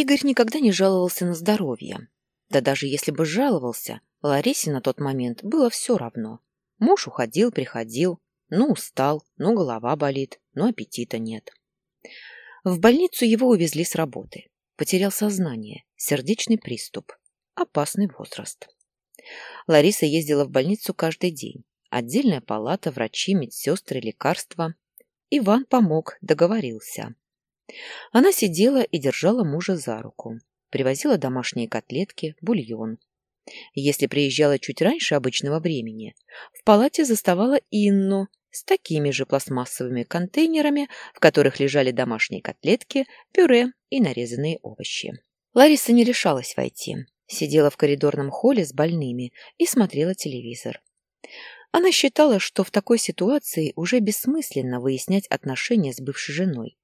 Игорь никогда не жаловался на здоровье. Да даже если бы жаловался, Ларисе на тот момент было все равно. Муж уходил, приходил, ну устал, ну голова болит, ну аппетита нет. В больницу его увезли с работы. Потерял сознание, сердечный приступ, опасный возраст. Лариса ездила в больницу каждый день. Отдельная палата, врачи, медсестры, лекарства. Иван помог, договорился. Она сидела и держала мужа за руку. Привозила домашние котлетки, бульон. Если приезжала чуть раньше обычного времени, в палате заставала Инну с такими же пластмассовыми контейнерами, в которых лежали домашние котлетки, пюре и нарезанные овощи. Лариса не решалась войти. Сидела в коридорном холле с больными и смотрела телевизор. Она считала, что в такой ситуации уже бессмысленно выяснять отношения с бывшей женой.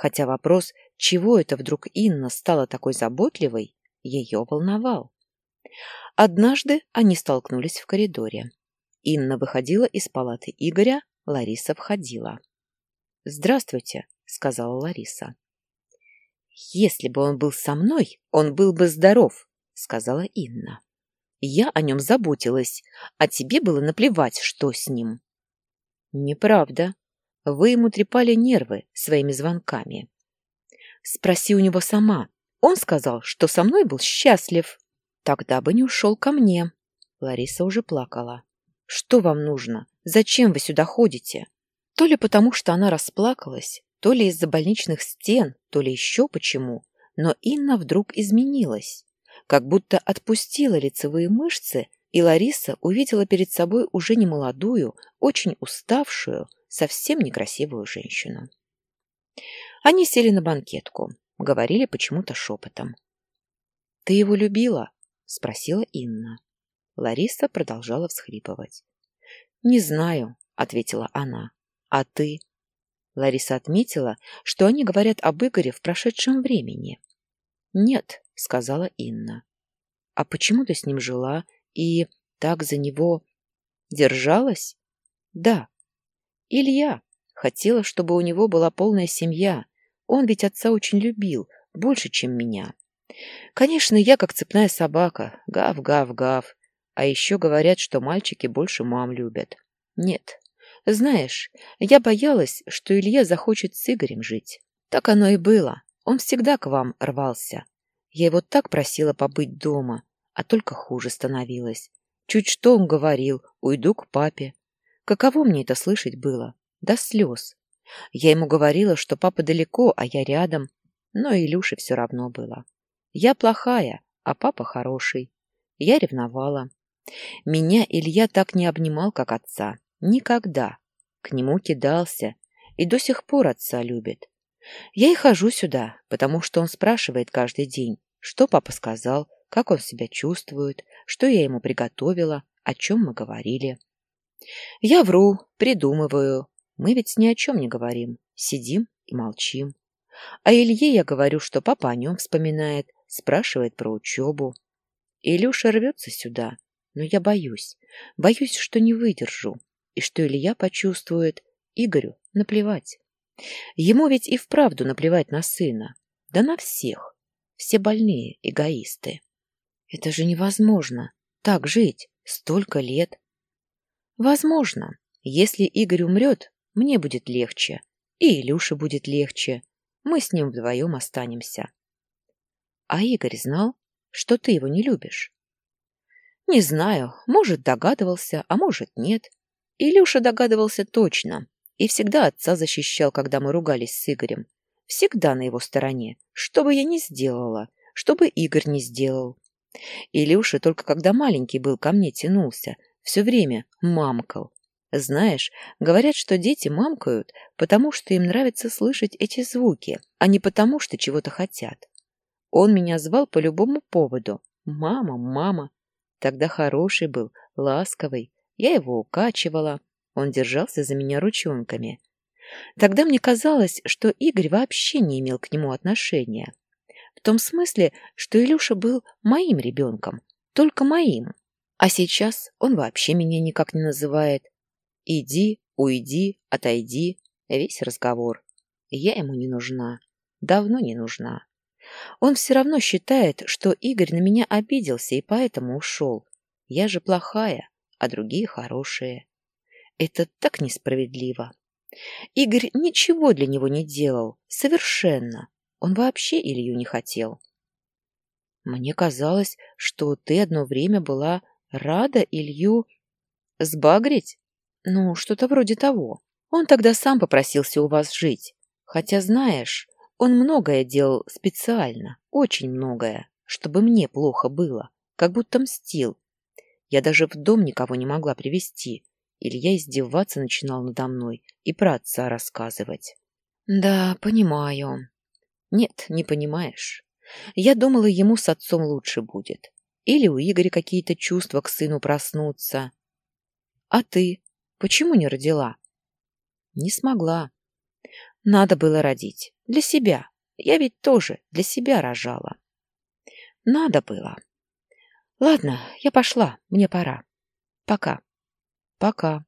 Хотя вопрос, чего это вдруг Инна стала такой заботливой, ее волновал. Однажды они столкнулись в коридоре. Инна выходила из палаты Игоря, Лариса входила. «Здравствуйте», — сказала Лариса. «Если бы он был со мной, он был бы здоров», — сказала Инна. «Я о нем заботилась, а тебе было наплевать, что с ним». «Неправда. Вы ему трепали нервы своими звонками». «Спроси у него сама. Он сказал, что со мной был счастлив». «Тогда бы не ушел ко мне». Лариса уже плакала. Что вам нужно? Зачем вы сюда ходите? То ли потому, что она расплакалась, то ли из-за больничных стен, то ли еще почему, но Инна вдруг изменилась, как будто отпустила лицевые мышцы, и Лариса увидела перед собой уже не молодую, очень уставшую, совсем некрасивую женщину. Они сели на банкетку, говорили почему-то шепотом. «Ты его любила?» — спросила Инна. Лариса продолжала всхлипывать. «Не знаю», — ответила она. «А ты?» Лариса отметила, что они говорят об Игоре в прошедшем времени. «Нет», — сказала Инна. «А почему ты с ним жила и так за него держалась?» «Да». «Илья. Хотела, чтобы у него была полная семья. Он ведь отца очень любил, больше, чем меня. Конечно, я как цепная собака. Гав-гав-гав. А еще говорят, что мальчики больше мам любят. Нет. Знаешь, я боялась, что Илья захочет с Игорем жить. Так оно и было. Он всегда к вам рвался. Я его так просила побыть дома, а только хуже становилось. Чуть что он говорил, уйду к папе. Каково мне это слышать было? До слез. Я ему говорила, что папа далеко, а я рядом. Но Илюше все равно было. Я плохая, а папа хороший. Я ревновала. Меня Илья так не обнимал, как отца. Никогда. К нему кидался. И до сих пор отца любит. Я и хожу сюда, потому что он спрашивает каждый день, что папа сказал, как он себя чувствует, что я ему приготовила, о чем мы говорили. Я вру, придумываю. Мы ведь ни о чем не говорим. Сидим и молчим. А Илье я говорю, что папа о нем вспоминает, спрашивает про учебу. Илюша рвется сюда, но я боюсь. Боюсь, что не выдержу. И что Илья почувствует. Игорю наплевать. Ему ведь и вправду наплевать на сына. Да на всех. Все больные эгоисты. Это же невозможно. Так жить. Столько лет. Возможно. Если Игорь умрет, мне будет легче. И Илюше будет легче. Мы с ним вдвоем останемся. А Игорь знал, что ты его не любишь. Не знаю, может, догадывался, а может, нет. Илюша догадывался точно и всегда отца защищал, когда мы ругались с Игорем. Всегда на его стороне, что бы я ни сделала, что бы Игорь не сделал. Илюша только когда маленький был, ко мне тянулся, все время мамкал. Знаешь, говорят, что дети мамкают, потому что им нравится слышать эти звуки, а не потому, что чего-то хотят. Он меня звал по любому поводу. Мама, мама. Тогда хороший был, ласковый. Я его укачивала. Он держался за меня ручонками. Тогда мне казалось, что Игорь вообще не имел к нему отношения. В том смысле, что Илюша был моим ребенком, только моим. А сейчас он вообще меня никак не называет. Иди, уйди, отойди. Весь разговор. Я ему не нужна. Давно не нужна. Он все равно считает, что Игорь на меня обиделся и поэтому ушел. Я же плохая, а другие хорошие. Это так несправедливо. Игорь ничего для него не делал, совершенно. Он вообще Илью не хотел. Мне казалось, что ты одно время была рада Илью сбагрить. Ну, что-то вроде того. Он тогда сам попросился у вас жить. Хотя, знаешь, он многое делал специально, очень многое, чтобы мне плохо было, как будто мстил. Я даже в дом никого не могла привести. Илья издеваться начинал надо мной и про отца рассказывать. Да, понимаю. Нет, не понимаешь. Я думала, ему с отцом лучше будет. Или у Игоря какие-то чувства к сыну проснутся. А ты почему не родила? Не смогла. Надо было родить. Для себя. Я ведь тоже для себя рожала. Надо было. Ладно, я пошла. Мне пора. Пока. Пока.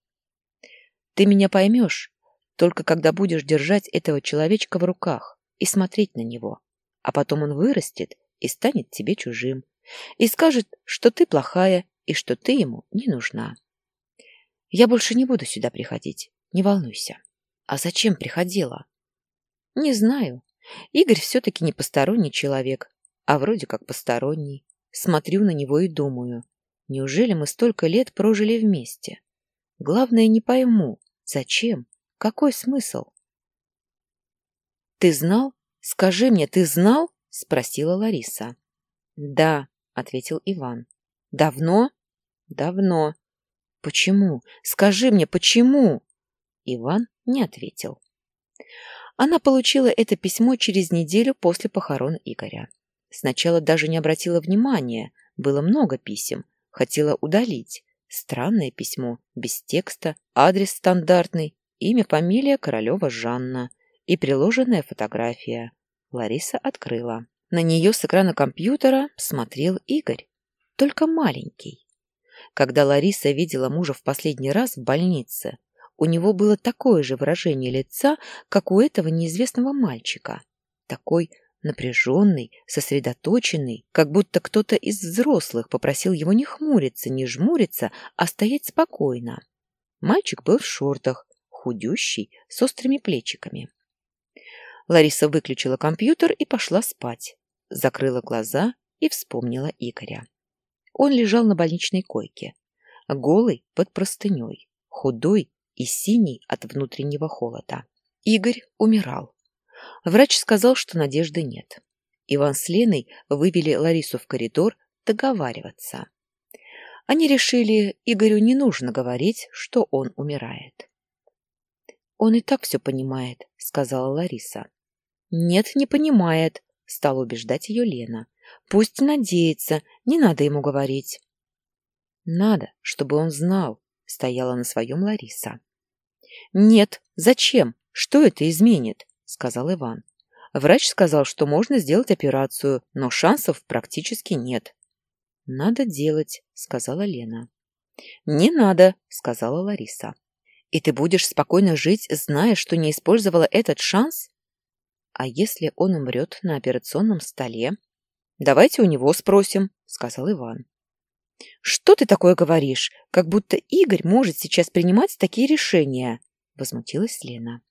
Ты меня поймешь, только когда будешь держать этого человечка в руках и смотреть на него. А потом он вырастет и станет тебе чужим. И скажет, что ты плохая и что ты ему не нужна. Я больше не буду сюда приходить, не волнуйся. А зачем приходила? Не знаю. Игорь все-таки не посторонний человек, а вроде как посторонний. Смотрю на него и думаю, неужели мы столько лет прожили вместе? Главное, не пойму, зачем, какой смысл? Ты знал? Скажи мне, ты знал? Спросила Лариса. Да, ответил Иван. Давно? Давно. Почему? Скажи мне, почему? Иван не ответил. Она получила это письмо через неделю после похорон Игоря. Сначала даже не обратила внимания, было много писем, хотела удалить. Странное письмо, без текста, адрес стандартный, имя, фамилия Королева Жанна и приложенная фотография. Лариса открыла. На нее с экрана компьютера смотрел Игорь, только маленький. Когда Лариса видела мужа в последний раз в больнице, у него было такое же выражение лица, как у этого неизвестного мальчика. Такой напряженный, сосредоточенный, как будто кто-то из взрослых попросил его не хмуриться, не жмуриться, а стоять спокойно. Мальчик был в шортах, худющий, с острыми плечиками. Лариса выключила компьютер и пошла спать. Закрыла глаза и вспомнила Игоря. Он лежал на больничной койке, голый под простыней, худой и синий от внутреннего холода. Игорь умирал. Врач сказал, что надежды нет. Иван с Леной вывели Ларису в коридор договариваться. Они решили, Игорю не нужно говорить, что он умирает. «Он и так все понимает», — сказала Лариса. «Нет, не понимает», — стала убеждать ее Лена. «Пусть надеется, не надо ему говорить». «Надо, чтобы он знал», — стояла на своем Лариса. «Нет, зачем? Что это изменит?» — сказал Иван. Врач сказал, что можно сделать операцию, но шансов практически нет. «Надо делать», — сказала Лена. «Не надо», — сказала Лариса. «И ты будешь спокойно жить, зная, что не использовала этот шанс?» «А если он умрет на операционном столе?» «Давайте у него спросим», — сказал Иван. «Что ты такое говоришь? Как будто Игорь может сейчас принимать такие решения!» — возмутилась Лена.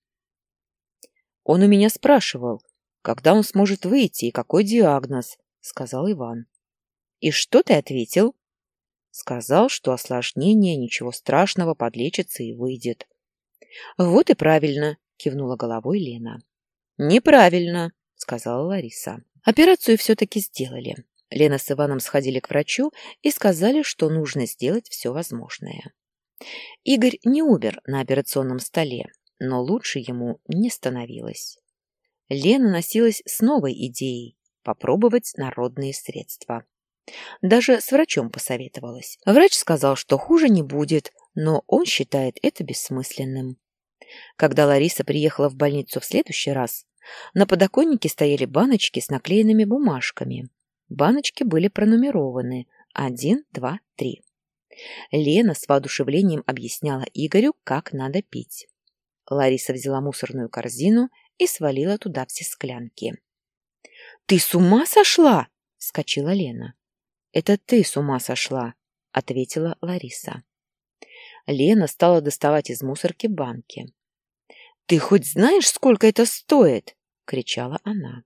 «Он у меня спрашивал, когда он сможет выйти и какой диагноз», — сказал Иван. «И что ты ответил?» «Сказал, что осложнение, ничего страшного, подлечится и выйдет». «Вот и правильно», — кивнула головой Лена. «Неправильно», — сказала Лариса. Операцию все-таки сделали. Лена с Иваном сходили к врачу и сказали, что нужно сделать все возможное. Игорь не умер на операционном столе, но лучше ему не становилось. Лена носилась с новой идеей – попробовать народные средства. Даже с врачом посоветовалась. Врач сказал, что хуже не будет, но он считает это бессмысленным. Когда Лариса приехала в больницу в следующий раз, на подоконнике стояли баночки с наклеенными бумажками. Баночки были пронумерованы – один, два, три. Лена с воодушевлением объясняла Игорю, как надо пить. Лариса взяла мусорную корзину и свалила туда все склянки. Ты с ума сошла? — вскочила Лена. Это ты с ума сошла, — ответила Лариса. Лена стала доставать из мусорки банки. «Ты хоть знаешь, сколько это стоит?» — кричала она.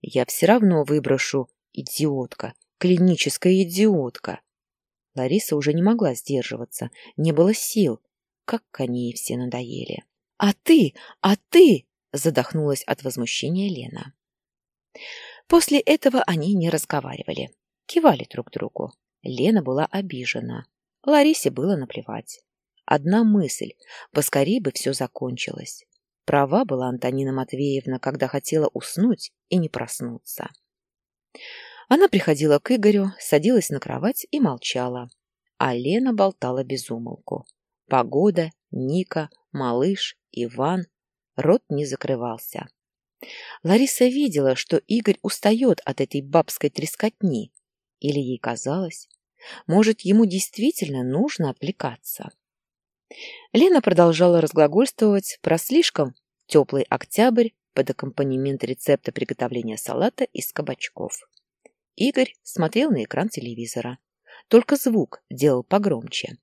«Я все равно выброшу, идиотка, клиническая идиотка!» Лариса уже не могла сдерживаться, не было сил, как они все надоели. «А ты! А ты!» — задохнулась от возмущения Лена. После этого они не разговаривали, кивали друг другу. Лена была обижена. Ларисе было наплевать. Одна мысль — поскорее бы все закончилось. Права была Антонина Матвеевна, когда хотела уснуть и не проснуться. Она приходила к Игорю, садилась на кровать и молчала. А Лена болтала без умолку. Погода, Ника, малыш, Иван. Рот не закрывался. Лариса видела, что Игорь устает от этой бабской трескотни. Или ей казалось, может, ему действительно нужно отвлекаться. Лена продолжала разглагольствовать про слишком теплый октябрь под аккомпанемент рецепта приготовления салата из кабачков. Игорь смотрел на экран телевизора. Только звук делал погромче.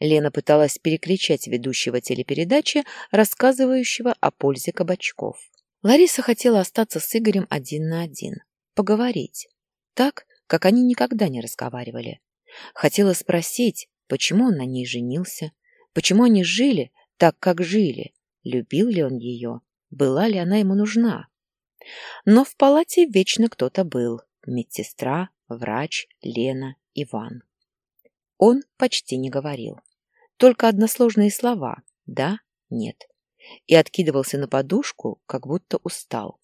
Лена пыталась перекричать ведущего телепередачи, рассказывающего о пользе кабачков. Лариса хотела остаться с Игорем один на один, поговорить, так, как они никогда не разговаривали. Хотела спросить, почему он на ней женился, почему они жили так, как жили, любил ли он ее, была ли она ему нужна. Но в палате вечно кто-то был – медсестра, врач, Лена, Иван. Он почти не говорил. Только односложные слова «да», «нет». И откидывался на подушку, как будто устал.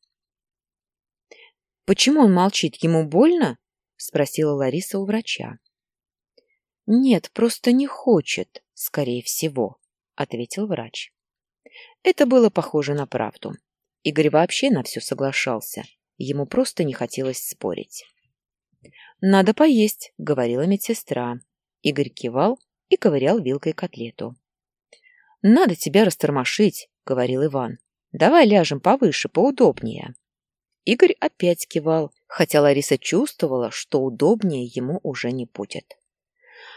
«Почему он молчит? Ему больно?» — спросила Лариса у врача. «Нет, просто не хочет, скорее всего», — ответил врач. Это было похоже на правду. Игорь вообще на все соглашался. Ему просто не хотелось спорить. «Надо поесть», — говорила медсестра. Игорь кивал и ковырял вилкой котлету. «Надо тебя растормошить», — говорил Иван. «Давай ляжем повыше, поудобнее». Игорь опять кивал, хотя Лариса чувствовала, что удобнее ему уже не будет.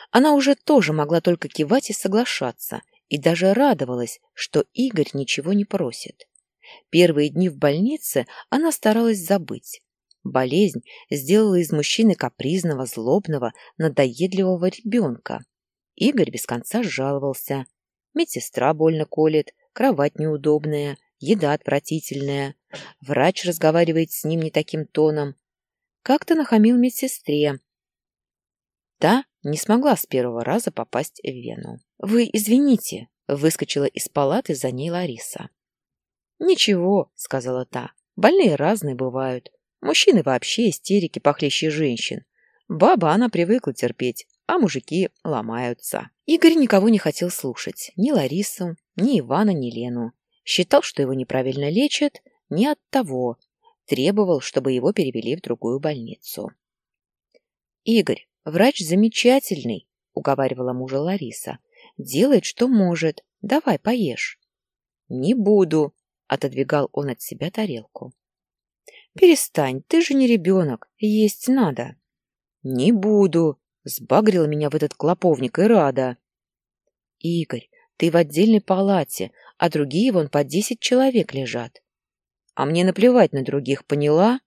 Она уже тоже могла только кивать и соглашаться, и даже радовалась, что Игорь ничего не просит. Первые дни в больнице она старалась забыть. Болезнь сделала из мужчины капризного, злобного, надоедливого ребенка. Игорь без конца жаловался. Медсестра больно колет, кровать неудобная, еда отвратительная. Врач разговаривает с ним не таким тоном. Как-то нахамил медсестре. Та не смогла с первого раза попасть в Вену. «Вы извините», — выскочила из палаты за ней Лариса. «Ничего», — сказала та, — «больные разные бывают. Мужчины вообще истерики похлеще женщин. Баба она привыкла терпеть, а мужики ломаются». Игорь никого не хотел слушать, ни Ларису, ни Ивана, ни Лену. Считал, что его неправильно лечат, не от того. Требовал, чтобы его перевели в другую больницу. «Игорь, врач замечательный», — уговаривала мужа Лариса. «Делает, что может. Давай, поешь». «Не буду», — отодвигал он от себя тарелку. «Перестань, ты же не ребенок, есть надо». «Не буду», — сбагрила меня в этот клоповник и рада. «Игорь, ты в отдельной палате, а другие вон по десять человек лежат. А мне наплевать на других, поняла?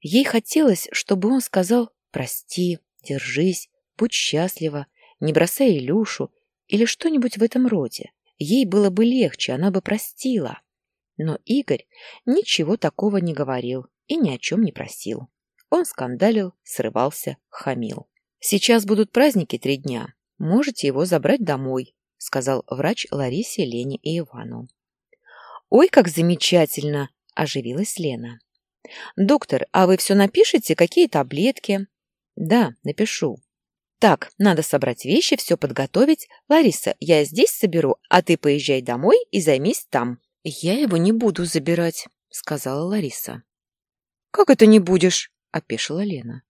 Ей хотелось, чтобы он сказал «прости», «держись», «будь счастлива», «не бросай Илюшу» или что-нибудь в этом роде. Ей было бы легче, она бы простила. Но Игорь ничего такого не говорил и ни о чем не просил. Он скандалил, срывался, хамил. «Сейчас будут праздники три дня. Можете его забрать домой сказал врач Ларисе, Лене и Ивану. «Ой, как замечательно!» – оживилась Лена. «Доктор, а вы все напишете? Какие таблетки?» «Да, напишу». «Так, надо собрать вещи, все подготовить. Лариса, я здесь соберу, а ты поезжай домой и займись там». «Я его не буду забирать», — сказала Лариса. «Как это не будешь?» — опешила Лена.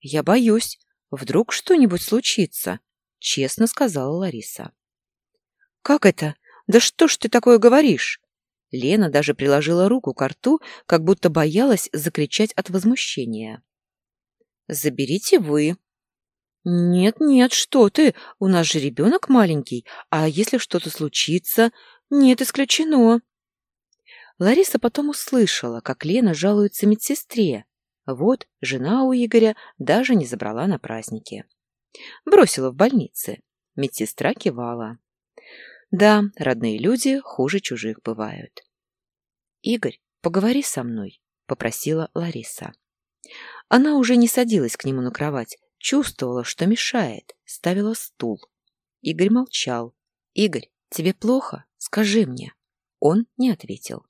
«Я боюсь. Вдруг что-нибудь случится», — честно сказала Лариса. «Как это? Да что ж ты такое говоришь?» Лена даже приложила руку к рту, как будто боялась закричать от возмущения. «Заберите вы». «Нет-нет, что ты, у нас же ребенок маленький, а если что-то случится? Нет, исключено». Лариса потом услышала, как Лена жалуется медсестре. Вот, жена у Игоря даже не забрала на праздники. Бросила в больнице. Медсестра кивала. Да, родные люди хуже чужих бывают. «Игорь, поговори со мной», — попросила Лариса. Она уже не садилась к нему на кровать, чувствовала, что мешает, ставила стул. Игорь молчал. «Игорь, тебе плохо? Скажи мне». Он не ответил.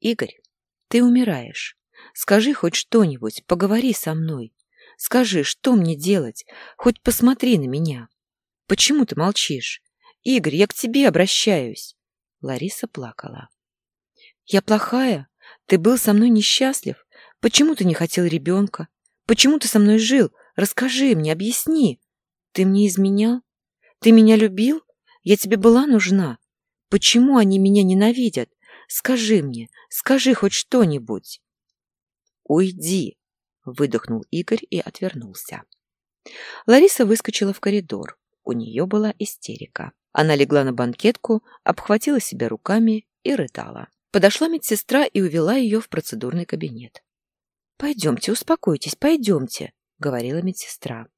«Игорь, ты умираешь. Скажи хоть что-нибудь, поговори со мной. Скажи, что мне делать? Хоть посмотри на меня. Почему ты молчишь? Игорь, я к тебе обращаюсь. Лариса плакала. Я плохая? Ты был со мной несчастлив? Почему ты не хотел ребенка? Почему ты со мной жил? Расскажи мне, объясни. Ты мне изменял? Ты меня любил? Я тебе была нужна? Почему они меня ненавидят? Скажи мне, скажи хоть что-нибудь. Уйди, выдохнул Игорь и отвернулся. Лариса выскочила в коридор. У нее была истерика. Она легла на банкетку, обхватила себя руками и рыдала. Подошла медсестра и увела ее в процедурный кабинет. «Пойдемте, успокойтесь, пойдемте», — говорила медсестра.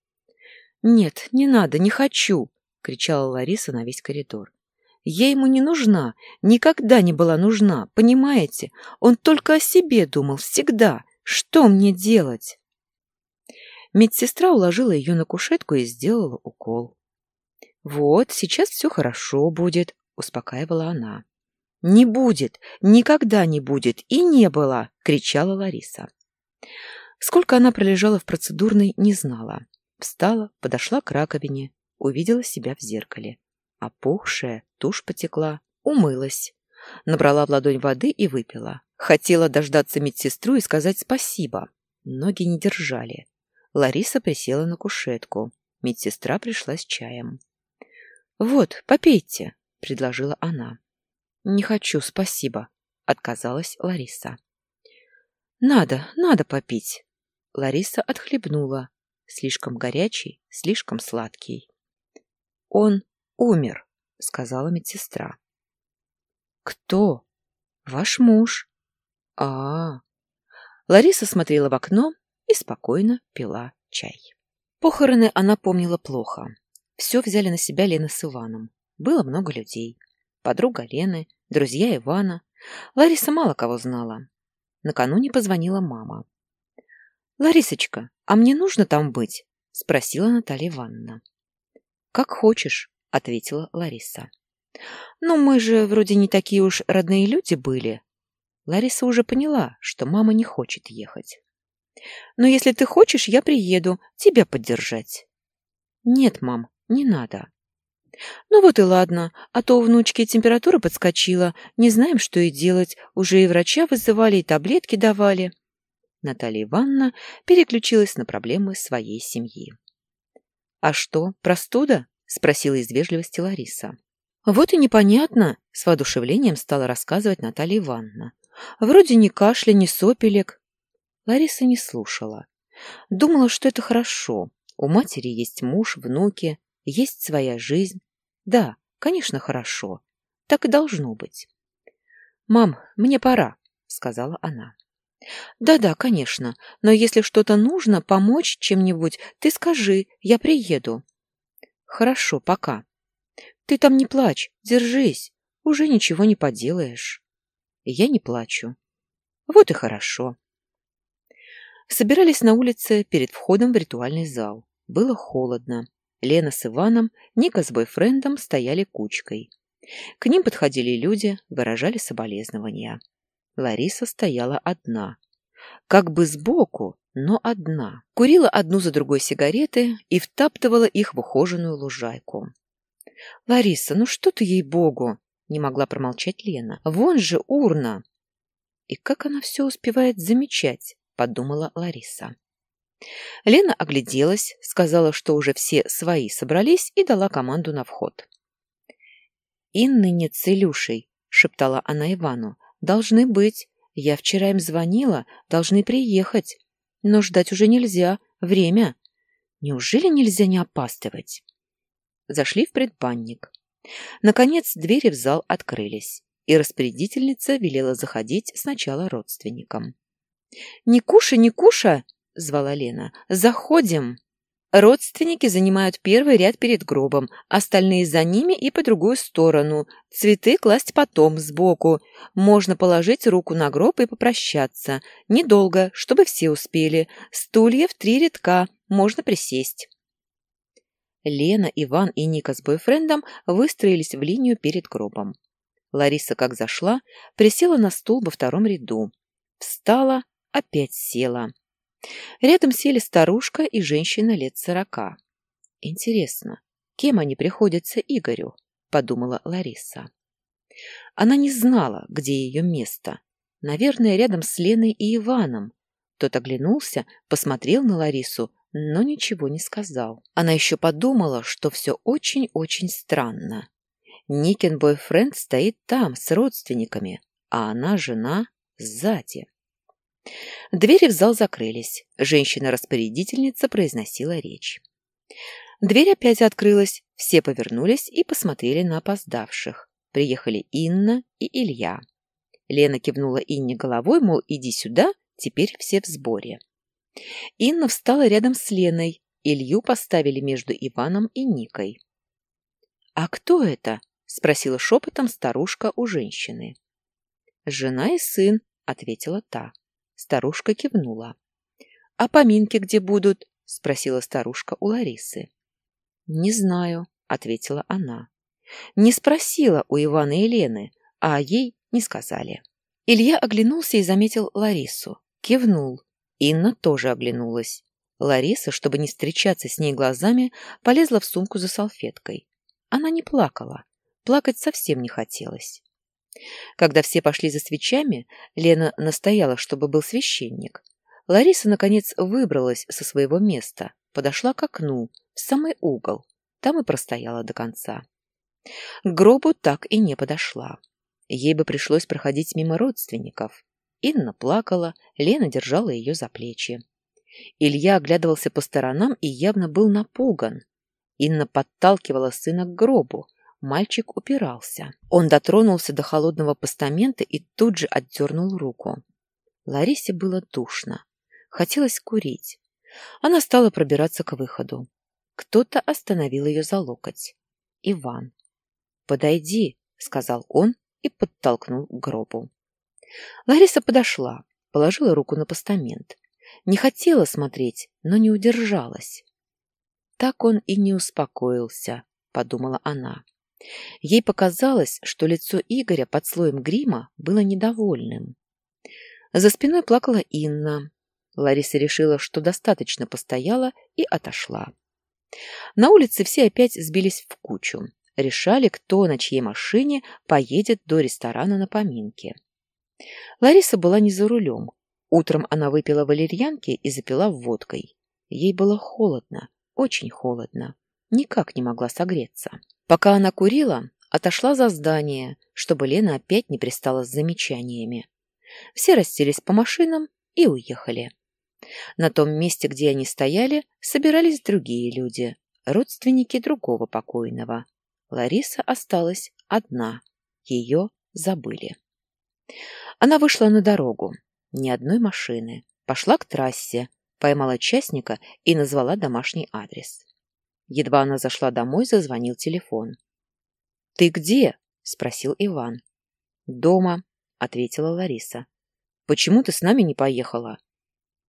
«Нет, не надо, не хочу», — кричала Лариса на весь коридор. «Я ему не нужна, никогда не была нужна, понимаете? Он только о себе думал, всегда. Что мне делать?» Медсестра уложила ее на кушетку и сделала укол. «Вот, сейчас все хорошо будет», — успокаивала она. «Не будет, никогда не будет и не было!» — кричала Лариса. Сколько она пролежала в процедурной, не знала. Встала, подошла к раковине, увидела себя в зеркале. Опухшая, тушь потекла, умылась. Набрала в ладонь воды и выпила. Хотела дождаться медсестру и сказать спасибо. Ноги не держали. Лариса присела на кушетку. Медсестра пришла с чаем. «Вот, попейте», — предложила она. «Не хочу, спасибо», — отказалась Лариса. «Надо, надо попить». Лариса отхлебнула. Слишком горячий, слишком сладкий. «Он умер», — сказала медсестра. «Кто?» «Ваш муж». А, -а, а Лариса смотрела в окно и спокойно пила чай. Похороны она помнила плохо. Все взяли на себя Лена с Иваном. Было много людей. Подруга Лены, друзья Ивана. Лариса мало кого знала. Накануне позвонила мама. «Ларисочка, а мне нужно там быть?» — спросила Наталья Ивановна. «Как хочешь», — ответила Лариса. «Но мы же вроде не такие уж родные люди были». Лариса уже поняла, что мама не хочет ехать. «Но если ты хочешь, я приеду, тебя поддержать». «Нет, мам, не надо. Ну вот и ладно, а то у внучки температура подскочила, не знаем, что и делать, уже и врача вызывали, и таблетки давали. Наталья Ивановна переключилась на проблемы своей семьи. «А что, простуда?» — спросила из вежливости Лариса. «Вот и непонятно», — с воодушевлением стала рассказывать Наталья Ивановна. «Вроде ни кашля, ни сопелек». Лариса не слушала. Думала, что это хорошо. У матери есть муж, внуки, есть своя жизнь. Да, конечно, хорошо. Так и должно быть. «Мам, мне пора», — сказала она. «Да-да, конечно, но если что-то нужно, помочь чем-нибудь, ты скажи, я приеду». «Хорошо, пока». «Ты там не плачь, держись, уже ничего не поделаешь». «Я не плачу». «Вот и хорошо». Собирались на улице перед входом в ритуальный зал. Было холодно. Лена с Иваном, Ника с бойфрендом стояли кучкой. К ним подходили люди, выражали соболезнования. Лариса стояла одна. Как бы сбоку, но одна. Курила одну за другой сигареты и втаптывала их в ухоженную лужайку. «Лариса, ну что ты ей-богу!» — не могла промолчать Лена. «Вон же урна!» «И как она все успевает замечать?» — подумала Лариса. Лена огляделась, сказала, что уже все свои собрались и дала команду на вход. «Инны нет с Илюшей», — шептала она Ивану. «Должны быть. Я вчера им звонила, должны приехать. Но ждать уже нельзя. Время. Неужели нельзя не опаздывать?» Зашли в предбанник. Наконец двери в зал открылись, и распорядительница велела заходить сначала родственникам. «Никуша, Никуша!» — звала Лена. «Заходим!» Родственники занимают первый ряд перед гробом, остальные за ними и по другую сторону. Цветы класть потом, сбоку. Можно положить руку на гроб и попрощаться. Недолго, чтобы все успели. Стулья в три рядка, можно присесть. Лена, Иван и Ника с бойфрендом выстроились в линию перед гробом. Лариса, как зашла, присела на стул во втором ряду. Встала, опять села. Рядом сели старушка и женщина лет сорока. «Интересно, кем они приходятся Игорю?» — подумала Лариса. Она не знала, где ее место. Наверное, рядом с Леной и Иваном. Тот оглянулся, посмотрел на Ларису, но ничего не сказал. Она еще подумала, что все очень-очень странно. Никин бойфренд стоит там, с родственниками, а она, жена, сзади. Двери в зал закрылись. Женщина-распорядительница произносила речь. Дверь опять открылась, все повернулись и посмотрели на опоздавших. Приехали Инна и Илья. Лена кивнула Инне головой, мол, иди сюда, теперь все в сборе. Инна встала рядом с Леной, Илью поставили между Иваном и Никой. «А кто это?» — спросила шепотом старушка у женщины. «Жена и сын», — ответила та. Старушка кивнула. «А поминки где будут?» — спросила старушка у Ларисы. «Не знаю», — ответила она. Не спросила у Ивана и Лены, а ей не сказали. Илья оглянулся и заметил Ларису. Кивнул. Инна тоже оглянулась. Лариса, чтобы не встречаться с ней глазами, полезла в сумку за салфеткой. Она не плакала. Плакать совсем не хотелось. Когда все пошли за свечами, Лена настояла, чтобы был священник. Лариса, наконец, выбралась со своего места, подошла к окну, в самый угол. Там и простояла до конца. К гробу так и не подошла. Ей бы пришлось проходить мимо родственников. Инна плакала, Лена держала ее за плечи. Илья оглядывался по сторонам и явно был напуган. Инна подталкивала сына к гробу, Мальчик упирался. Он дотронулся до холодного постамента и тут же отдернул руку. Ларисе было душно. Хотелось курить. Она стала пробираться к выходу. Кто-то остановил ее за локоть. Иван. «Подойди», — сказал он и подтолкнул к гробу. Лариса подошла, положила руку на постамент. Не хотела смотреть, но не удержалась. Так он и не успокоился, подумала она. Ей показалось, что лицо Игоря под слоем грима было недовольным. За спиной плакала Инна. Лариса решила, что достаточно постояла и отошла. На улице все опять сбились в кучу. Решали, кто на чьей машине поедет до ресторана на поминки. Лариса была не за рулем. Утром она выпила валерьянки и запила водкой. Ей было холодно, очень холодно. Никак не могла согреться. Пока она курила, отошла за здание, чтобы Лена опять не пристала с замечаниями. Все расселись по машинам и уехали. На том месте, где они стояли, собирались другие люди, родственники другого покойного. Лариса осталась одна. Ее забыли. Она вышла на дорогу. Ни одной машины. Пошла к трассе, поймала частника и назвала домашний адрес. Едва она зашла домой, зазвонил телефон. «Ты где?» — спросил Иван. «Дома», — ответила Лариса. «Почему ты с нами не поехала?»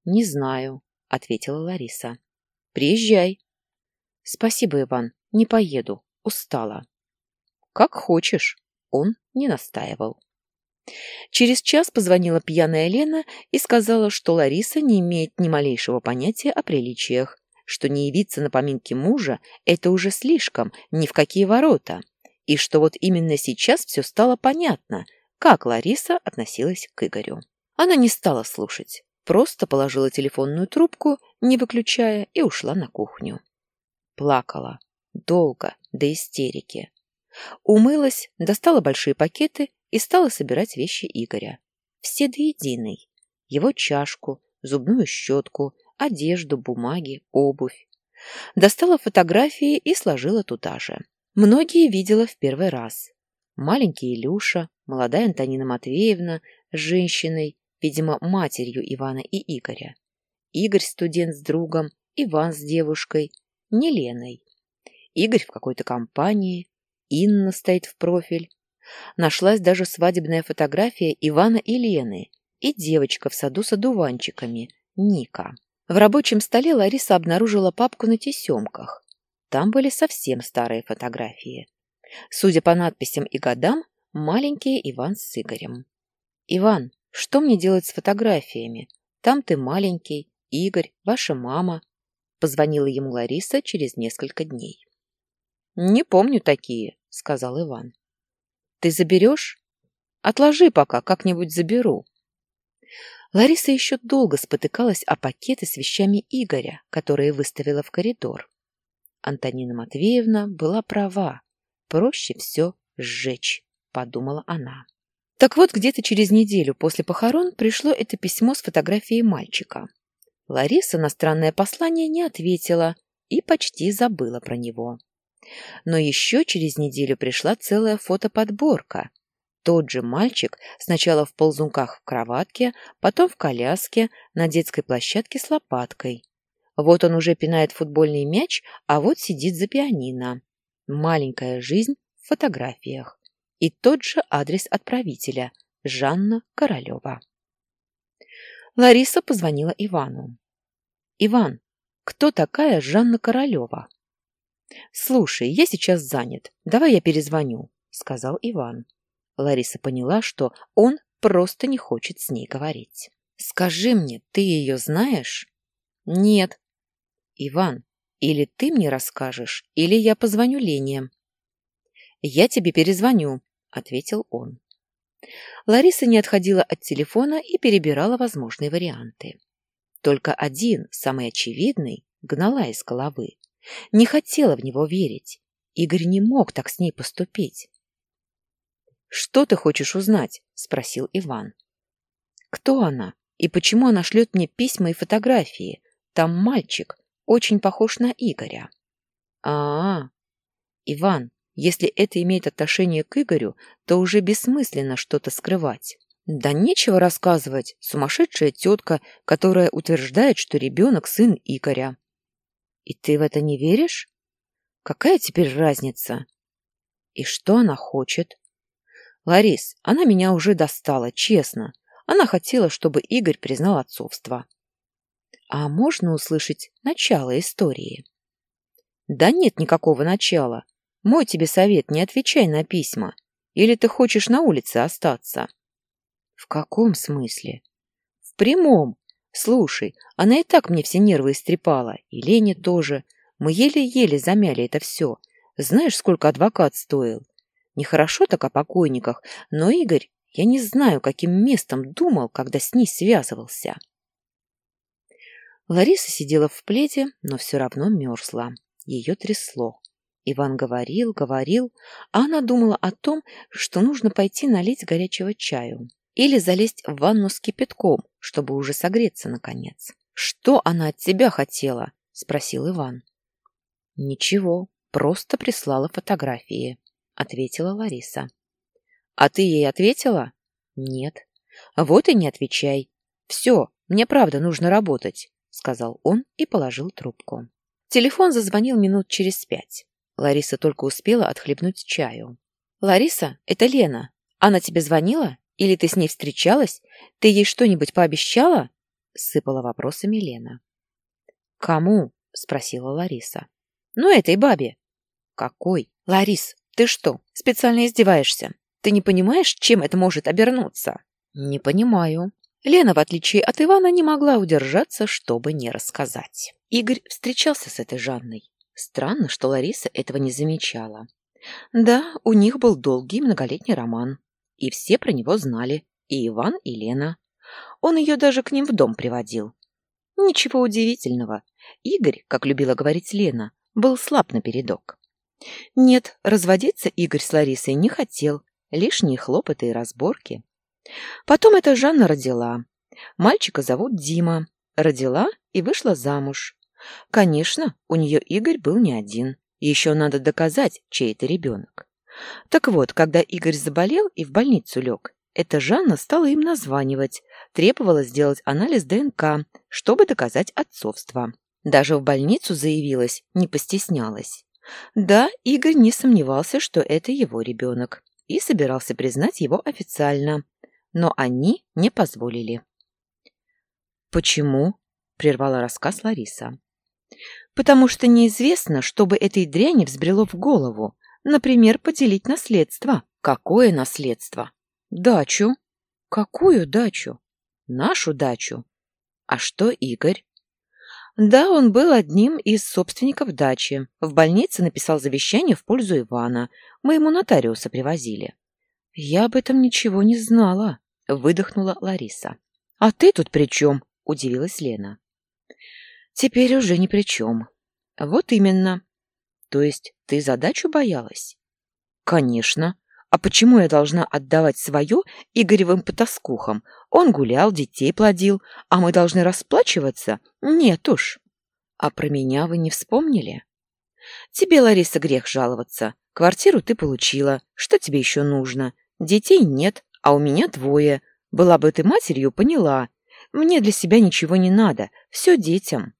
«Не знаю», — ответила Лариса. «Приезжай». «Спасибо, Иван, не поеду, устала». «Как хочешь», — он не настаивал. Через час позвонила пьяная Лена и сказала, что Лариса не имеет ни малейшего понятия о приличиях, что не явиться на поминки мужа – это уже слишком, ни в какие ворота, и что вот именно сейчас все стало понятно, как Лариса относилась к Игорю. Она не стала слушать, просто положила телефонную трубку, не выключая, и ушла на кухню. Плакала. Долго, до истерики. Умылась, достала большие пакеты и стала собирать вещи Игоря. Все до единой. Его чашку, зубную щетку, одежду, бумаги, обувь. Достала фотографии и сложила туда же. Многие видела в первый раз. Маленький Илюша, молодая Антонина Матвеевна с женщиной, видимо, матерью Ивана и Игоря. Игорь студент с другом, Иван с девушкой, не Леной. Игорь в какой-то компании, Инна стоит в профиль. Нашлась даже свадебная фотография Ивана и Лены и девочка в саду с одуванчиками, Ника. В рабочем столе Лариса обнаружила папку на тесемках. Там были совсем старые фотографии. Судя по надписям и годам, маленькие Иван с Игорем. «Иван, что мне делать с фотографиями? Там ты маленький, Игорь, ваша мама». Позвонила ему Лариса через несколько дней. «Не помню такие», — сказал Иван. «Ты заберешь? Отложи пока, как-нибудь заберу». Лариса еще долго спотыкалась о пакеты с вещами Игоря, которые выставила в коридор. Антонина Матвеевна была права. Проще все сжечь, подумала она. Так вот, где-то через неделю после похорон пришло это письмо с фотографией мальчика. Лариса на странное послание не ответила и почти забыла про него. Но еще через неделю пришла целая фотоподборка. Тот же мальчик сначала в ползунках в кроватке, потом в коляске, на детской площадке с лопаткой. Вот он уже пинает футбольный мяч, а вот сидит за пианино. Маленькая жизнь в фотографиях. И тот же адрес отправителя – Жанна Королева. Лариса позвонила Ивану. «Иван, кто такая Жанна Королева?» «Слушай, я сейчас занят. Давай я перезвоню», — сказал Иван. Лариса поняла, что он просто не хочет с ней говорить. «Скажи мне, ты ее знаешь?» «Нет», Иван, или ты мне расскажешь, или я позвоню Лене. Я тебе перезвоню, ответил он. Лариса не отходила от телефона и перебирала возможные варианты. Только один, самый очевидный, гнала из головы. Не хотела в него верить. Игорь не мог так с ней поступить. «Что ты хочешь узнать?» — спросил Иван. «Кто она? И почему она шлет мне письма и фотографии? Там мальчик, очень похож на Игоря. А, -а, а Иван, если это имеет отношение к Игорю, то уже бессмысленно что-то скрывать. Да нечего рассказывать. Сумасшедшая тетка, которая утверждает, что ребенок сын Игоря. И ты в это не веришь? Какая теперь разница? И что она хочет? Ларис, она меня уже достала, честно. Она хотела, чтобы Игорь признал отцовство. А можно услышать начало истории? Да нет никакого начала. Мой тебе совет, не отвечай на письма. Или ты хочешь на улице остаться? В каком смысле? В прямом. Слушай, она и так мне все нервы истрепала. И Лене тоже. Мы еле-еле замяли это все. Знаешь, сколько адвокат стоил? Нехорошо так о покойниках, но Игорь, я не знаю, каким местом думал, когда с ней связывался. Лариса сидела в пледе, но все равно мерзла. Ее трясло. Иван говорил, говорил, а она думала о том, что нужно пойти налить горячего чаю или залезть в ванну с кипятком, чтобы уже согреться наконец. «Что она от тебя хотела?» — спросил Иван. «Ничего, просто прислала фотографии», — ответила Лариса. «А ты ей ответила?» «Нет». «Вот и не отвечай. Все, мне правда нужно работать. — сказал он и положил трубку. Телефон зазвонил минут через пять. Лариса только успела отхлебнуть чаю. «Лариса, это Лена. Она тебе звонила? Или ты с ней встречалась? Ты ей что-нибудь пообещала?» — сыпала вопросами Лена. «Кому?» — спросила Лариса. «Ну, этой бабе». «Какой? Ларис, ты что, специально издеваешься? Ты не понимаешь, чем это может обернуться?» «Не понимаю», Лена, в отличие от Ивана, не могла удержаться, чтобы не рассказать. Игорь встречался с этой Жанной. Странно, что Лариса этого не замечала. Да, у них был долгий многолетний роман. И все про него знали. И Иван, и Лена. Он ее даже к ним в дом приводил. Ничего удивительного. Игорь, как любила говорить Лена, был слаб напередок. Нет, разводиться Игорь с Ларисой не хотел. лишние хлопоты и разборки. Потом эта Жанна родила. Мальчика зовут Дима. Родила и вышла замуж. Конечно, у нее Игорь был не один. Еще надо доказать, чей это ребенок. Так вот, когда Игорь заболел и в больницу лег, эта Жанна стала им названивать, требовала сделать анализ ДНК, чтобы доказать отцовство. Даже в больницу заявилась, не постеснялась. Да, Игорь не сомневался, что это его ребенок, и собирался признать его официально. Но они не позволили. «Почему?» — прервала рассказ Лариса. «Потому что неизвестно, чтобы этой дряни взбрело в голову. Например, поделить наследство». «Какое наследство?» «Дачу». «Какую дачу?» «Нашу дачу». «А что Игорь?» Да, он был одним из собственников дачи. В больнице написал завещание в пользу Ивана. Мы ему нотариуса привозили. Я об этом ничего не знала, выдохнула Лариса. А ты тут при чем? удивилась Лена. Теперь уже ни при чем. Вот именно. То есть ты задачу боялась? Конечно. А почему я должна отдавать свое Игоревым потаскухам? Он гулял, детей плодил, а мы должны расплачиваться? Нет уж. А про меня вы не вспомнили? Тебе, Лариса, грех жаловаться. Квартиру ты получила. Что тебе еще нужно? Детей нет, а у меня двое. Была бы ты матерью, поняла. Мне для себя ничего не надо. Все детям.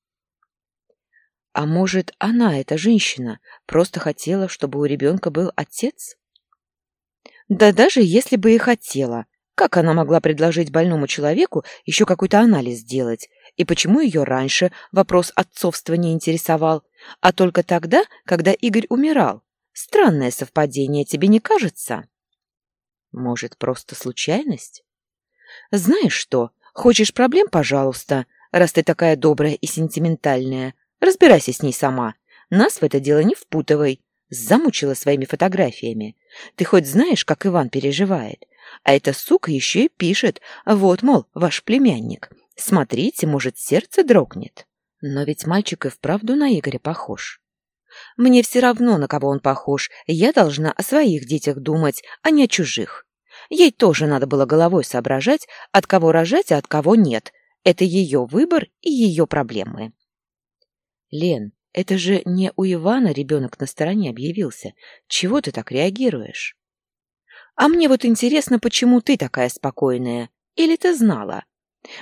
А может, она, эта женщина, просто хотела, чтобы у ребенка был отец? Да даже если бы и хотела, как она могла предложить больному человеку еще какой-то анализ сделать? И почему ее раньше вопрос отцовства не интересовал, а только тогда, когда Игорь умирал? Странное совпадение, тебе не кажется? Может, просто случайность? Знаешь что, хочешь проблем, пожалуйста, раз ты такая добрая и сентиментальная. Разбирайся с ней сама. Нас в это дело не впутывай. Замучила своими фотографиями. Ты хоть знаешь, как Иван переживает? А эта сука еще и пишет. Вот, мол, ваш племянник. Смотрите, может, сердце дрогнет. Но ведь мальчик и вправду на Игоря похож. Мне все равно, на кого он похож. Я должна о своих детях думать, а не о чужих. Ей тоже надо было головой соображать, от кого рожать, а от кого нет. Это ее выбор и ее проблемы. Лен, это же не у Ивана ребенок на стороне объявился. Чего ты так реагируешь? А мне вот интересно, почему ты такая спокойная? Или ты знала?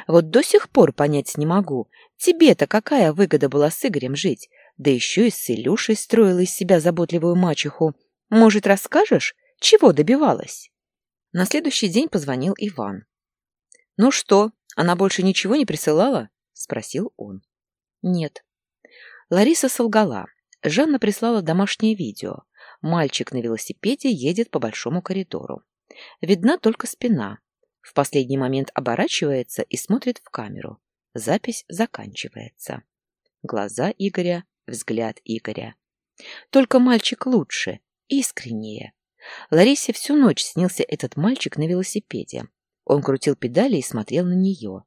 Вот до сих пор понять не могу. Тебе-то какая выгода была с Игорем жить? Да еще и с Илюшей строила из себя заботливую мачеху. Может, расскажешь, чего добивалась? На следующий день позвонил Иван. «Ну что, она больше ничего не присылала?» — спросил он. «Нет», Лариса солгала. Жанна прислала домашнее видео. Мальчик на велосипеде едет по большому коридору. Видна только спина. В последний момент оборачивается и смотрит в камеру. Запись заканчивается. Глаза Игоря, взгляд Игоря. Только мальчик лучше, искреннее. Ларисе всю ночь снился этот мальчик на велосипеде. Он крутил педали и смотрел на нее.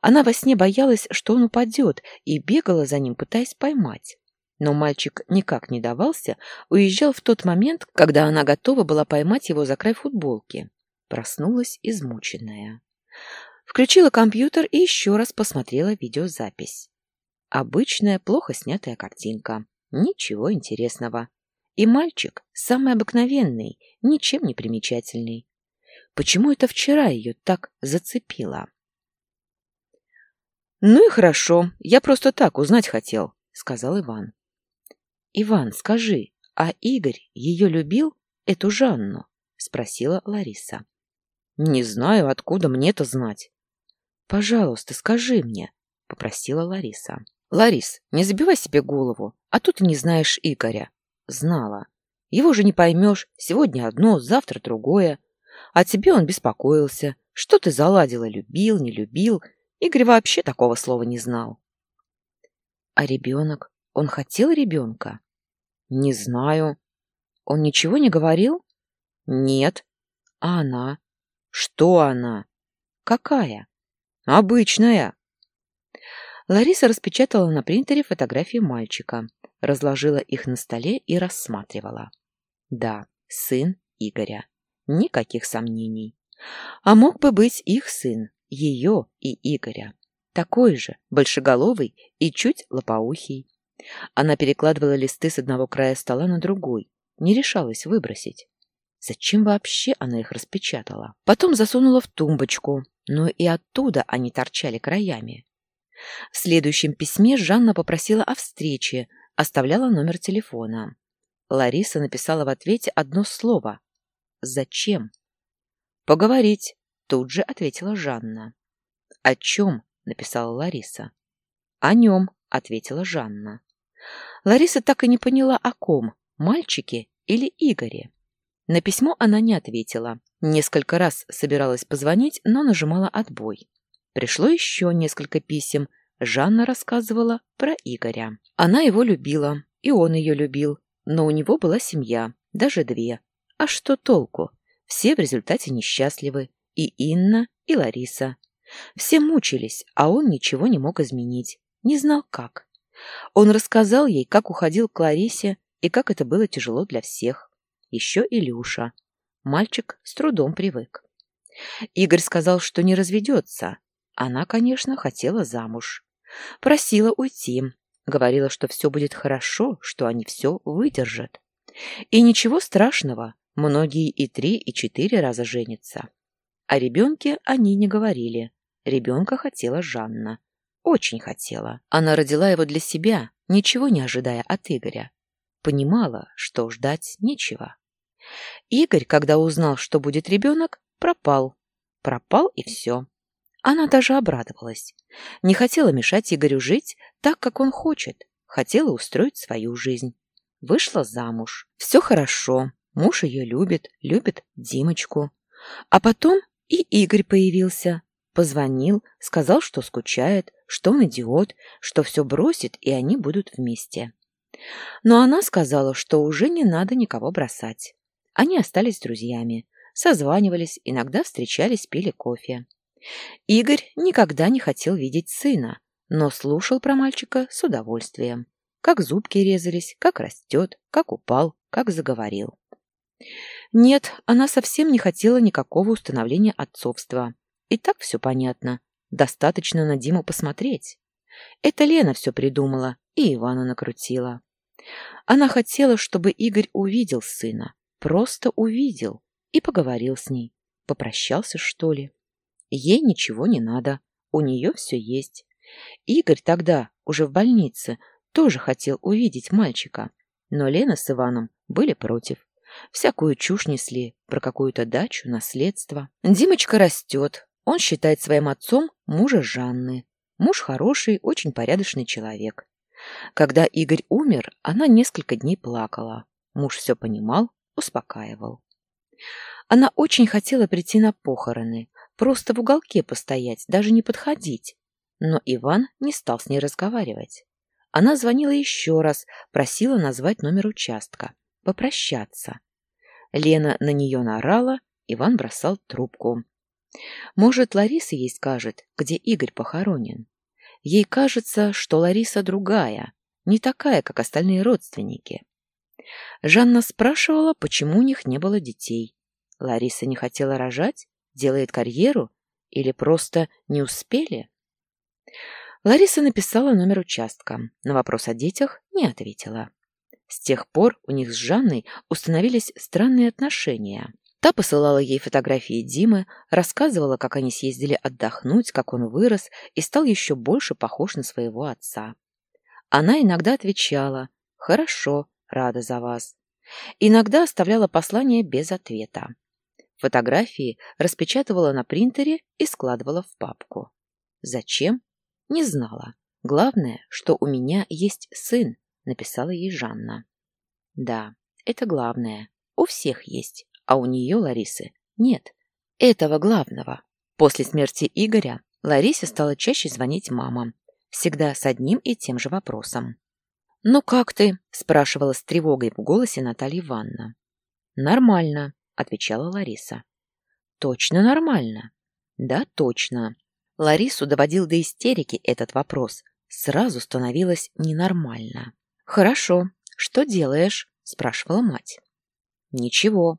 Она во сне боялась, что он упадет, и бегала за ним, пытаясь поймать. Но мальчик никак не давался, уезжал в тот момент, когда она готова была поймать его за край футболки. Проснулась измученная. Включила компьютер и еще раз посмотрела видеозапись. Обычная, плохо снятая картинка. Ничего интересного. И мальчик самый обыкновенный, ничем не примечательный. Почему это вчера ее так зацепило? «Ну и хорошо, я просто так узнать хотел», — сказал Иван. «Иван, скажи, а Игорь ее любил, эту Жанну?» — спросила Лариса. «Не знаю, откуда мне это знать». «Пожалуйста, скажи мне», — попросила Лариса. «Ларис, не забивай себе голову, а тут не знаешь Игоря». «Знала. Его же не поймешь, сегодня одно, завтра другое. А тебе он беспокоился. Что ты заладила, любил, не любил, Игорь вообще такого слова не знал. А ребенок? Он хотел ребенка? Не знаю. Он ничего не говорил? Нет. А она? Что она? Какая? Обычная. Лариса распечатала на принтере фотографии мальчика, разложила их на столе и рассматривала. Да, сын Игоря. Никаких сомнений. А мог бы быть их сын, ее и Игоря. Такой же, большеголовый и чуть лопоухий. Она перекладывала листы с одного края стола на другой, не решалась выбросить. Зачем вообще она их распечатала? Потом засунула в тумбочку, но и оттуда они торчали краями. В следующем письме Жанна попросила о встрече, оставляла номер телефона. Лариса написала в ответе одно слово. «Зачем?» «Поговорить», — тут же ответила Жанна. «О чем?» — написала Лариса. «О нем», — ответила Жанна. Лариса так и не поняла, о ком — мальчике или Игоре. На письмо она не ответила. Несколько раз собиралась позвонить, но нажимала отбой. Пришло еще несколько писем. Жанна рассказывала про Игоря. Она его любила, и он ее любил. Но у него была семья, даже две. А что толку? Все в результате несчастливы. И Инна, и Лариса. Все мучились, а он ничего не мог изменить. Не знал как. Он рассказал ей, как уходил к Ларисе и как это было тяжело для всех. Еще Илюша. Мальчик с трудом привык. Игорь сказал, что не разведется. Она, конечно, хотела замуж. Просила уйти. Говорила, что все будет хорошо, что они все выдержат. И ничего страшного, многие и три, и четыре раза женятся. О ребенке они не говорили. Ребенка хотела Жанна. Очень хотела. Она родила его для себя, ничего не ожидая от Игоря. Понимала, что ждать нечего. Игорь, когда узнал, что будет ребенок, пропал. Пропал и все. Она даже обрадовалась. Не хотела мешать Игорю жить так, как он хочет. Хотела устроить свою жизнь. Вышла замуж. Все хорошо. Муж ее любит, любит Димочку. А потом и Игорь появился. Позвонил, сказал, что скучает, что он идиот, что все бросит, и они будут вместе. Но она сказала, что уже не надо никого бросать. Они остались друзьями, созванивались, иногда встречались, пили кофе. Игорь никогда не хотел видеть сына, но слушал про мальчика с удовольствием. Как зубки резались, как растет, как упал, как заговорил. Нет, она совсем не хотела никакого установления отцовства. И так все понятно. Достаточно на Диму посмотреть. Это Лена все придумала и Ивана накрутила. Она хотела, чтобы Игорь увидел сына, просто увидел и поговорил с ней. Попрощался, что ли? Ей ничего не надо, у нее все есть. Игорь тогда, уже в больнице, тоже хотел увидеть мальчика, но Лена с Иваном были против. Всякую чушь несли про какую-то дачу, наследство. Димочка растет, он считает своим отцом мужа Жанны. Муж хороший, очень порядочный человек. Когда Игорь умер, она несколько дней плакала. Муж все понимал, успокаивал. Она очень хотела прийти на похороны, просто в уголке постоять, даже не подходить. Но Иван не стал с ней разговаривать. Она звонила еще раз, просила назвать номер участка, попрощаться. Лена на нее наорала, Иван бросал трубку. Может, Лариса ей скажет, где Игорь похоронен. Ей кажется, что Лариса другая, не такая, как остальные родственники. Жанна спрашивала, почему у них не было детей. Лариса не хотела рожать, делает карьеру или просто не успели? Лариса написала номер участка, на вопрос о детях не ответила. С тех пор у них с Жанной установились странные отношения. Та посылала ей фотографии Димы, рассказывала, как они съездили отдохнуть, как он вырос и стал еще больше похож на своего отца. Она иногда отвечала «Хорошо, рада за вас». Иногда оставляла послание без ответа. Фотографии распечатывала на принтере и складывала в папку. Зачем? Не знала. Главное, что у меня есть сын, написала ей Жанна. Да, это главное. У всех есть а у нее, Ларисы, нет. Этого главного. После смерти Игоря Ларисе стала чаще звонить мамам, всегда с одним и тем же вопросом. «Ну как ты?» – спрашивала с тревогой в голосе Наталья Ивановна. «Нормально», – отвечала Лариса. «Точно нормально?» «Да, точно». Ларису доводил до истерики этот вопрос. Сразу становилось ненормально. «Хорошо. Что делаешь?» – спрашивала мать. «Ничего.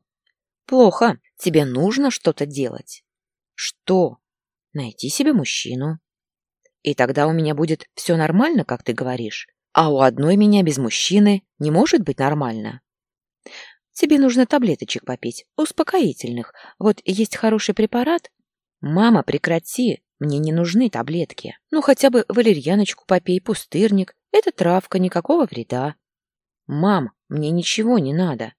Плохо. Тебе нужно что-то делать. Что? Найти себе мужчину. И тогда у меня будет все нормально, как ты говоришь. А у одной меня без мужчины не может быть нормально. Тебе нужно таблеточек попить, успокоительных. Вот есть хороший препарат. Мама, прекрати, мне не нужны таблетки. Ну, хотя бы валерьяночку попей, пустырник. Это травка, никакого вреда. Мам, мне ничего не надо.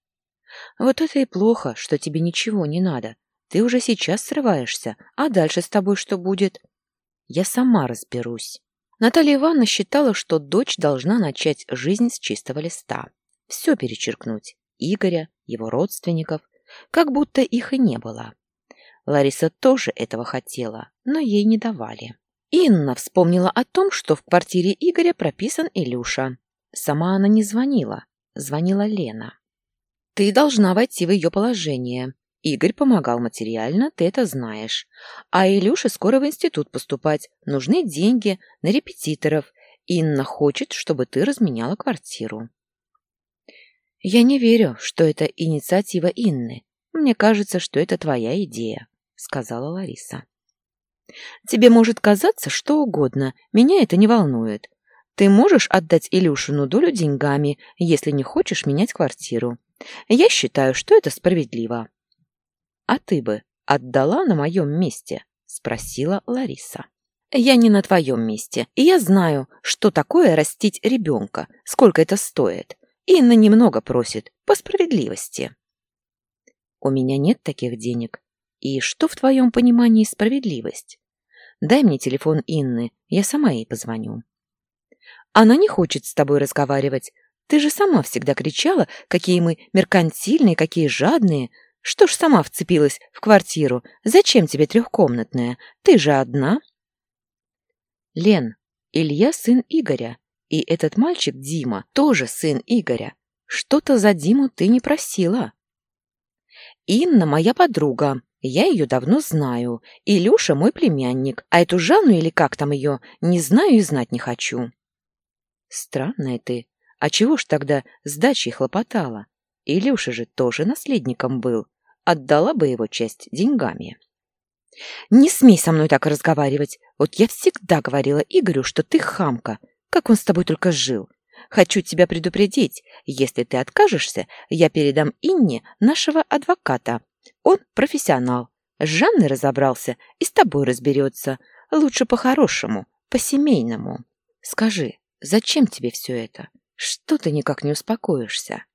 Вот это и плохо, что тебе ничего не надо. Ты уже сейчас срываешься, а дальше с тобой что будет? Я сама разберусь. Наталья Ивановна считала, что дочь должна начать жизнь с чистого листа. Все перечеркнуть. Игоря, его родственников, как будто их и не было. Лариса тоже этого хотела, но ей не давали. Инна вспомнила о том, что в квартире Игоря прописан Илюша. Сама она не звонила, звонила Лена. «Ты должна войти в ее положение. Игорь помогал материально, ты это знаешь. А Илюше скоро в институт поступать. Нужны деньги на репетиторов. Инна хочет, чтобы ты разменяла квартиру». «Я не верю, что это инициатива Инны. Мне кажется, что это твоя идея», — сказала Лариса. «Тебе может казаться что угодно, меня это не волнует. Ты можешь отдать Илюшину долю деньгами, если не хочешь менять квартиру. Я считаю, что это справедливо». «А ты бы отдала на моем месте?» — спросила Лариса. «Я не на твоем месте, и я знаю, что такое растить ребенка, сколько это стоит. Инна немного просит, по справедливости. У меня нет таких денег. И что в твоем понимании справедливость? Дай мне телефон Инны, я сама ей позвоню. Она не хочет с тобой разговаривать. Ты же сама всегда кричала, какие мы меркантильные, какие жадные. Что ж сама вцепилась в квартиру? Зачем тебе трехкомнатная? Ты же одна. Лен, Илья сын Игоря. И этот мальчик Дима тоже сын Игоря. Что-то за Диму ты не просила. Инна моя подруга. Я ее давно знаю. Илюша мой племянник. А эту Жанну или как там ее, не знаю и знать не хочу. Странная ты. А чего ж тогда с дачей хлопотала? Илюша же тоже наследником был. Отдала бы его часть деньгами. Не смей со мной так разговаривать. Вот я всегда говорила Игорю, что ты хамка. Как он с тобой только жил? Хочу тебя предупредить. Если ты откажешься, я передам Инне нашего адвоката. Он профессионал. С Жанной разобрался и с тобой разберется. Лучше по-хорошему, по-семейному. Скажи, зачем тебе все это? Что ты никак не успокоишься?»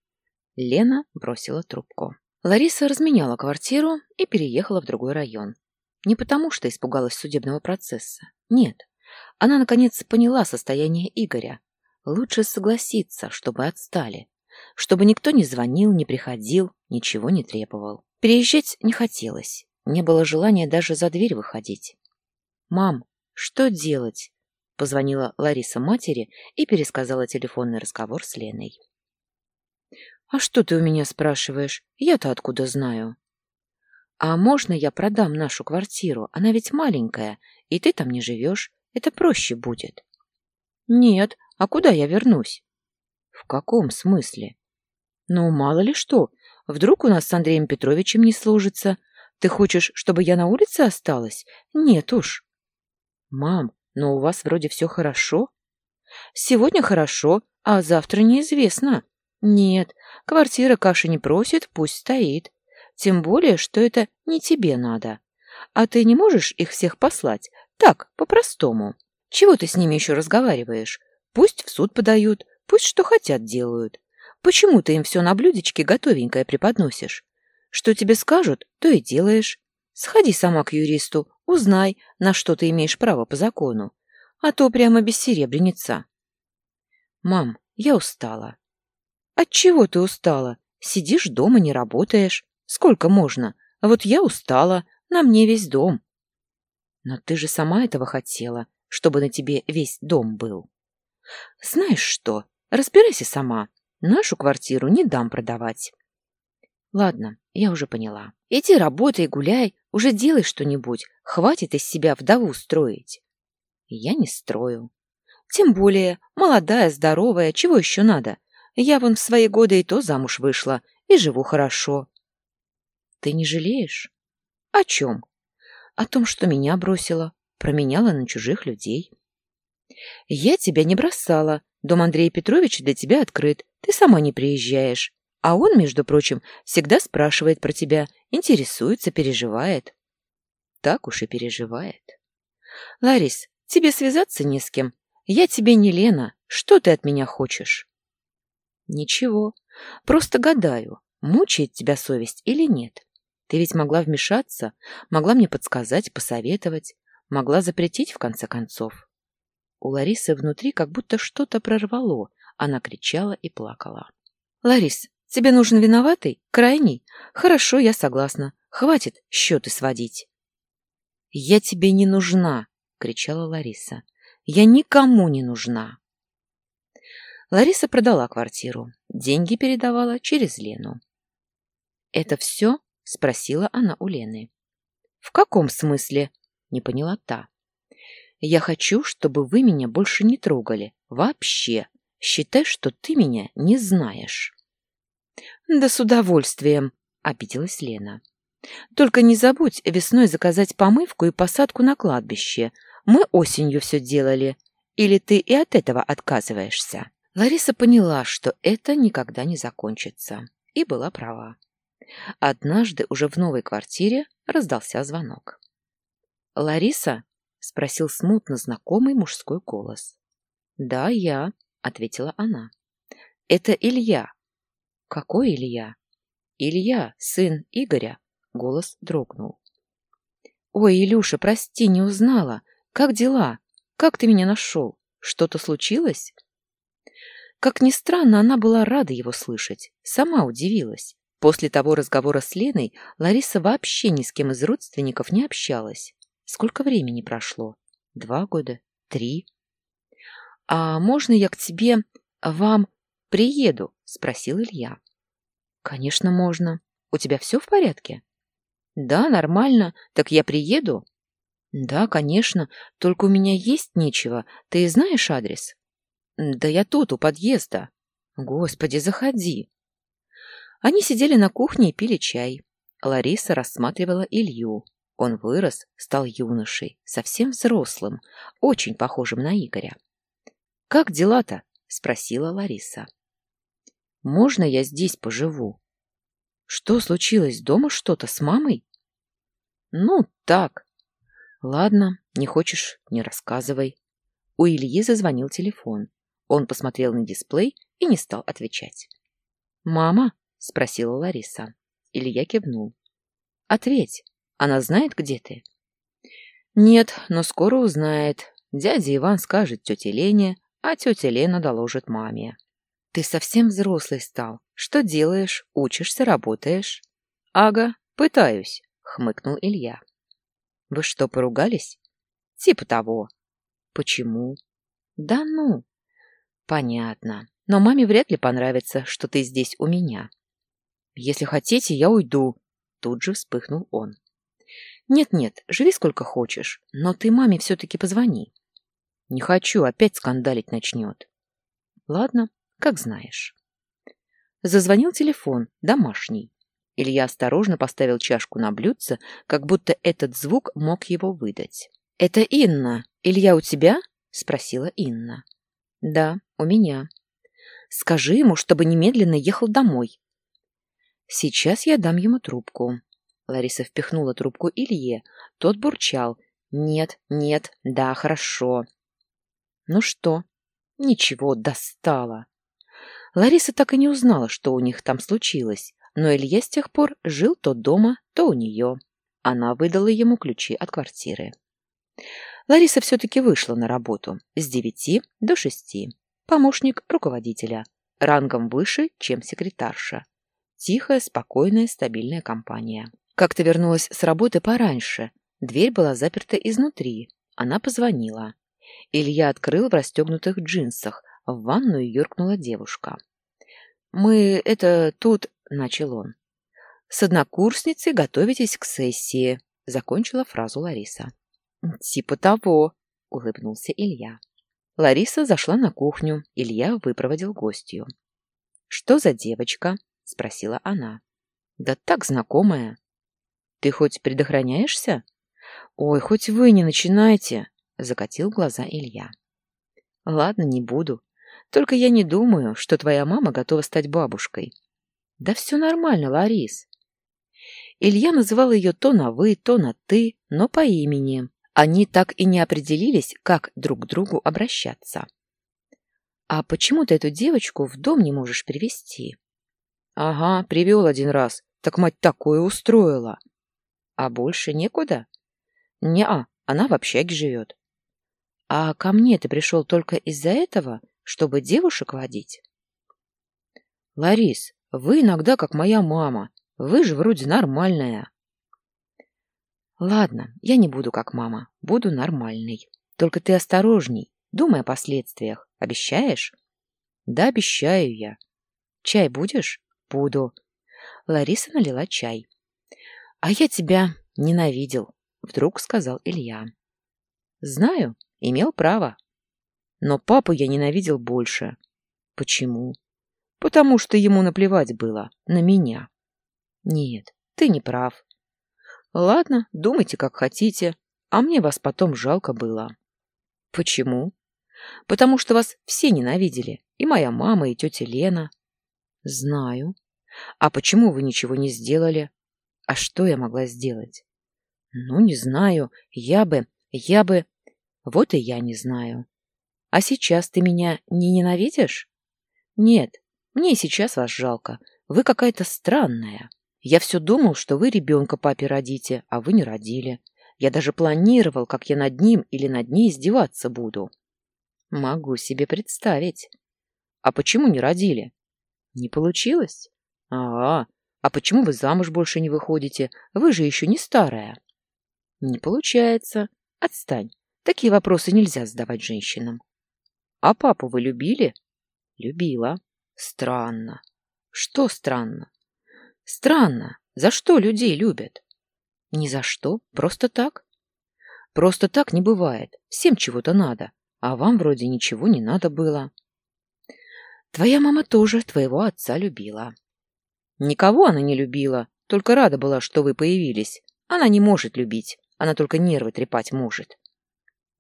Лена бросила трубку. Лариса разменяла квартиру и переехала в другой район. Не потому, что испугалась судебного процесса. Нет. Она, наконец, поняла состояние Игоря. Лучше согласиться, чтобы отстали. Чтобы никто не звонил, не приходил, ничего не требовал. Переезжать не хотелось. Не было желания даже за дверь выходить. «Мам, что делать?» Позвонила Лариса матери и пересказала телефонный разговор с Леной. «А что ты у меня спрашиваешь? Я-то откуда знаю?» «А можно я продам нашу квартиру? Она ведь маленькая, и ты там не живешь. Это проще будет. Нет, а куда я вернусь? В каком смысле? Ну, мало ли что. Вдруг у нас с Андреем Петровичем не служится. Ты хочешь, чтобы я на улице осталась? Нет уж. Мам, но у вас вроде все хорошо. Сегодня хорошо, а завтра неизвестно. Нет, квартира каши не просит, пусть стоит. Тем более, что это не тебе надо. А ты не можешь их всех послать? Так, по-простому. Чего ты с ними еще разговариваешь? Пусть в суд подают, пусть что хотят делают. Почему ты им все на блюдечке готовенькое преподносишь? Что тебе скажут, то и делаешь. Сходи сама к юристу, узнай, на что ты имеешь право по закону. А то прямо бессеребреница. Мам, я устала. От чего ты устала? Сидишь дома, не работаешь. Сколько можно? А вот я устала, на мне весь дом. Но ты же сама этого хотела, чтобы на тебе весь дом был. Знаешь что, разбирайся сама. Нашу квартиру не дам продавать. Ладно, я уже поняла. Иди работай, гуляй, уже делай что-нибудь. Хватит из себя вдову строить. Я не строю. Тем более, молодая, здоровая, чего еще надо? Я вон в свои годы и то замуж вышла, и живу хорошо. Ты не жалеешь? О чем? О том, что меня бросила, променяла на чужих людей. Я тебя не бросала. Дом Андрея Петровича для тебя открыт. Ты сама не приезжаешь. А он, между прочим, всегда спрашивает про тебя, интересуется, переживает. Так уж и переживает. Ларис, тебе связаться не с кем. Я тебе не Лена. Что ты от меня хочешь? Ничего. Просто гадаю, мучает тебя совесть или нет. Ты ведь могла вмешаться, могла мне подсказать, посоветовать, могла запретить в конце концов. У Ларисы внутри как будто что-то прорвало. Она кричала и плакала. «Ларис, тебе нужен виноватый? Крайний? Хорошо, я согласна. Хватит счеты сводить». «Я тебе не нужна!» — кричала Лариса. «Я никому не нужна!» Лариса продала квартиру. Деньги передавала через Лену. «Это все?» — спросила она у Лены. «В каком смысле?» — не поняла та. «Я хочу, чтобы вы меня больше не трогали. Вообще. Считай, что ты меня не знаешь». «Да с удовольствием», — обиделась Лена. «Только не забудь весной заказать помывку и посадку на кладбище. Мы осенью все делали. Или ты и от этого отказываешься?» Лариса поняла, что это никогда не закончится, и была права. Однажды уже в новой квартире раздался звонок. «Лариса?» — спросил смутно знакомый мужской голос. «Да, я», — ответила она. «Это Илья». «Какой Илья?» «Илья, сын Игоря», — голос дрогнул. «Ой, Илюша, прости, не узнала. Как дела? Как ты меня нашел? Что-то случилось?» Как ни странно, она была рада его слышать, сама удивилась. После того разговора с Леной Лариса вообще ни с кем из родственников не общалась. Сколько времени прошло? Два года? Три? — А можно я к тебе, вам, приеду? — спросил Илья. — Конечно, можно. У тебя все в порядке? — Да, нормально. Так я приеду? — Да, конечно. Только у меня есть нечего. Ты знаешь адрес? «Да я тут, у подъезда». «Господи, заходи». Они сидели на кухне и пили чай. Лариса рассматривала Илью. Он вырос, стал юношей, совсем взрослым, очень похожим на Игоря. «Как дела-то?» — спросила Лариса. «Можно я здесь поживу?» «Что случилось? Дома что-то с мамой?» «Ну, так». «Ладно, не хочешь — не рассказывай». У Ильи зазвонил телефон. Он посмотрел на дисплей и не стал отвечать. «Мама?» — спросила Лариса. Илья кивнул. «Ответь. Она знает, где ты?» «Нет, но скоро узнает. Дядя Иван скажет тете Лене, а тетя Лена доложит маме». «Ты совсем взрослый стал. Что делаешь? Учишься, работаешь?» «Ага, пытаюсь», — хмыкнул Илья. «Вы что, поругались?» «Типа того». «Почему?» «Да ну, Понятно. Но маме вряд ли понравится, что ты здесь у меня. Если хотите, я уйду. Тут же вспыхнул он. Нет-нет, живи сколько хочешь, но ты маме все-таки позвони. Не хочу, опять скандалить начнет. Ладно, как знаешь. Зазвонил телефон, домашний. Илья осторожно поставил чашку на блюдце, как будто этот звук мог его выдать. «Это Инна. Илья у тебя?» — спросила Инна. Да, у меня. Скажи ему, чтобы немедленно ехал домой. Сейчас я дам ему трубку. Лариса впихнула трубку Илье. Тот бурчал. Нет, нет, да, хорошо. Ну что? Ничего, достала. Лариса так и не узнала, что у них там случилось, но Илья с тех пор жил то дома, то у нее. Она выдала ему ключи от квартиры. Лариса все-таки вышла на работу с девяти до шести. Помощник руководителя, рангом выше, чем секретарша. Тихая, спокойная, стабильная компания. Как-то вернулась с работы пораньше. Дверь была заперта изнутри. Она позвонила. Илья открыл в расстегнутых джинсах. В ванную юркнула девушка. «Мы это тут...» — начал он. «С однокурсницей готовитесь к сессии», — закончила фразу Лариса. «Типа того», — улыбнулся Илья. Лариса зашла на кухню, Илья выпроводил гостью. «Что за девочка?» — спросила она. «Да так знакомая». Ты хоть предохраняешься? Ой, хоть вы не начинайте, закатил глаза Илья. Ладно, не буду. Только я не думаю, что твоя мама готова стать бабушкой. Да все нормально, Ларис. Илья называл ее то на «вы», то на «ты», но по имени. Они так и не определились, как друг к другу обращаться. «А почему ты эту девочку в дом не можешь привести? «Ага, привел один раз. Так мать такое устроила». «А больше некуда?» «Не-а, она в общаге живет». «А ко мне ты пришел только из-за этого, чтобы девушек водить?» «Ларис, вы иногда как моя мама. Вы же вроде нормальная». «Ладно, я не буду как мама. Буду нормальной. Только ты осторожней. Думай о последствиях. Обещаешь?» «Да, обещаю я. Чай будешь?» «Буду». Лариса налила чай. «А я тебя ненавидел», — вдруг сказал Илья. «Знаю, имел право. Но папу я ненавидел больше. Почему? Потому что ему наплевать было на меня. Нет, ты не прав. Ладно, думайте, как хотите, а мне вас потом жалко было. Почему? Потому что вас все ненавидели, и моя мама, и тетя Лена. Знаю. А почему вы ничего не сделали? А что я могла сделать? Ну, не знаю. Я бы... Я бы... Вот и я не знаю. А сейчас ты меня не ненавидишь? Нет, мне сейчас вас жалко. Вы какая-то странная. Я все думал, что вы ребенка папе родите, а вы не родили. Я даже планировал, как я над ним или над ней издеваться буду. Могу себе представить. А почему не родили? Не получилось? А, -а, а почему вы замуж больше не выходите? Вы же еще не старая. Не получается. Отстань. Такие вопросы нельзя задавать женщинам. А папу вы любили? Любила. Странно. Что странно? Странно. За что людей любят? Ни за что. Просто так. Просто так не бывает. Всем чего-то надо. А вам вроде ничего не надо было. Твоя мама тоже твоего отца любила. Никого она не любила, только рада была, что вы появились. Она не может любить, она только нервы трепать может.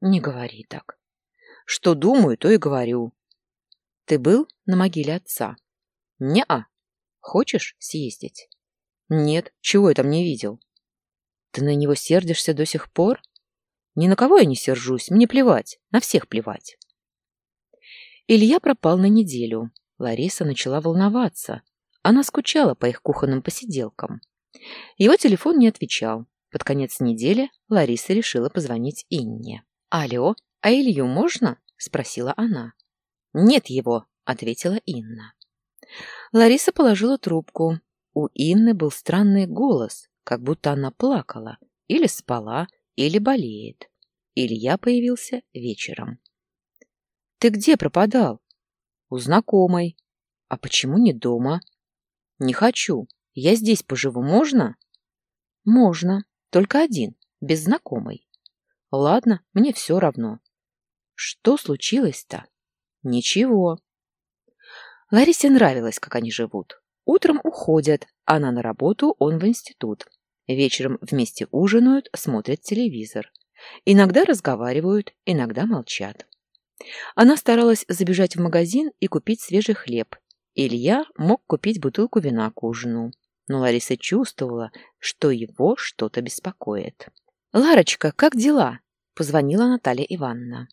Не говори так. Что думаю, то и говорю. Ты был на могиле отца? Не-а. Хочешь съездить? Нет, чего я там не видел? Ты на него сердишься до сих пор? Ни на кого я не сержусь, мне плевать, на всех плевать. Илья пропал на неделю. Лариса начала волноваться. Она скучала по их кухонным посиделкам. Его телефон не отвечал. Под конец недели Лариса решила позвонить Инне. «Алло, а Илью можно?» – спросила она. «Нет его», – ответила Инна. Лариса положила трубку. У Инны был странный голос, как будто она плакала, или спала, или болеет. Илья появился вечером. Ты где пропадал? У знакомой. А почему не дома? Не хочу. Я здесь поживу, можно? Можно. Только один, без знакомой. Ладно, мне все равно. Что случилось-то? Ничего. Ларисе нравилось, как они живут. Утром уходят, она на работу, он в институт. Вечером вместе ужинают, смотрят телевизор. Иногда разговаривают, иногда молчат. Она старалась забежать в магазин и купить свежий хлеб. Илья мог купить бутылку вина к ужину. Но Лариса чувствовала, что его что-то беспокоит. «Ларочка, как дела?» – позвонила Наталья Ивановна.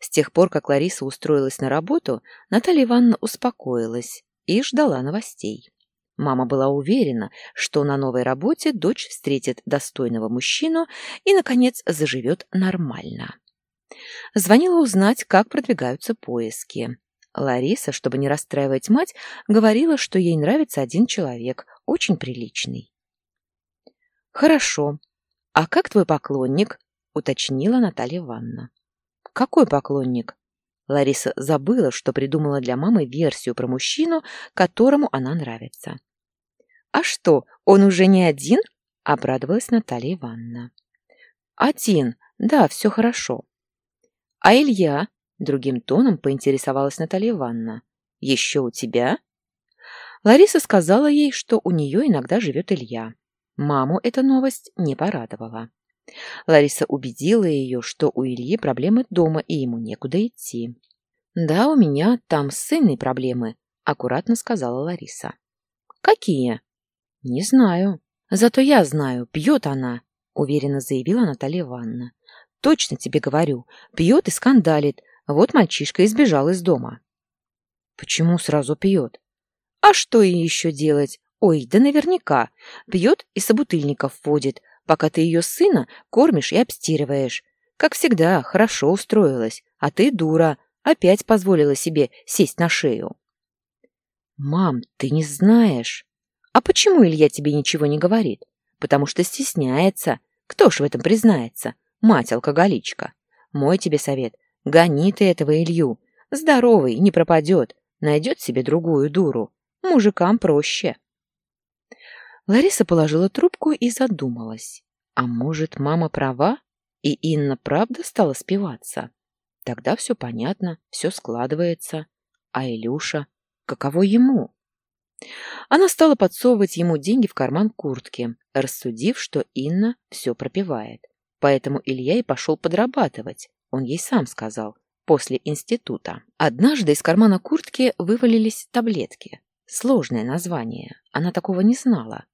С тех пор, как Лариса устроилась на работу, Наталья Ивановна успокоилась и ждала новостей. Мама была уверена, что на новой работе дочь встретит достойного мужчину и, наконец, заживет нормально. Звонила узнать, как продвигаются поиски. Лариса, чтобы не расстраивать мать, говорила, что ей нравится один человек, очень приличный. «Хорошо. А как твой поклонник?» — уточнила Наталья Ивановна. «Какой поклонник?» Лариса забыла, что придумала для мамы версию про мужчину, которому она нравится. «А что, он уже не один?» — обрадовалась Наталья Ивановна. «Один. Да, все хорошо. «А Илья?» — другим тоном поинтересовалась Наталья Ивановна. «Еще у тебя?» Лариса сказала ей, что у нее иногда живет Илья. Маму эта новость не порадовала. Лариса убедила ее, что у Ильи проблемы дома, и ему некуда идти. «Да, у меня там с проблемы», — аккуратно сказала Лариса. «Какие?» «Не знаю. Зато я знаю, пьет она», — уверенно заявила Наталья Ивановна. «Точно тебе говорю, пьет и скандалит. Вот мальчишка избежал из дома». «Почему сразу пьет?» «А что ей еще делать? Ой, да наверняка. Пьет и собутыльников вводит, пока ты ее сына кормишь и обстирываешь. Как всегда, хорошо устроилась, а ты дура, опять позволила себе сесть на шею. «Мам, ты не знаешь. А почему Илья тебе ничего не говорит? Потому что стесняется. Кто ж в этом признается? Мать-алкоголичка. Мой тебе совет. Гони ты этого Илью. Здоровый, не пропадет. Найдет себе другую дуру. Мужикам проще». Лариса положила трубку и задумалась. А может, мама права, и Инна правда стала спиваться? Тогда все понятно, все складывается. А Илюша? Каково ему? Она стала подсовывать ему деньги в карман куртки, рассудив, что Инна все пропивает. Поэтому Илья и пошел подрабатывать, он ей сам сказал, после института. Однажды из кармана куртки вывалились таблетки. Сложное название, она такого не знала.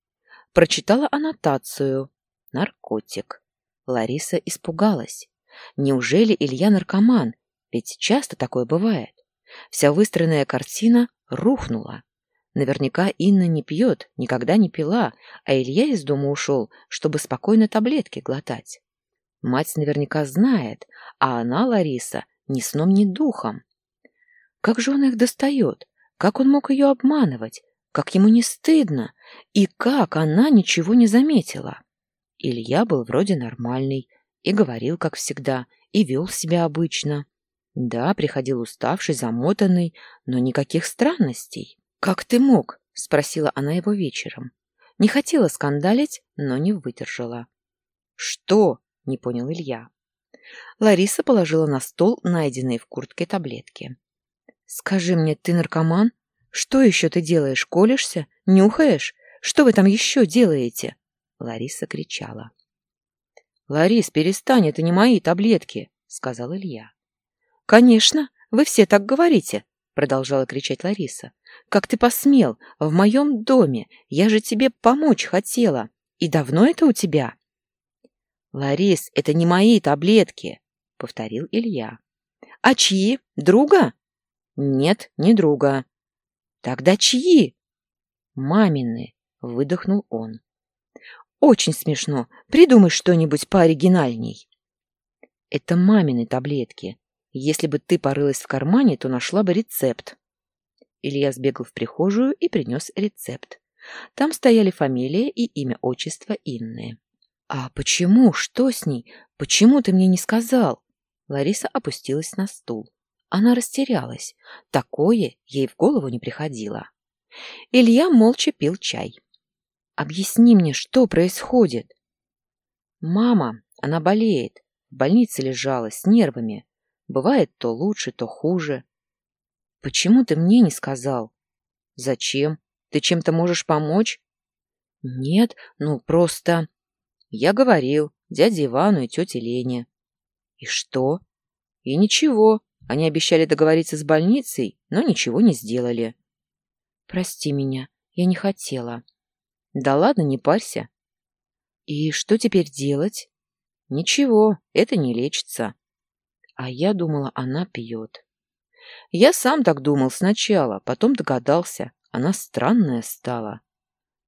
Прочитала аннотацию. Наркотик. Лариса испугалась. Неужели Илья наркоман? Ведь часто такое бывает. Вся выстроенная картина рухнула. Наверняка Инна не пьет, никогда не пила, а Илья из дома ушел, чтобы спокойно таблетки глотать. Мать наверняка знает, а она, Лариса, ни сном, ни духом. Как же он их достает? Как он мог ее обманывать? Как ему не стыдно? И как она ничего не заметила? Илья был вроде нормальный, и говорил, как всегда, и вел себя обычно. Да, приходил уставший, замотанный, но никаких странностей. «Как ты мог?» — спросила она его вечером. Не хотела скандалить, но не выдержала. «Что?» — не понял Илья. Лариса положила на стол найденные в куртке таблетки. «Скажи мне, ты наркоман? Что еще ты делаешь? Колешься? Нюхаешь? Что вы там еще делаете?» Лариса кричала. «Ларис, перестань, это не мои таблетки», — сказал Илья. «Конечно, вы все так говорите», — продолжала кричать Лариса. «Как ты посмел? В моем доме. Я же тебе помочь хотела. И давно это у тебя?» «Ларис, это не мои таблетки», — повторил Илья. «А чьи? Друга?» «Нет, не друга». «Тогда чьи?» «Мамины», — выдохнул он. Очень смешно. Придумай что-нибудь пооригинальней. Это мамины таблетки. Если бы ты порылась в кармане, то нашла бы рецепт. Илья сбегал в прихожую и принес рецепт. Там стояли фамилия и имя отчества Инны. «А почему? Что с ней? Почему ты мне не сказал?» Лариса опустилась на стул. Она растерялась. Такое ей в голову не приходило. Илья молча пил чай. Объясни мне, что происходит? Мама, она болеет. В больнице лежала, с нервами. Бывает то лучше, то хуже. Почему ты мне не сказал? Зачем? Ты чем-то можешь помочь? Нет, ну просто... Я говорил дяде Ивану и тете Лене. И что? И ничего. Они обещали договориться с больницей, но ничего не сделали. Прости меня, я не хотела. Да ладно, не парься. И что теперь делать? Ничего, это не лечится. А я думала, она пьет. Я сам так думал сначала, потом догадался. Она странная стала.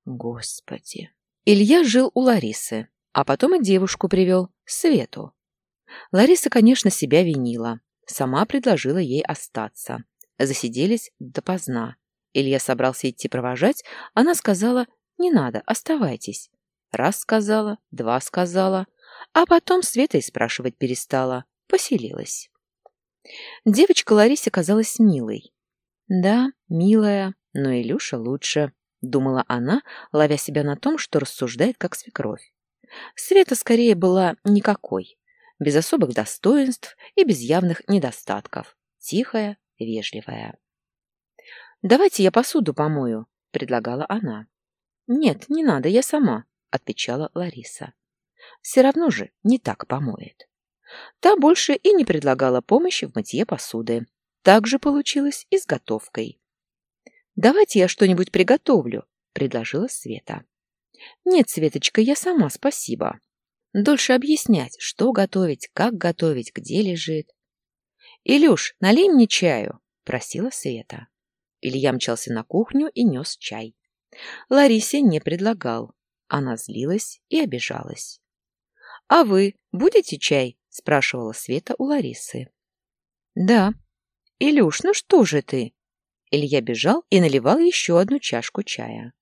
Господи. Илья жил у Ларисы, а потом и девушку привел, Свету. Лариса, конечно, себя винила. Сама предложила ей остаться. Засиделись допоздна. Илья собрался идти провожать, она сказала, не надо, оставайтесь. Раз сказала, два сказала, а потом Света и спрашивать перестала. Поселилась. Девочка Ларисе казалась милой. Да, милая, но Илюша лучше, думала она, ловя себя на том, что рассуждает как свекровь. Света скорее была никакой, без особых достоинств и без явных недостатков, тихая, вежливая. «Давайте я посуду помою», — предлагала она. «Нет, не надо, я сама. отвечала Лариса. «Все равно же не так помоет». Та больше и не предлагала помощи в мытье посуды. Так же получилось и с готовкой. «Давайте я что-нибудь приготовлю», — предложила Света. «Нет, Светочка, я сама, спасибо. Дольше объяснять, что готовить, как готовить, где лежит». «Илюш, налей мне чаю», — просила Света. Илья мчался на кухню и нес чай. Ларисе не предлагал. Она злилась и обижалась. «А вы будете чай?» — спрашивала Света у Ларисы. «Да». «Илюш, ну что же ты?» Илья бежал и наливал еще одну чашку чая.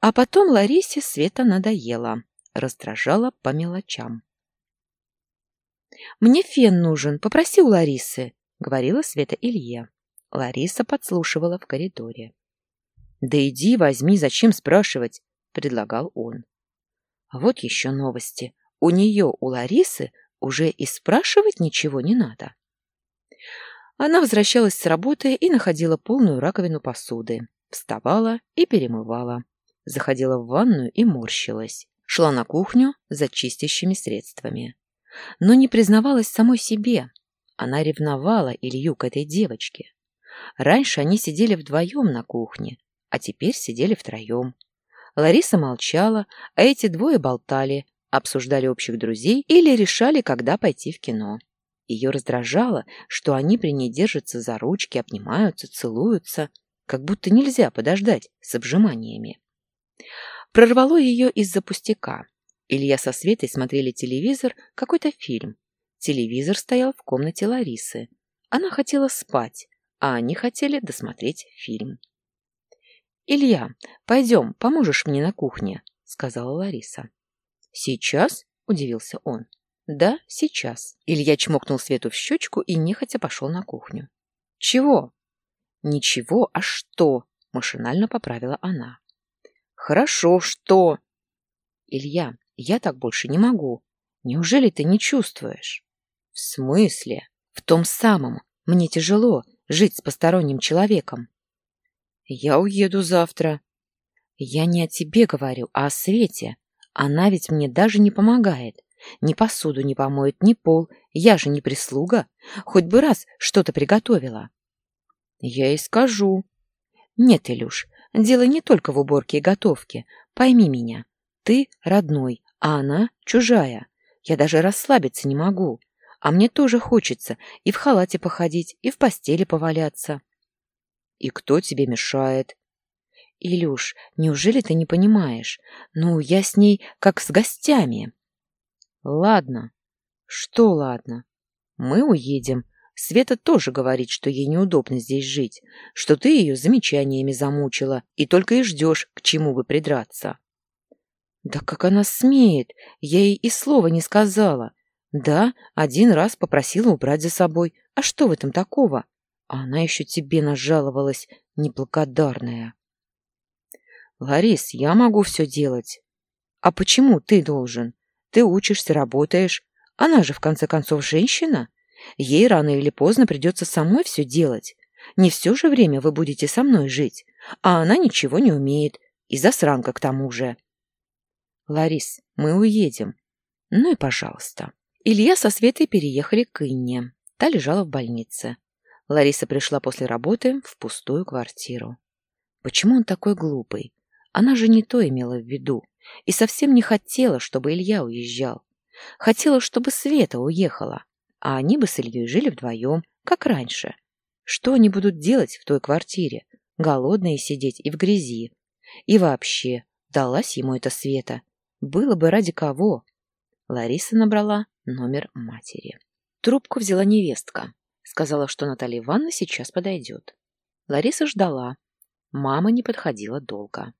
А потом Ларисе Света надоела, раздражала по мелочам. «Мне фен нужен, попроси у Ларисы», — говорила Света Илье. Лариса подслушивала в коридоре. «Да иди, возьми, зачем спрашивать?» — предлагал он. Вот еще новости. У нее, у Ларисы, уже и спрашивать ничего не надо. Она возвращалась с работы и находила полную раковину посуды. Вставала и перемывала. Заходила в ванную и морщилась. Шла на кухню за чистящими средствами. Но не признавалась самой себе. Она ревновала Илью к этой девочке. Раньше они сидели вдвоем на кухне, а теперь сидели втроем. Лариса молчала, а эти двое болтали, обсуждали общих друзей или решали, когда пойти в кино. Ее раздражало, что они при ней держатся за ручки, обнимаются, целуются, как будто нельзя подождать с обжиманиями. Прорвало ее из-за пустяка. Илья со Светой смотрели телевизор, какой-то фильм. Телевизор стоял в комнате Ларисы. Она хотела спать, а они хотели досмотреть фильм. «Илья, пойдем, поможешь мне на кухне», — сказала Лариса. «Сейчас?» — удивился он. «Да, сейчас». Илья чмокнул Свету в щечку и нехотя пошел на кухню. «Чего?» «Ничего, а что?» — машинально поправила она. «Хорошо, что?» «Илья, я так больше не могу. Неужели ты не чувствуешь?» «В смысле?» «В том самом. Мне тяжело жить с посторонним человеком. Я уеду завтра. Я не о тебе говорю, а о Свете. Она ведь мне даже не помогает. Ни посуду не помоет, ни пол. Я же не прислуга. Хоть бы раз что-то приготовила. Я и скажу. Нет, Илюш, дело не только в уборке и готовке. Пойми меня. Ты родной, а она чужая. Я даже расслабиться не могу. А мне тоже хочется и в халате походить, и в постели поваляться. И кто тебе мешает? Илюш, неужели ты не понимаешь? Ну, я с ней как с гостями. Ладно. Что ладно? Мы уедем. Света тоже говорит, что ей неудобно здесь жить, что ты ее замечаниями замучила и только и ждешь, к чему бы придраться. Да как она смеет? Я ей и слова не сказала. Да, один раз попросила убрать за собой. А что в этом такого? А она еще тебе нажаловалась, неблагодарная. Ларис, я могу все делать. А почему ты должен? Ты учишься, работаешь. Она же, в конце концов, женщина. Ей рано или поздно придется самой все делать. Не все же время вы будете со мной жить. А она ничего не умеет. И засранка к тому же. Ларис, мы уедем. Ну и пожалуйста. Илья со Светой переехали к Инне. Та лежала в больнице. Лариса пришла после работы в пустую квартиру. Почему он такой глупый? Она же не то имела в виду и совсем не хотела, чтобы Илья уезжал. Хотела, чтобы Света уехала, а они бы с Ильей жили вдвоем, как раньше. Что они будут делать в той квартире? Голодные сидеть и в грязи. И вообще, далась ему эта Света. Было бы ради кого. Лариса набрала номер матери. Трубку взяла невестка. Сказала, что Наталья Ивановна сейчас подойдет. Лариса ждала. Мама не подходила долго.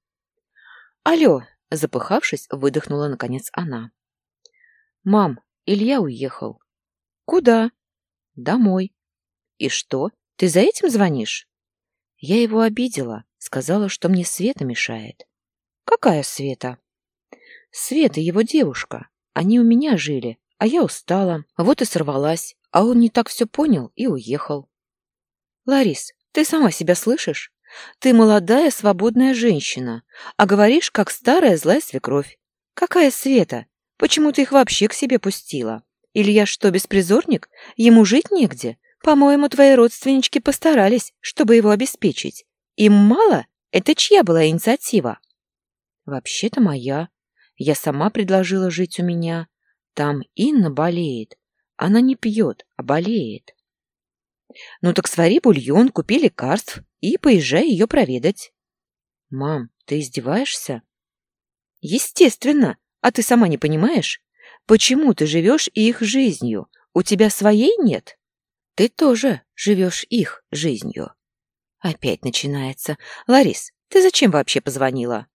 «Алло!» — запыхавшись, выдохнула наконец она. «Мам, Илья уехал». «Куда?» «Домой». «И что? Ты за этим звонишь?» «Я его обидела. Сказала, что мне Света мешает». «Какая Света?» «Света, его девушка. Они у меня жили, а я устала. Вот и сорвалась. А он не так все понял и уехал. Ларис, ты сама себя слышишь? Ты молодая, свободная женщина, а говоришь, как старая злая свекровь. Какая Света? Почему ты их вообще к себе пустила? Илья что, беспризорник? Ему жить негде? По-моему, твои родственнички постарались, чтобы его обеспечить. Им мало? Это чья была инициатива? Вообще-то моя. Я сама предложила жить у меня. Там Инна болеет. Она не пьет, а болеет. Ну так свари бульон, купи лекарств и поезжай ее проведать. Мам, ты издеваешься? Естественно. А ты сама не понимаешь? Почему ты живешь их жизнью? У тебя своей нет? Ты тоже живешь их жизнью. Опять начинается. Ларис, ты зачем вообще позвонила?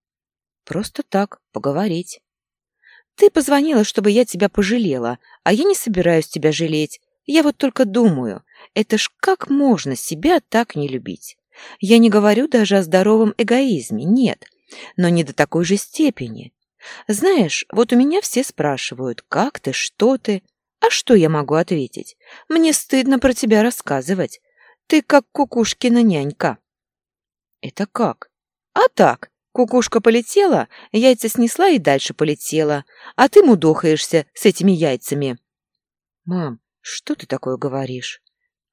Просто так, поговорить. Ты позвонила, чтобы я тебя пожалела, а я не собираюсь тебя жалеть. Я вот только думаю, это ж как можно себя так не любить? Я не говорю даже о здоровом эгоизме, нет, но не до такой же степени. Знаешь, вот у меня все спрашивают, как ты, что ты, а что я могу ответить? Мне стыдно про тебя рассказывать. Ты как кукушкина нянька. Это как? А так, кукушка полетела, яйца снесла и дальше полетела, а ты мудохаешься с этими яйцами. Мам, что ты такое говоришь?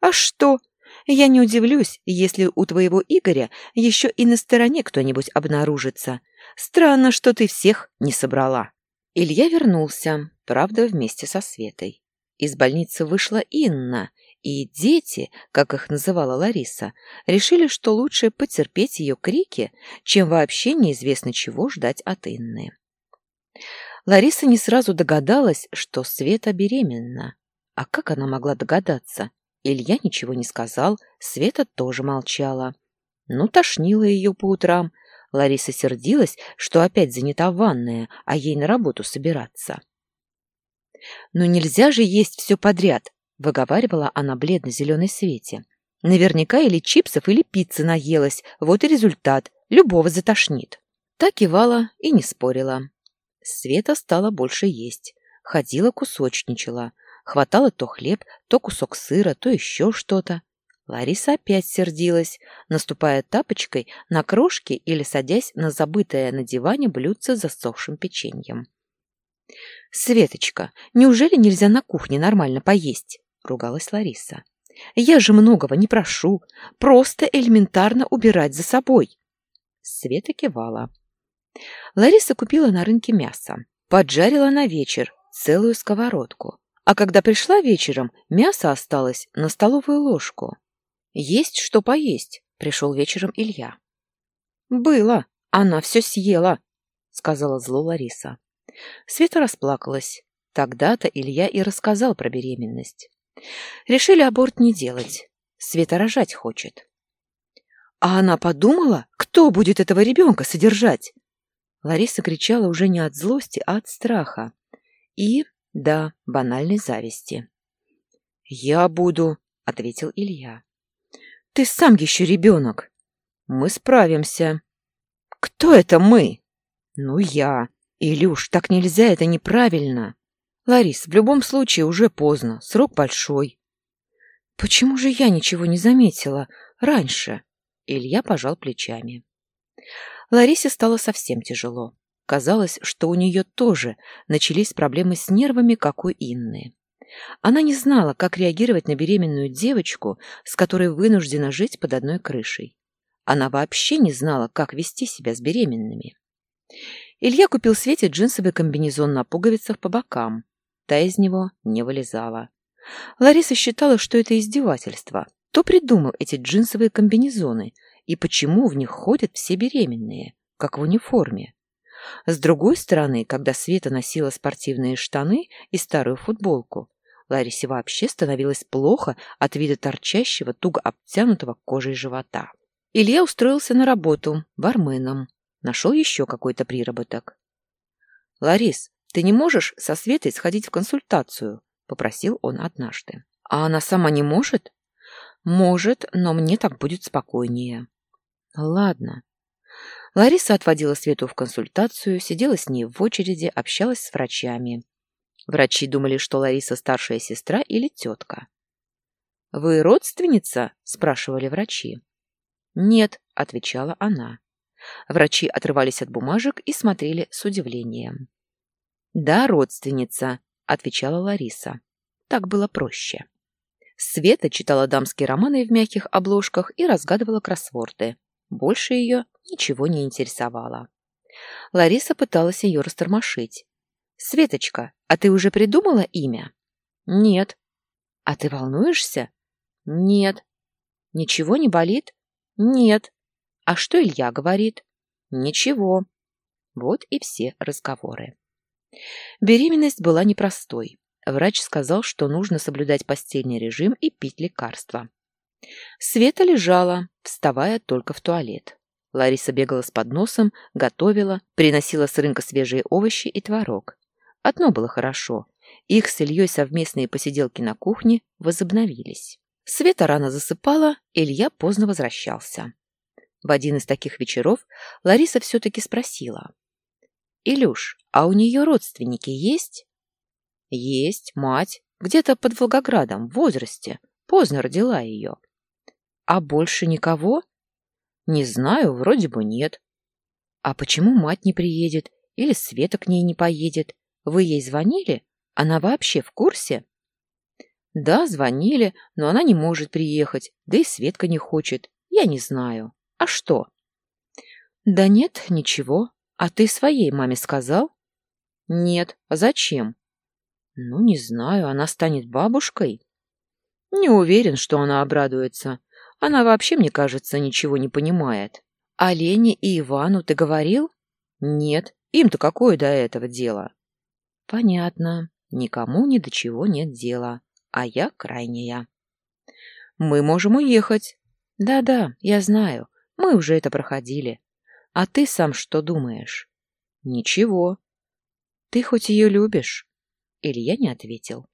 А что? Я не удивлюсь, если у твоего Игоря еще и на стороне кто-нибудь обнаружится. Странно, что ты всех не собрала. Илья вернулся, правда, вместе со Светой. Из больницы вышла Инна, и дети, как их называла Лариса, решили, что лучше потерпеть ее крики, чем вообще неизвестно чего ждать от Инны. Лариса не сразу догадалась, что Света беременна. А как она могла догадаться? Илья ничего не сказал, Света тоже молчала. Ну, тошнило ее по утрам, Лариса сердилась, что опять занята ванная, а ей на работу собираться. «Ну нельзя же есть все подряд», — выговаривала она бледно-зеленой свете. «Наверняка или чипсов, или пиццы наелась. Вот и результат. Любого затошнит». Так кивала и не спорила. Света стала больше есть. Ходила кусочничала. Хватала то хлеб, то кусок сыра, то еще что-то. Лариса опять сердилась, наступая тапочкой на крошки или садясь на забытое на диване блюдце с засохшим печеньем. «Светочка, неужели нельзя на кухне нормально поесть?» — ругалась Лариса. «Я же многого не прошу, просто элементарно убирать за собой». Света кивала. Лариса купила на рынке мясо, поджарила на вечер целую сковородку, а когда пришла вечером, мясо осталось на столовую ложку. Есть что поесть, пришел вечером Илья. Было, она все съела, сказала зло Лариса. Света расплакалась. Тогда-то Илья и рассказал про беременность. Решили аборт не делать. Света рожать хочет. А она подумала, кто будет этого ребенка содержать? Лариса кричала уже не от злости, а от страха. И, да, банальной зависти. «Я буду», — ответил Илья. Ты сам еще ребенок. Мы справимся. Кто это мы? Ну, я. Илюш, так нельзя, это неправильно. Ларис, в любом случае уже поздно, срок большой. Почему же я ничего не заметила раньше? Илья пожал плечами. Ларисе стало совсем тяжело. Казалось, что у нее тоже начались проблемы с нервами, как у Инны. Она не знала, как реагировать на беременную девочку, с которой вынуждена жить под одной крышей. Она вообще не знала, как вести себя с беременными. Илья купил Свете джинсовый комбинезон на пуговицах по бокам. Та из него не вылезала. Лариса считала, что это издевательство. Кто придумал эти джинсовые комбинезоны и почему в них ходят все беременные, как в униформе? С другой стороны, когда Света носила спортивные штаны и старую футболку, Ларисе вообще становилось плохо от вида торчащего, туго обтянутого кожей живота. Илья устроился на работу барменом. Нашел еще какой-то приработок. — Ларис, ты не можешь со Светой сходить в консультацию? — попросил он однажды. — А она сама не может? — Может, но мне так будет спокойнее. — Ладно. Лариса отводила Свету в консультацию, сидела с ней в очереди, общалась с врачами. Врачи думали, что Лариса старшая сестра или тетка. «Вы родственница?» – спрашивали врачи. «Нет», – отвечала она. Врачи отрывались от бумажек и смотрели с удивлением. Да, родственница, отвечала Лариса. Так было проще. Света читала дамские романы в мягких обложках и разгадывала кроссворды. Больше ее ничего не интересовало. Лариса пыталась ее растормошить. «Светочка, а ты уже придумала имя?» «Нет». «А ты волнуешься?» «Нет». «Ничего не болит?» «Нет». «А что Илья говорит?» «Ничего». Вот и все разговоры. Беременность была непростой. Врач сказал, что нужно соблюдать постельный режим и пить лекарства. Света лежала, вставая только в туалет. Лариса бегала с подносом, готовила, приносила с рынка свежие овощи и творог. Одно было хорошо. Их с Ильей совместные посиделки на кухне возобновились. Света рано засыпала, Илья поздно возвращался. В один из таких вечеров Лариса все-таки спросила. «Илюш, а у нее родственники есть?» «Есть, мать. Где-то под Волгоградом, в возрасте. Поздно родила ее». «А больше никого?» «Не знаю, вроде бы нет». «А почему мать не приедет? Или Света к ней не поедет? Вы ей звонили? Она вообще в курсе?» «Да, звонили, но она не может приехать, да и Светка не хочет. Я не знаю. А что?» «Да нет, ничего. А ты своей маме сказал?» «Нет. А зачем?» «Ну, не знаю. Она станет бабушкой?» «Не уверен, что она обрадуется. Она вообще, мне кажется, ничего не понимает. А Лене и Ивану ты говорил? Нет, им-то какое до этого дело? Понятно. Никому ни до чего нет дела. А я крайняя. Мы можем уехать. Да-да, я знаю. Мы уже это проходили. А ты сам что думаешь? Ничего. Ты хоть ее любишь? Илья не ответил.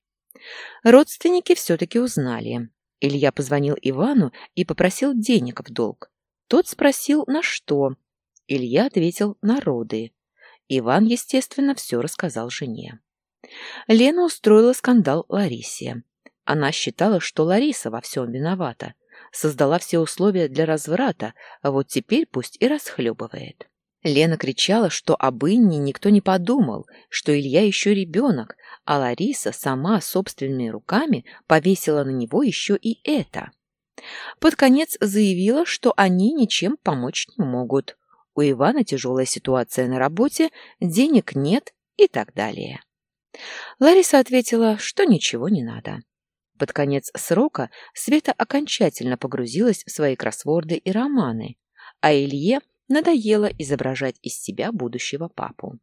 Родственники все-таки узнали. Илья позвонил Ивану и попросил денег в долг. Тот спросил, на что. Илья ответил, на роды. Иван, естественно, все рассказал жене. Лена устроила скандал Ларисе. Она считала, что Лариса во всем виновата. Создала все условия для разврата, а вот теперь пусть и расхлебывает. Лена кричала, что об Инне никто не подумал, что Илья еще ребенок, а Лариса сама собственными руками повесила на него еще и это. Под конец заявила, что они ничем помочь не могут. У Ивана тяжелая ситуация на работе, денег нет и так далее. Лариса ответила, что ничего не надо. Под конец срока Света окончательно погрузилась в свои кроссворды и романы, а Илье Надоело изображать из себя будущего папу.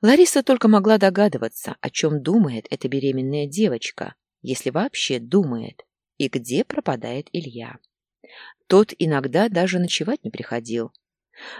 Лариса только могла догадываться, о чем думает эта беременная девочка, если вообще думает, и где пропадает Илья. Тот иногда даже ночевать не приходил.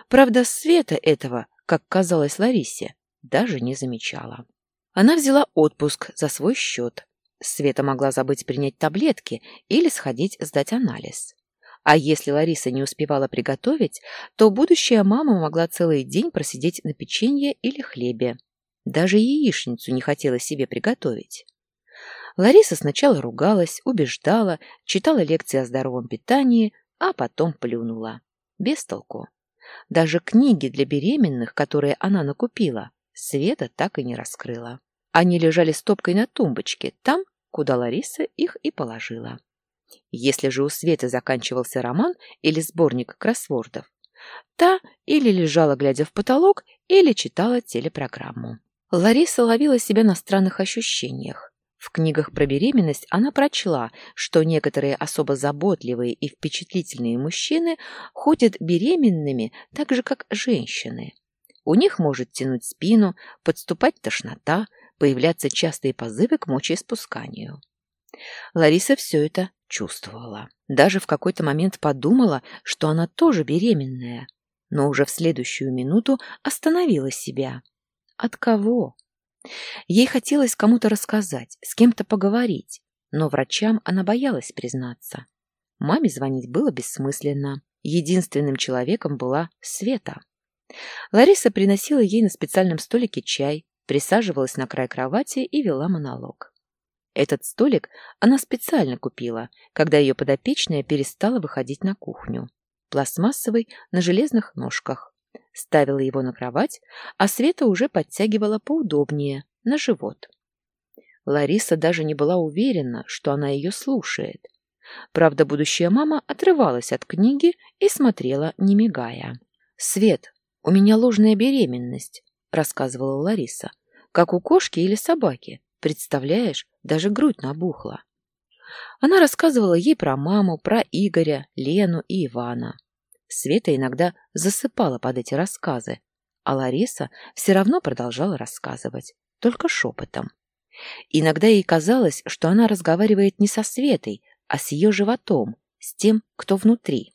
Правда, Света этого, как казалось Ларисе, даже не замечала. Она взяла отпуск за свой счет. Света могла забыть принять таблетки или сходить сдать анализ. А если Лариса не успевала приготовить, то будущая мама могла целый день просидеть на печенье или хлебе. Даже яичницу не хотела себе приготовить. Лариса сначала ругалась, убеждала, читала лекции о здоровом питании, а потом плюнула. Без толку. Даже книги для беременных, которые она накупила, Света так и не раскрыла. Они лежали стопкой на тумбочке, там, куда Лариса их и положила. Если же у Светы заканчивался роман или сборник кроссвордов, та или лежала, глядя в потолок, или читала телепрограмму. Лариса ловила себя на странных ощущениях. В книгах про беременность она прочла, что некоторые особо заботливые и впечатлительные мужчины ходят беременными так же, как женщины. У них может тянуть спину, подступать тошнота, появляться частые позывы к мочеиспусканию. Лариса все это чувствовала. Даже в какой-то момент подумала, что она тоже беременная, но уже в следующую минуту остановила себя. От кого? Ей хотелось кому-то рассказать, с кем-то поговорить, но врачам она боялась признаться. Маме звонить было бессмысленно. Единственным человеком была Света. Лариса приносила ей на специальном столике чай, присаживалась на край кровати и вела монолог. Этот столик она специально купила, когда ее подопечная перестала выходить на кухню. Пластмассовый, на железных ножках. ставила его на кровать, а Света уже подтягивала поудобнее, на живот. Лариса даже не была уверена, что она ее слушает. Правда, будущая мама отрывалась от книги и смотрела, не мигая. «Свет, у меня ложная беременность», — рассказывала Лариса. «Как у кошки или собаки. Представляешь, даже грудь набухла». Она рассказывала ей про маму, про Игоря, Лену и Ивана. Света иногда засыпала под эти рассказы, а Лариса все равно продолжала рассказывать, только шепотом. Иногда ей казалось, что она разговаривает не со Светой, а с ее животом, с тем, кто внутри.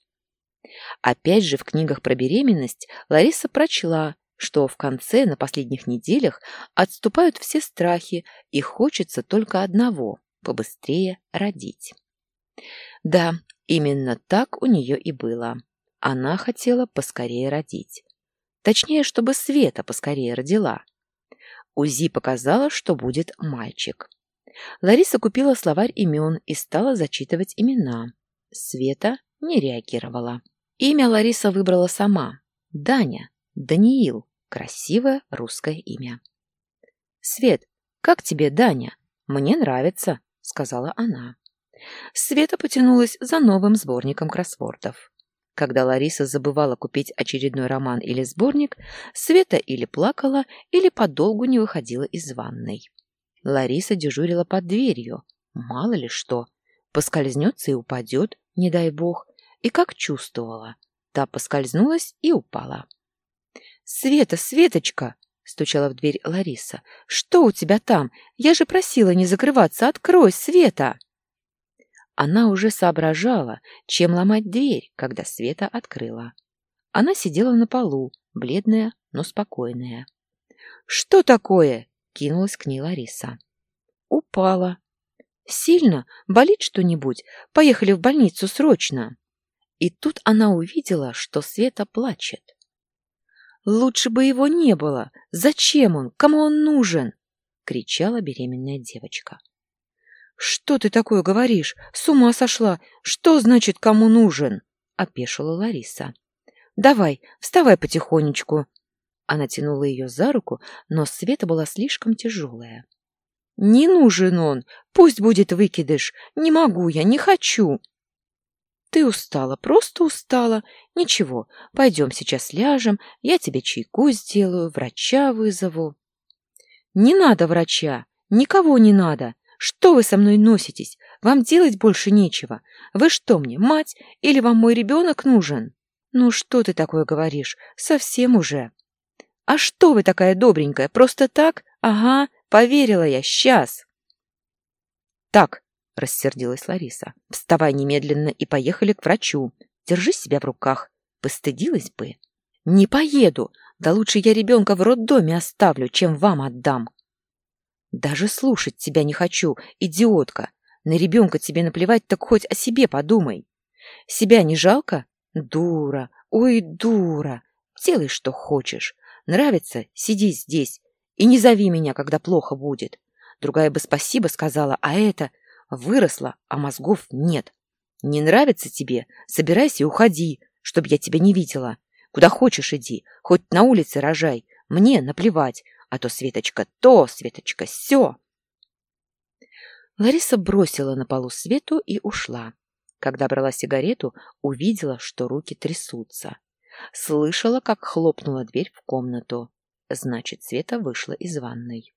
Опять же, в книгах про беременность Лариса прочла, что в конце, на последних неделях, отступают все страхи, и хочется только одного – побыстрее родить. Да, именно так у нее и было. Она хотела поскорее родить. Точнее, чтобы Света поскорее родила. УЗИ показало, что будет мальчик. Лариса купила словарь имен и стала зачитывать имена. Света не реагировала. Имя Лариса выбрала сама. Даня. Даниил. Красивое русское имя. «Свет, как тебе, Даня? Мне нравится», — сказала она. Света потянулась за новым сборником кроссвордов. Когда Лариса забывала купить очередной роман или сборник, Света или плакала, или подолгу не выходила из ванной. Лариса дежурила под дверью. Мало ли что. Поскользнется и упадет, не дай бог. И как чувствовала. Та поскользнулась и упала. «Света, Светочка!» — стучала в дверь Лариса. «Что у тебя там? Я же просила не закрываться. Открой, Света!» Она уже соображала, чем ломать дверь, когда Света открыла. Она сидела на полу, бледная, но спокойная. «Что такое?» — кинулась к ней Лариса. «Упала». «Сильно? Болит что-нибудь? Поехали в больницу срочно!» И тут она увидела, что Света плачет. «Лучше бы его не было! Зачем он? Кому он нужен?» — кричала беременная девочка. «Что ты такое говоришь? С ума сошла! Что значит, кому нужен?» — опешила Лариса. «Давай, вставай потихонечку». Она тянула ее за руку, но Света была слишком тяжелая. «Не нужен он! Пусть будет выкидыш! Не могу я, не хочу!» «Ты устала, просто устала. Ничего, пойдем сейчас ляжем, я тебе чайку сделаю, врача вызову». «Не надо врача! Никого не надо! Что вы со мной носитесь? Вам делать больше нечего. Вы что мне, мать, или вам мой ребенок нужен? Ну что ты такое говоришь? Совсем уже. А что вы такая добренькая? Просто так? Ага, поверила я, сейчас. Так, рассердилась Лариса. Вставай немедленно и поехали к врачу. Держи себя в руках. Постыдилась бы. Не поеду. Да лучше я ребенка в роддоме оставлю, чем вам отдам. Даже слушать тебя не хочу, идиотка. На ребенка тебе наплевать, так хоть о себе подумай. Себя не жалко? Дура, ой, дура. Делай, что хочешь. Нравится? Сиди здесь. И не зови меня, когда плохо будет. Другая бы спасибо сказала, а это... Выросла, а мозгов нет. Не нравится тебе? Собирайся и уходи, чтобы я тебя не видела. Куда хочешь иди, хоть на улице рожай. Мне наплевать, а то Светочка то, Светочка все. Лариса бросила на полу Свету и ушла. Когда брала сигарету, увидела, что руки трясутся. Слышала, как хлопнула дверь в комнату. Значит, Света вышла из ванной.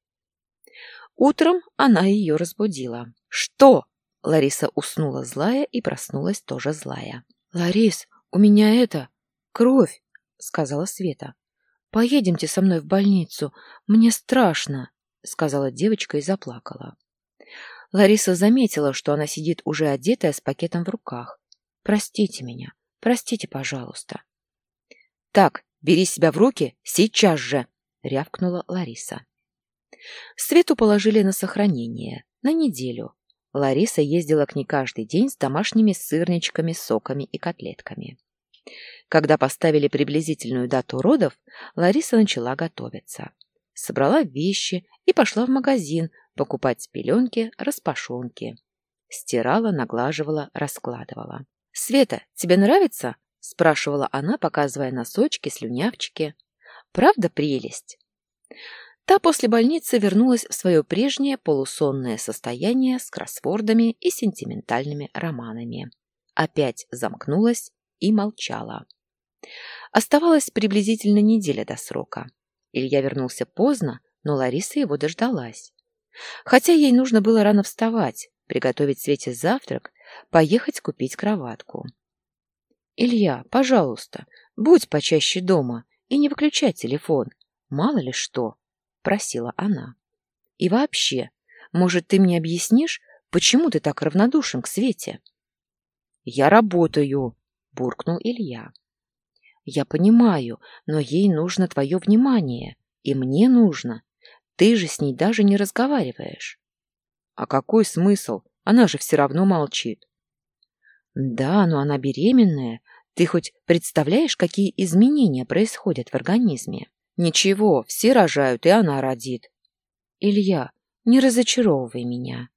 Утром она ее разбудила. «Что?» Лариса уснула злая и проснулась тоже злая. «Ларис, у меня это... кровь!» — сказала Света. «Поедемте со мной в больницу. Мне страшно», — сказала девочка и заплакала. Лариса заметила, что она сидит уже одетая с пакетом в руках. «Простите меня. Простите, пожалуйста». «Так, бери себя в руки сейчас же!» — рявкнула Лариса. Свету положили на сохранение, на неделю. Лариса ездила к ней каждый день с домашними сырничками, соками и котлетками. Когда поставили приблизительную дату родов, Лариса начала готовиться. Собрала вещи и пошла в магазин покупать пеленки, распашонки. Стирала, наглаживала, раскладывала. «Света, тебе нравится?» — спрашивала она, показывая носочки, слюнявчики. «Правда прелесть?» Та после больницы вернулась в свое прежнее полусонное состояние с кроссвордами и сентиментальными романами. Опять замкнулась и молчала. Оставалась приблизительно неделя до срока. Илья вернулся поздно, но Лариса его дождалась. Хотя ей нужно было рано вставать, приготовить Свете завтрак, поехать купить кроватку. «Илья, пожалуйста, будь почаще дома и не выключай телефон. Мало ли что», — просила она. «И вообще, может, ты мне объяснишь, почему ты так равнодушен к Свете?» «Я работаю», — буркнул Илья. «Я понимаю, но ей нужно твое внимание, и мне нужно. Ты же с ней даже не разговариваешь». «А какой смысл? Она же все равно молчит». «Да, но она беременная. Ты хоть представляешь, какие изменения происходят в организме?» «Ничего, все рожают, и она родит». «Илья, не разочаровывай меня».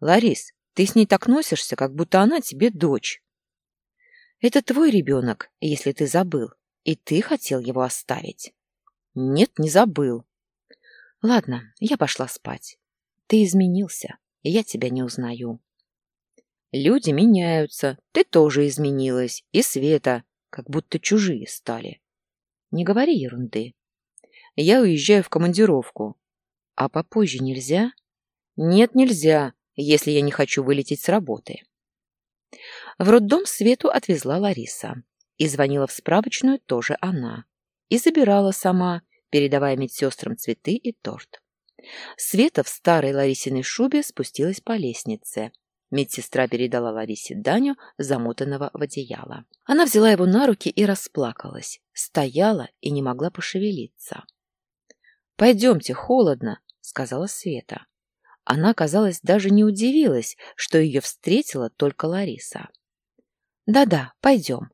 «Ларис, ты с ней так носишься, как будто она тебе дочь». «Это твой ребенок, если ты забыл, и ты хотел его оставить». «Нет, не забыл». «Ладно, я пошла спать. Ты изменился, и я тебя не узнаю». Люди меняются, ты тоже изменилась, и Света, как будто чужие стали. Не говори ерунды. Я уезжаю в командировку. А попозже нельзя? Нет, нельзя, если я не хочу вылететь с работы. В роддом Свету отвезла Лариса. И звонила в справочную тоже она. И забирала сама, передавая медсестрам цветы и торт. Света в старой Ларисиной шубе спустилась по лестнице, Медсестра передала Ларисе Даню, замотанного в одеяло. Она взяла его на руки и расплакалась. Стояла и не могла пошевелиться. «Пойдемте, холодно», — сказала Света. Она, казалось, даже не удивилась, что ее встретила только Лариса. «Да-да, пойдем».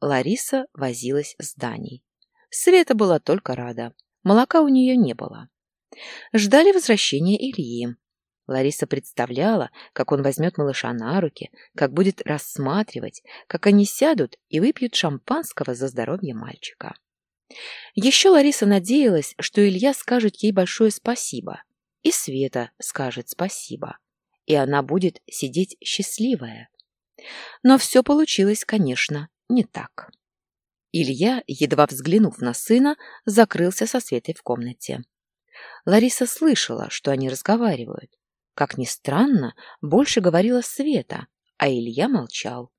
Лариса возилась с Даней. Света была только рада. Молока у нее не было. Ждали возвращения Ильи. Лариса представляла, как он возьмет малыша на руки, как будет рассматривать, как они сядут и выпьют шампанского за здоровье мальчика. Еще Лариса надеялась, что Илья скажет ей большое спасибо, и Света скажет спасибо, и она будет сидеть счастливая. Но все получилось, конечно, не так. Илья, едва взглянув на сына, закрылся со Светой в комнате. Лариса слышала, что они разговаривают, как ни странно, больше говорила Света, а Илья молчал.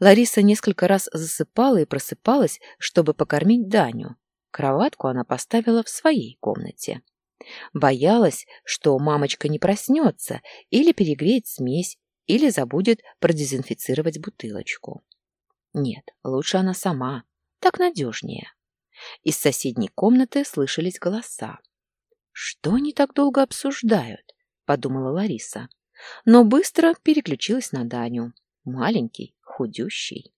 Лариса несколько раз засыпала и просыпалась, чтобы покормить Даню. Кроватку она поставила в своей комнате. Боялась, что мамочка не проснется или перегреет смесь, или забудет продезинфицировать бутылочку. Нет, лучше она сама, так надежнее. Из соседней комнаты слышались голоса. Что они так долго обсуждают? Подумала Лариса, но быстро переключилась на Даню. Маленький, худющий.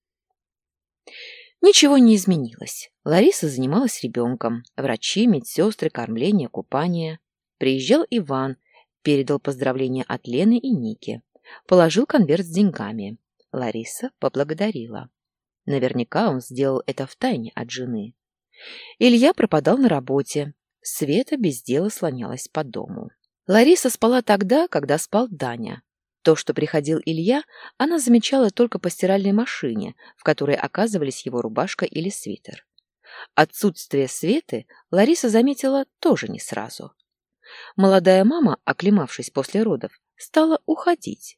Ничего не изменилось. Лариса занималась ребенком. Врачи, медсестры, кормление, купание. Приезжал Иван, передал поздравления от Лены и Ники. Положил конверт с деньгами. Лариса поблагодарила. Наверняка он сделал это втайне от жены. Илья пропадал на работе. Света без дела слонялась по дому. Лариса спала тогда, когда спал Даня. То, что приходил Илья, она замечала только по стиральной машине, в которой оказывались его рубашка или свитер. Отсутствие Светы Лариса заметила тоже не сразу. Молодая мама, оклемавшись после родов, стала уходить.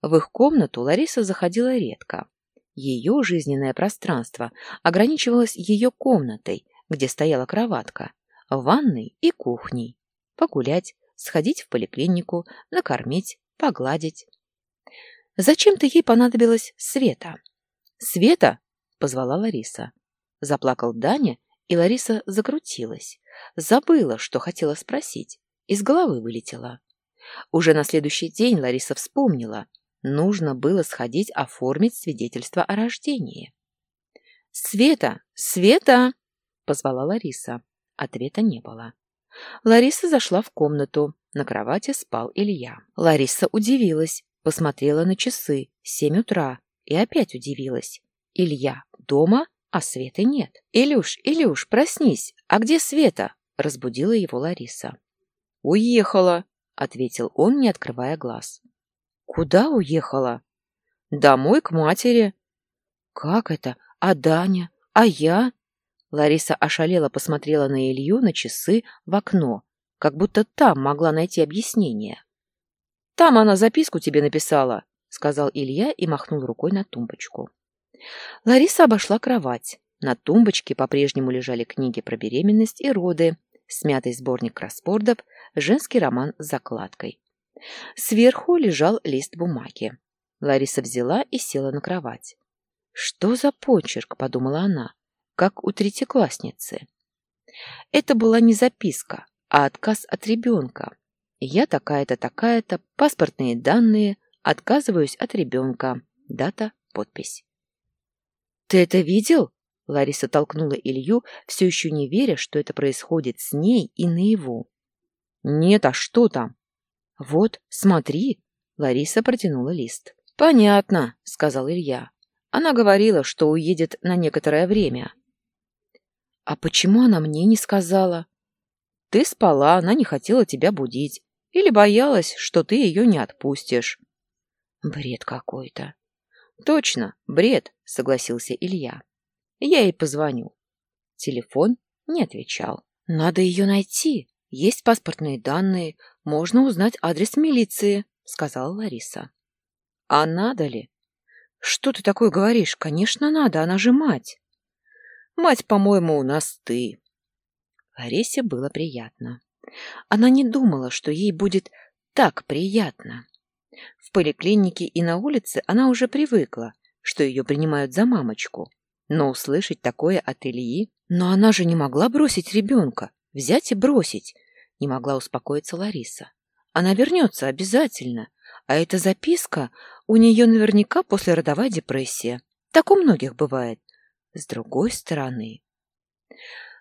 В их комнату Лариса заходила редко. Ее жизненное пространство ограничивалось ее комнатой, где стояла кроватка, ванной и кухней. Погулять, сходить в поликлинику, накормить, погладить. Зачем-то ей понадобилась Света. «Света!» — позвала Лариса. Заплакал Даня, и Лариса закрутилась. Забыла, что хотела спросить. Из головы вылетела. Уже на следующий день Лариса вспомнила. Нужно было сходить оформить свидетельство о рождении. «Света! Света!» — позвала Лариса. Ответа не было. Лариса зашла в комнату. На кровати спал Илья. Лариса удивилась, посмотрела на часы, семь утра, и опять удивилась. Илья дома, а Светы нет. «Илюш, Илюш, проснись! А где Света?» — разбудила его Лариса. «Уехала», — ответил он, не открывая глаз. «Куда уехала?» «Домой к матери». «Как это? А Даня? А я?» Лариса ошалела посмотрела на Илью на часы в окно, как будто там могла найти объяснение. «Там она записку тебе написала», — сказал Илья и махнул рукой на тумбочку. Лариса обошла кровать. На тумбочке по-прежнему лежали книги про беременность и роды, смятый сборник кроссвордов, женский роман с закладкой. Сверху лежал лист бумаги. Лариса взяла и села на кровать. «Что за почерк?» — подумала она, как у третьеклассницы. Это была не записка, а отказ от ребенка. Я такая-то, такая-то, паспортные данные, отказываюсь от ребенка. Дата, подпись. «Ты это видел?» Лариса толкнула Илью, все еще не веря, что это происходит с ней и наяву. «Нет, а что там?» «Вот, смотри!» Лариса протянула лист. «Понятно», — сказал Илья. «Она говорила, что уедет на некоторое время». «А почему она мне не сказала?» «Ты спала, она не хотела тебя будить. Или боялась, что ты ее не отпустишь». «Бред какой-то». «Точно, бред», — согласился Илья. «Я ей позвоню». Телефон не отвечал. «Надо ее найти. Есть паспортные данные. Можно узнать адрес милиции», — сказала Лариса. «А надо ли?» «Что ты такое говоришь? Конечно, надо, она же мать». «Мать, по-моему, у нас ты». Ларисе было приятно. Она не думала, что ей будет так приятно. В поликлинике и на улице она уже привыкла, что ее принимают за мамочку. Но услышать такое от Ильи... Но она же не могла бросить ребенка, взять и бросить. Не могла успокоиться Лариса. Она вернется обязательно. А эта записка, у нее наверняка послеродовая депрессия. Так у многих бывает. С другой стороны...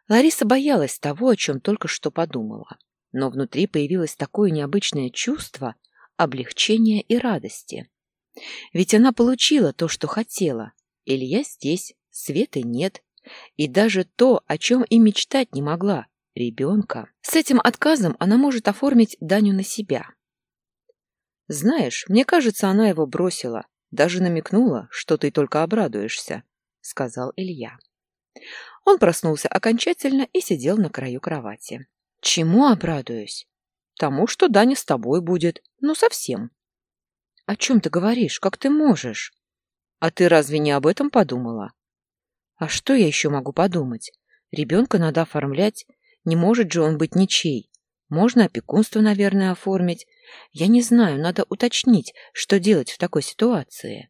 Лариса боялась того, о чем только что подумала. Но внутри появилось такое необычное чувство облегчения и радости. Ведь она получила то, что хотела. Илья здесь, Светы нет. И даже то, о чем и мечтать не могла — ребенка. С этим отказом она может оформить Даню на себя. «Знаешь, мне кажется, она его бросила. Даже намекнула, что ты только обрадуешься», — сказал Илья. Он проснулся окончательно и сидел на краю кровати. «Чему обрадуюсь?» «Тому, что Даня с тобой будет. Ну, совсем». «О чем ты говоришь? Как ты можешь?» «А ты разве не об этом подумала?» «А что я еще могу подумать? Ребенка надо оформлять. Не может же он быть ничей. Можно опекунство, наверное, оформить. Я не знаю, надо уточнить, что делать в такой ситуации».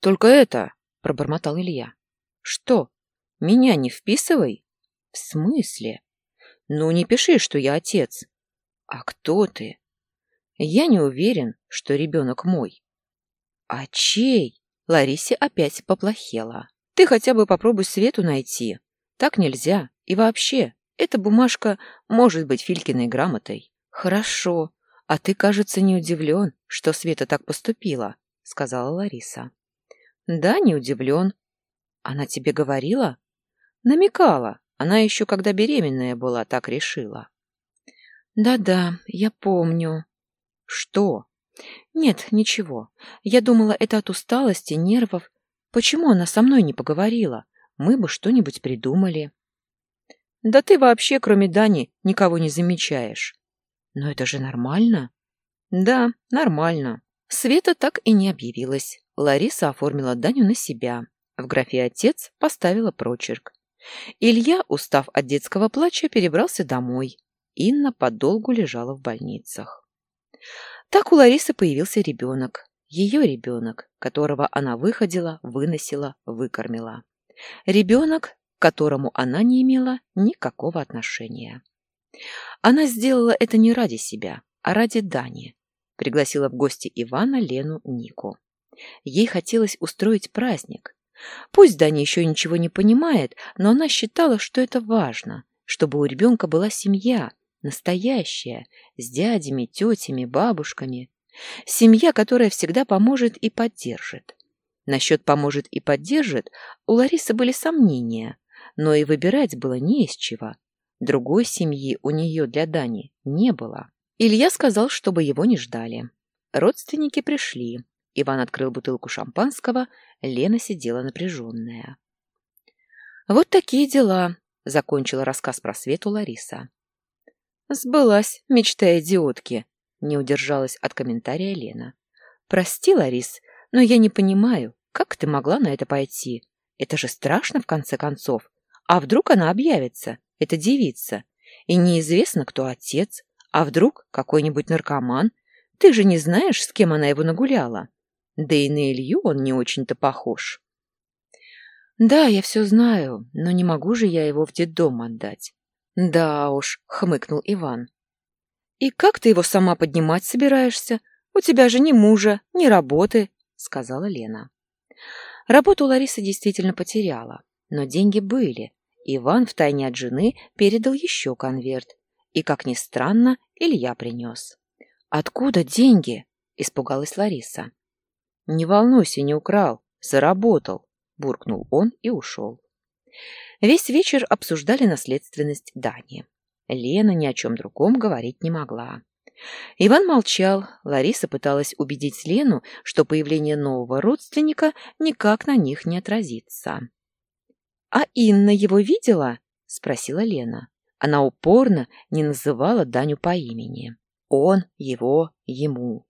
«Только это...» — пробормотал Илья. «Что? Меня не вписывай?» «В смысле?» «Ну, не пиши, что я отец». «А кто ты?» «Я не уверен, что ребенок мой». «А чей?» Ларисе опять поплохело. «Ты хотя бы попробуй Свету найти. Так нельзя. И вообще, эта бумажка может быть Филькиной грамотой». «Хорошо. А ты, кажется, не удивлен, что Света так поступила», — сказала Лариса. «Да, не удивлен». «Она тебе говорила?» «Намекала. Она еще, когда беременная была, так решила». «Да-да, я помню». «Что?» «Нет, ничего. Я думала, это от усталости, нервов. Почему она со мной не поговорила? Мы бы что-нибудь придумали». «Да ты вообще, кроме Дани, никого не замечаешь». «Но это же нормально?» «Да, нормально». Света так и не объявилась. Лариса оформила Даню на себя. В графе «Отец» поставила прочерк. Илья, устав от детского плача, перебрался домой. Инна подолгу лежала в больницах. Так у Ларисы появился ребенок. Ее ребенок, которого она выходила, выносила, выкормила. Ребенок, к которому она не имела никакого отношения. Она сделала это не ради себя, а ради Дани. Пригласила в гости Ивана, Лену, Нику. Ей хотелось устроить праздник. Пусть Даня еще ничего не понимает, но она считала, что это важно, чтобы у ребенка была семья, настоящая, с дядями, тетями, бабушками. Семья, которая всегда поможет и поддержит. Насчет поможет и поддержит у Ларисы были сомнения, но и выбирать было не из чего. Другой семьи у нее для Дани не было. Илья сказал, чтобы его не ждали. Родственники пришли. Иван открыл бутылку шампанского, Лена сидела напряженная. «Вот такие дела», — закончила рассказ про Свету Лариса. «Сбылась мечта идиотки», — не удержалась от комментария Лена. «Прости, Ларис, но я не понимаю, как ты могла на это пойти? Это же страшно, в конце концов. А вдруг она объявится, эта девица, и неизвестно, кто отец, а вдруг какой-нибудь наркоман? Ты же не знаешь, с кем она его нагуляла. Да и на Илью он не очень-то похож». «Да, я все знаю, но не могу же я его в детдом отдать». «Да уж», — хмыкнул Иван. «И как ты его сама поднимать собираешься? У тебя же ни мужа, ни работы», — сказала Лена. Работу Лариса действительно потеряла, но деньги были. Иван втайне от жены передал еще конверт. И, как ни странно, Илья принес. «Откуда деньги?» — испугалась Лариса. «Не волнуйся, не украл, заработал», буркнул он и ушел. Весь вечер обсуждали наследственность Дани. Лена ни о чем другом говорить не могла. Иван молчал, Лариса пыталась убедить Лену, что появление нового родственника никак на них не отразится. «А Инна его видела?» — спросила Лена. Она упорно не называла Даню по имени. Он, его, ему.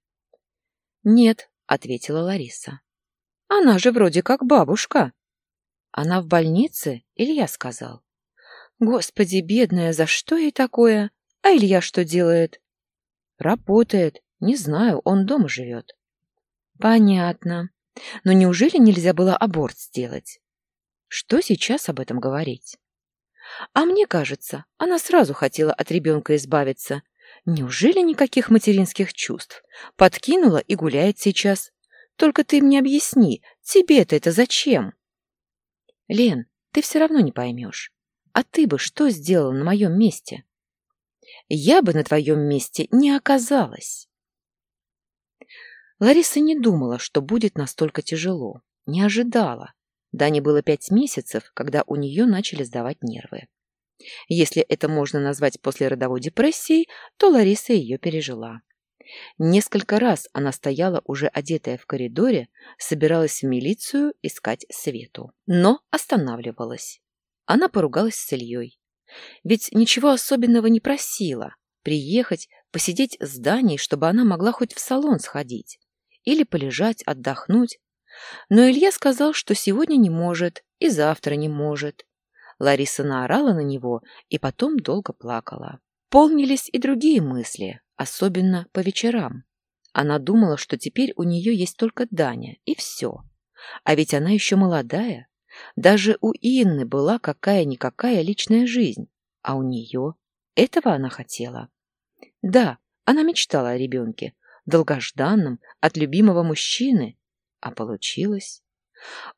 «Нет», — ответила Лариса. Она же вроде как бабушка. Она в больнице, Илья сказал. Господи, бедная, за что ей такое? А Илья что делает? Работает. Не знаю, он дома живет. Понятно. Но неужели нельзя было аборт сделать? Что сейчас об этом говорить? А мне кажется, она сразу хотела от ребенка избавиться. Неужели никаких материнских чувств? Подкинула и гуляет сейчас. Только ты мне объясни, тебе-то это зачем? Лен, ты все равно не поймешь. А ты бы что сделал на моем месте? Я бы на твоем месте не оказалась. Лариса не думала, что будет настолько тяжело. Не ожидала. Дане было пять месяцев, когда у нее начали сдавать нервы. Если это можно назвать послеродовой депрессией, то Лариса ее пережила. Несколько раз она стояла уже одетая в коридоре, собиралась в милицию искать Свету, но останавливалась. Она поругалась с Ильей. Ведь ничего особенного не просила. Приехать, посидеть с Даней, чтобы она могла хоть в салон сходить. Или полежать, отдохнуть. Но Илья сказал, что сегодня не может и завтра не может. Лариса наорала на него и потом долго плакала. Полнились и другие мысли, особенно по вечерам. Она думала, что теперь у нее есть только Даня, и все. А ведь она еще молодая. Даже у Инны была какая-никакая личная жизнь, а у нее этого она хотела. Да, она мечтала о ребенке, долгожданном, от любимого мужчины, а получилось.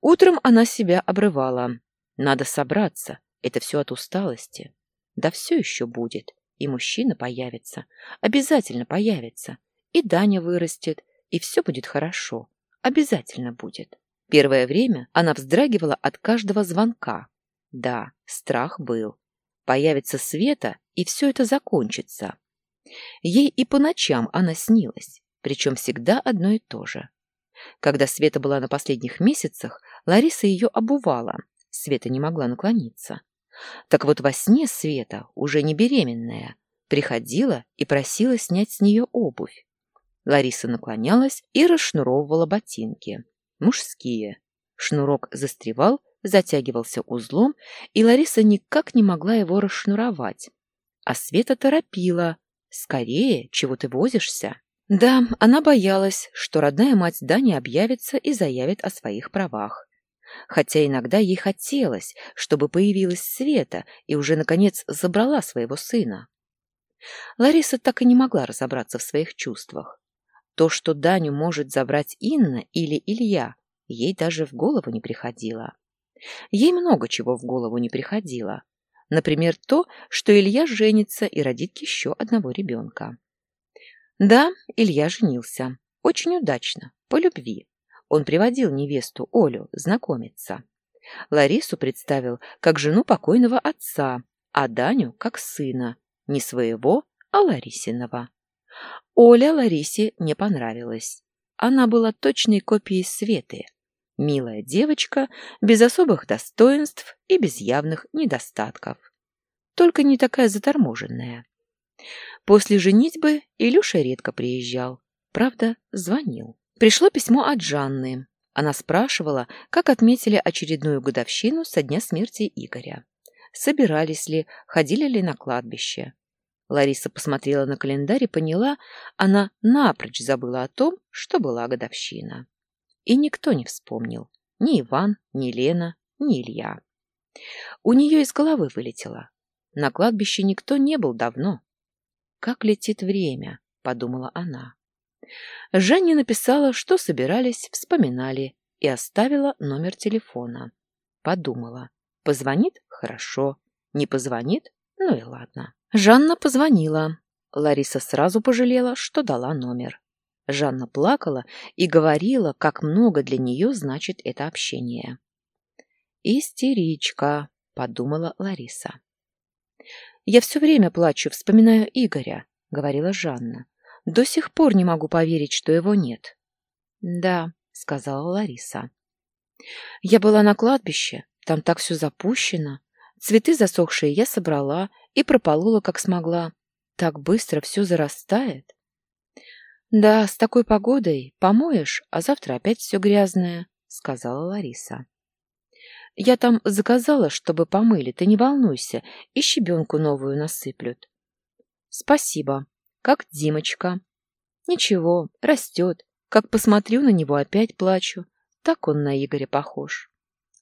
Утром она себя обрывала. Надо собраться, это все от усталости. Да все еще будет. И мужчина появится. Обязательно появится. И Даня вырастет. И все будет хорошо. Обязательно будет. Первое время она вздрагивала от каждого звонка. Да, страх был. Появится Света, и все это закончится. Ей и по ночам она снилась, причем всегда одно и то же. Когда Света была на последних месяцах, Лариса ее обувала. Света не могла наклониться. Так вот во сне Света, уже не беременная, приходила и просила снять с нее обувь. Лариса наклонялась и расшнуровывала ботинки. Мужские. Шнурок застревал, затягивался узлом, и Лариса никак не могла его расшнуровать. А Света торопила. «Скорее, чего ты возишься?» Да, она боялась, что родная мать Дани объявится и заявит о своих правах хотя иногда ей хотелось, чтобы появилась Света и уже, наконец, забрала своего сына. Лариса так и не могла разобраться в своих чувствах. То, что Даню может забрать Инна или Илья, ей даже в голову не приходило. Ей много чего в голову не приходило. Например, то, что Илья женится и родит еще одного ребенка. Да, Илья женился. Очень удачно, по любви. Он приводил невесту Олю знакомиться. Ларису представил как жену покойного отца, а Даню как сына, не своего, а Ларисиного. Оля Ларисе не понравилась. Она была точной копией Светы. Милая девочка, без особых достоинств и без явных недостатков. Только не такая заторможенная. После женитьбы Илюша редко приезжал. Правда, звонил. Пришло письмо от Жанны. Она спрашивала, как отметили очередную годовщину со дня смерти Игоря. Собирались ли, ходили ли на кладбище. Лариса посмотрела на календарь и поняла, она напрочь забыла о том, что была годовщина. И никто не вспомнил. Ни Иван, ни Лена, ни Илья. У нее из головы вылетело. На кладбище никто не был давно. «Как летит время», — подумала она. Жанне написала, что собирались, вспоминали, и оставила номер телефона. Подумала. Позвонит — хорошо. Не позвонит — ну и ладно. Жанна позвонила. Лариса сразу пожалела, что дала номер. Жанна плакала и говорила, как много для нее значит это общение. «Истеричка», — подумала Лариса. «Я все время плачу, вспоминаю Игоря», — говорила Жанна. «До сих пор не могу поверить, что его нет». «Да», — сказала Лариса. «Я была на кладбище, там так все запущено. Цветы засохшие я собрала и прополола, как смогла. Так быстро все зарастает». «Да, с такой погодой помоешь, а завтра опять все грязное», — сказала Лариса. Я там заказала, чтобы помыли, ты не волнуйся, и щебенку новую насыплют. Спасибо. Как Димочка. Ничего, растет. Как посмотрю на него, опять плачу. Так он на Игоря похож.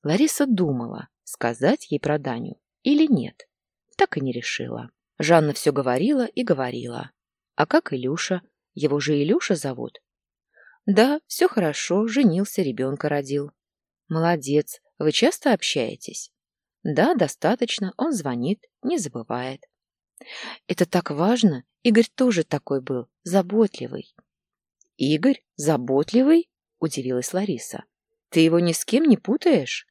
Лариса думала, сказать ей про Даню или нет. Так и не решила. Жанна все говорила и говорила. А как Илюша? Его же Илюша зовут? Да, все хорошо, женился, ребенка родил. Молодец, вы часто общаетесь? Да, достаточно. Он звонит, не забывает. Это так важно. Игорь тоже такой был, заботливый. Игорь? Заботливый? Удивилась Лариса. Ты его ни с кем не путаешь?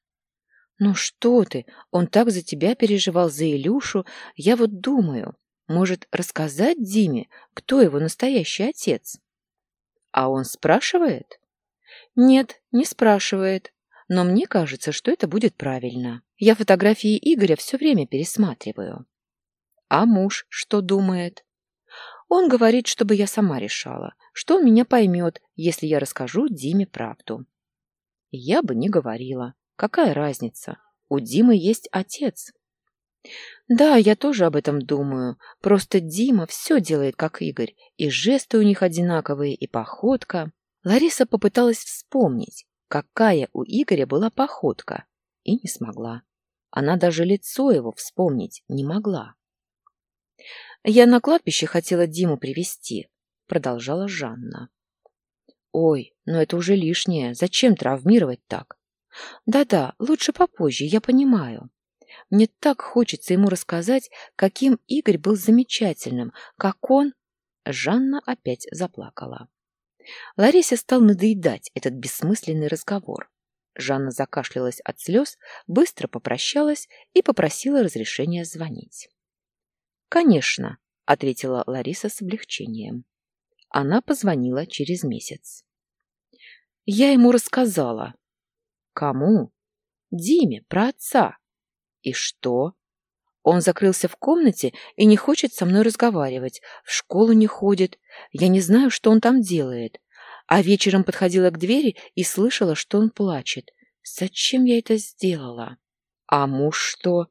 Ну что ты, он так за тебя переживал, за Илюшу. Я вот думаю, может, рассказать Диме, кто его настоящий отец? А он спрашивает? Нет, не спрашивает но мне кажется, что это будет правильно. Я фотографии Игоря все время пересматриваю. А муж что думает? Он говорит, чтобы я сама решала, что он меня поймет, если я расскажу Диме правду. Я бы не говорила. Какая разница? У Димы есть отец. Да, я тоже об этом думаю. Просто Дима все делает, как Игорь, и жесты у них одинаковые, и походка. Лариса попыталась вспомнить, какая у Игоря была походка, и не смогла. Она даже лицо его вспомнить не могла. «Я на кладбище хотела Диму привести, продолжала Жанна. «Ой, но это уже лишнее. Зачем травмировать так?» «Да-да, лучше попозже, я понимаю. Мне так хочется ему рассказать, каким Игорь был замечательным, как он...» Жанна опять заплакала. Ларисе стал надоедать этот бессмысленный разговор. Жанна закашлялась от слез, быстро попрощалась и попросила разрешения звонить. «Конечно», — ответила Лариса с облегчением. Она позвонила через месяц. «Я ему рассказала». «Кому?» «Диме, про отца». «И что?» Он закрылся в комнате и не хочет со мной разговаривать, в школу не ходит. Я не знаю, что он там делает. А вечером подходила к двери и слышала, что он плачет. Зачем я это сделала? А муж что?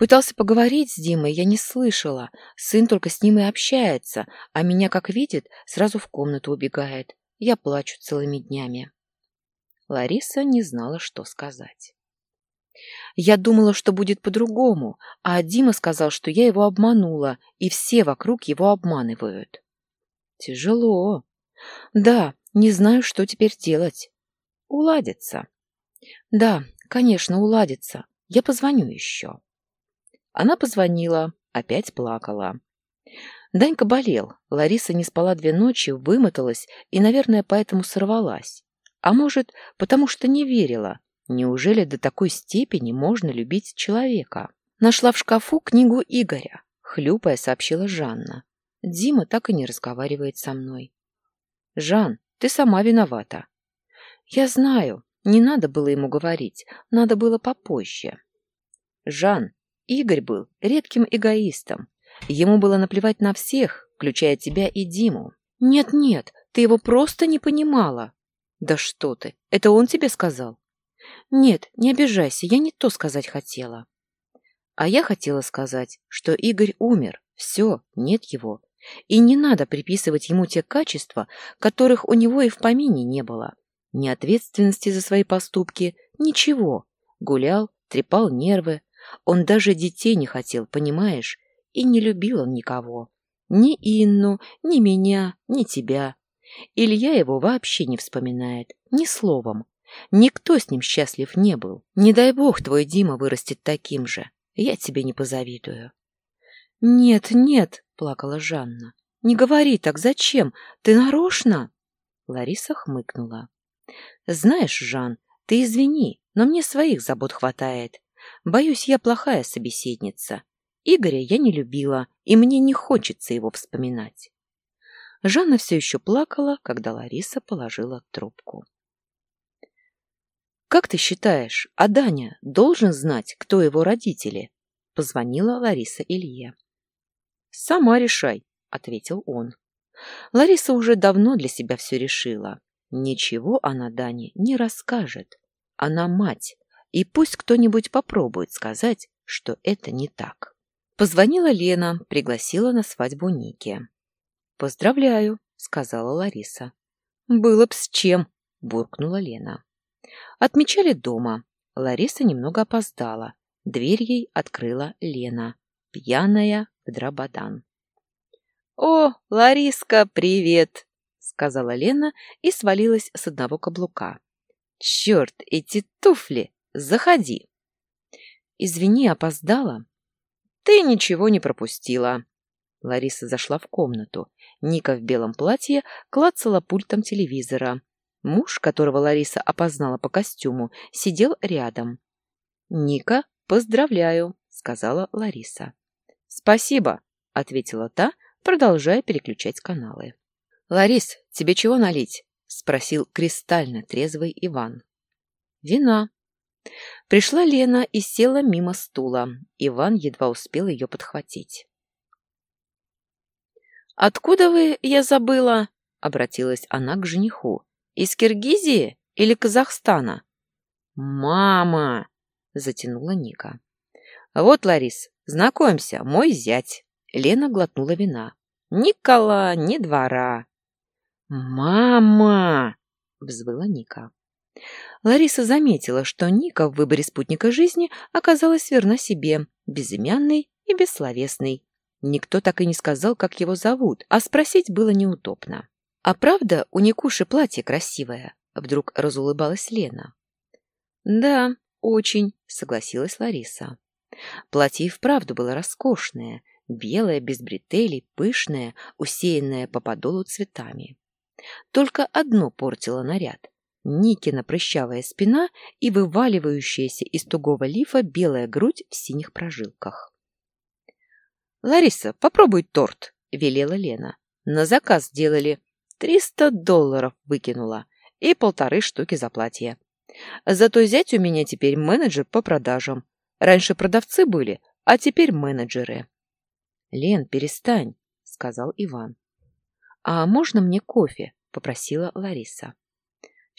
Пытался поговорить с Димой, я не слышала. Сын только с ним и общается, а меня, как видит, сразу в комнату убегает. Я плачу целыми днями. Лариса не знала, что сказать. Я думала, что будет по-другому, а Дима сказал, что я его обманула, и все вокруг его обманывают. Тяжело. Да, не знаю, что теперь делать. Уладится. Да, конечно, уладится. Я позвоню еще. Она позвонила, опять плакала. Данька болел, Лариса не спала две ночи, вымоталась и, наверное, поэтому сорвалась. А может, потому что не верила. Неужели до такой степени можно любить человека? Нашла в шкафу книгу Игоря. Хлюпая сообщила Жанна. Дима так и не разговаривает со мной. Жан, ты сама виновата. Я знаю, не надо было ему говорить, надо было попозже. Жан, Игорь был редким эгоистом. Ему было наплевать на всех, включая тебя и Диму. Нет-нет, ты его просто не понимала. Да что ты, это он тебе сказал? Нет, не обижайся, я не то сказать хотела. А я хотела сказать, что Игорь умер, все, нет его. И не надо приписывать ему те качества, которых у него и в помине не было. Ни ответственности за свои поступки, ничего. Гулял, трепал нервы. Он даже детей не хотел, понимаешь? И не любил он никого. Ни Инну, ни меня, ни тебя. Илья его вообще не вспоминает, ни словом. Никто с ним счастлив не был. Не дай бог твой Дима вырастет таким же. Я тебе не позавидую. Нет, нет, плакала Жанна. Не говори так, зачем? Ты нарочно? Лариса хмыкнула. Знаешь, Жан, ты извини, но мне своих забот хватает. Боюсь, я плохая собеседница. Игоря я не любила, и мне не хочется его вспоминать. Жанна все еще плакала, когда Лариса положила трубку. «Как ты считаешь, а Даня должен знать, кто его родители?» — позвонила Лариса Илье. «Сама решай», — ответил он. Лариса уже давно для себя все решила. Ничего она Дане не расскажет. Она мать, и пусть кто-нибудь попробует сказать, что это не так. Позвонила Лена, пригласила на свадьбу Ники. «Поздравляю», — сказала Лариса. «Было б с чем», — буркнула Лена. Отмечали дома. Лариса немного опоздала. Дверь ей открыла Лена, пьяная в дрободан. «О, Лариска, привет!» — сказала Лена и свалилась с одного каблука. «Черт, эти туфли! Заходи!» «Извини, опоздала». «Ты ничего не пропустила». Лариса зашла в комнату. Ника в белом платье клацала пультом телевизора. Муж, которого Лариса опознала по костюму, сидел рядом. «Ника, поздравляю», — сказала Лариса. «Спасибо», — ответила та, продолжая переключать каналы. «Ларис, тебе чего налить?» — спросил кристально трезвый Иван. «Вина». Пришла Лена и села мимо стула. Иван едва успел ее подхватить. «Откуда вы, я забыла?» — обратилась она к жениху. «Из Киргизии или Казахстана?» «Мама!» — затянула Ника. «Вот, Ларис, знакомься, мой зять». Лена глотнула вина. «Никола, ни двора». «Мама!» — взвыла Ника. Лариса заметила, что Ника в выборе спутника жизни оказалась верна себе, безымянной и бессловесной. Никто так и не сказал, как его зовут, а спросить было неудобно. «А правда, у Никуши платье красивое?» — вдруг разулыбалась Лена. «Да, очень», — согласилась Лариса. Платье и вправду было роскошное, белое, без бретелей, пышное, усеянное по подолу цветами. Только одно портило наряд. Никина прыщавая спина и вываливающаяся из тугого лифа белая грудь в синих прожилках. «Лариса, попробуй торт», — велела Лена. «На заказ сделали. Триста долларов выкинула. И полторы штуки за платье. Зато зять у меня теперь менеджер по продажам. Раньше продавцы были, а теперь менеджеры». «Лен, перестань», — сказал Иван. «А можно мне кофе?» — попросила Лариса.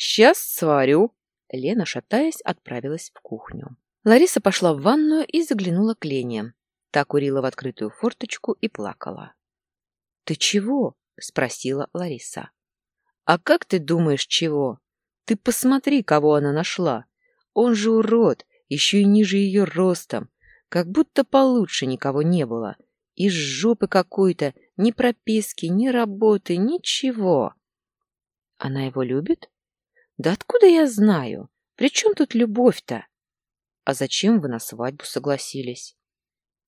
«Сейчас сварю». Лена, шатаясь, отправилась в кухню. Лариса пошла в ванную и заглянула к Лене. Та курила в открытую форточку и плакала. «Ты чего?» — спросила Лариса. «А как ты думаешь, чего? Ты посмотри, кого она нашла. Он же урод, еще и ниже ее ростом. Как будто получше никого не было. Из жопы какой-то, ни прописки, ни работы, ничего». «Она его любит?» «Да откуда я знаю? При чем тут любовь-то?» «А зачем вы на свадьбу согласились?»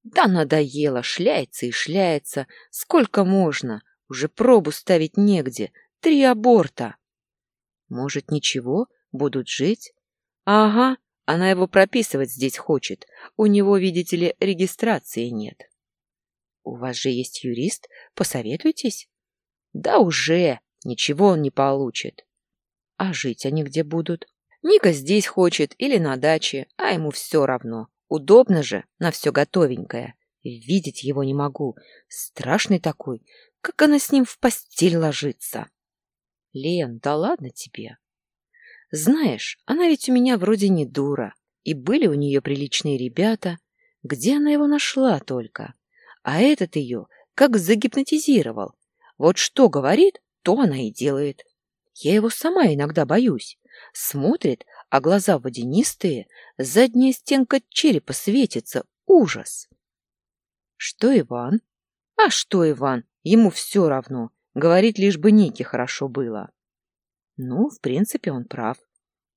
Да надоело, шляется и шляется. Сколько можно? Уже пробу ставить негде. Три аборта. Может, ничего, будут жить? Ага, она его прописывать здесь хочет. У него, видите ли, регистрации нет. У вас же есть юрист, посоветуйтесь. Да уже, ничего он не получит. А жить они где будут? Ника здесь хочет или на даче, а ему все равно. Удобно же, на все готовенькое. Видеть его не могу. Страшный такой. Как она с ним в постель ложится? Лен, да ладно тебе. Знаешь, она ведь у меня вроде не дура. И были у нее приличные ребята. Где она его нашла только? А этот ее как загипнотизировал. Вот что говорит, то она и делает. Я его сама иногда боюсь. Смотрит, а глаза водянистые, задняя стенка черепа светится. Ужас! Что Иван? А что Иван? Ему все равно. Говорит, лишь бы Нике хорошо было. Ну, в принципе, он прав.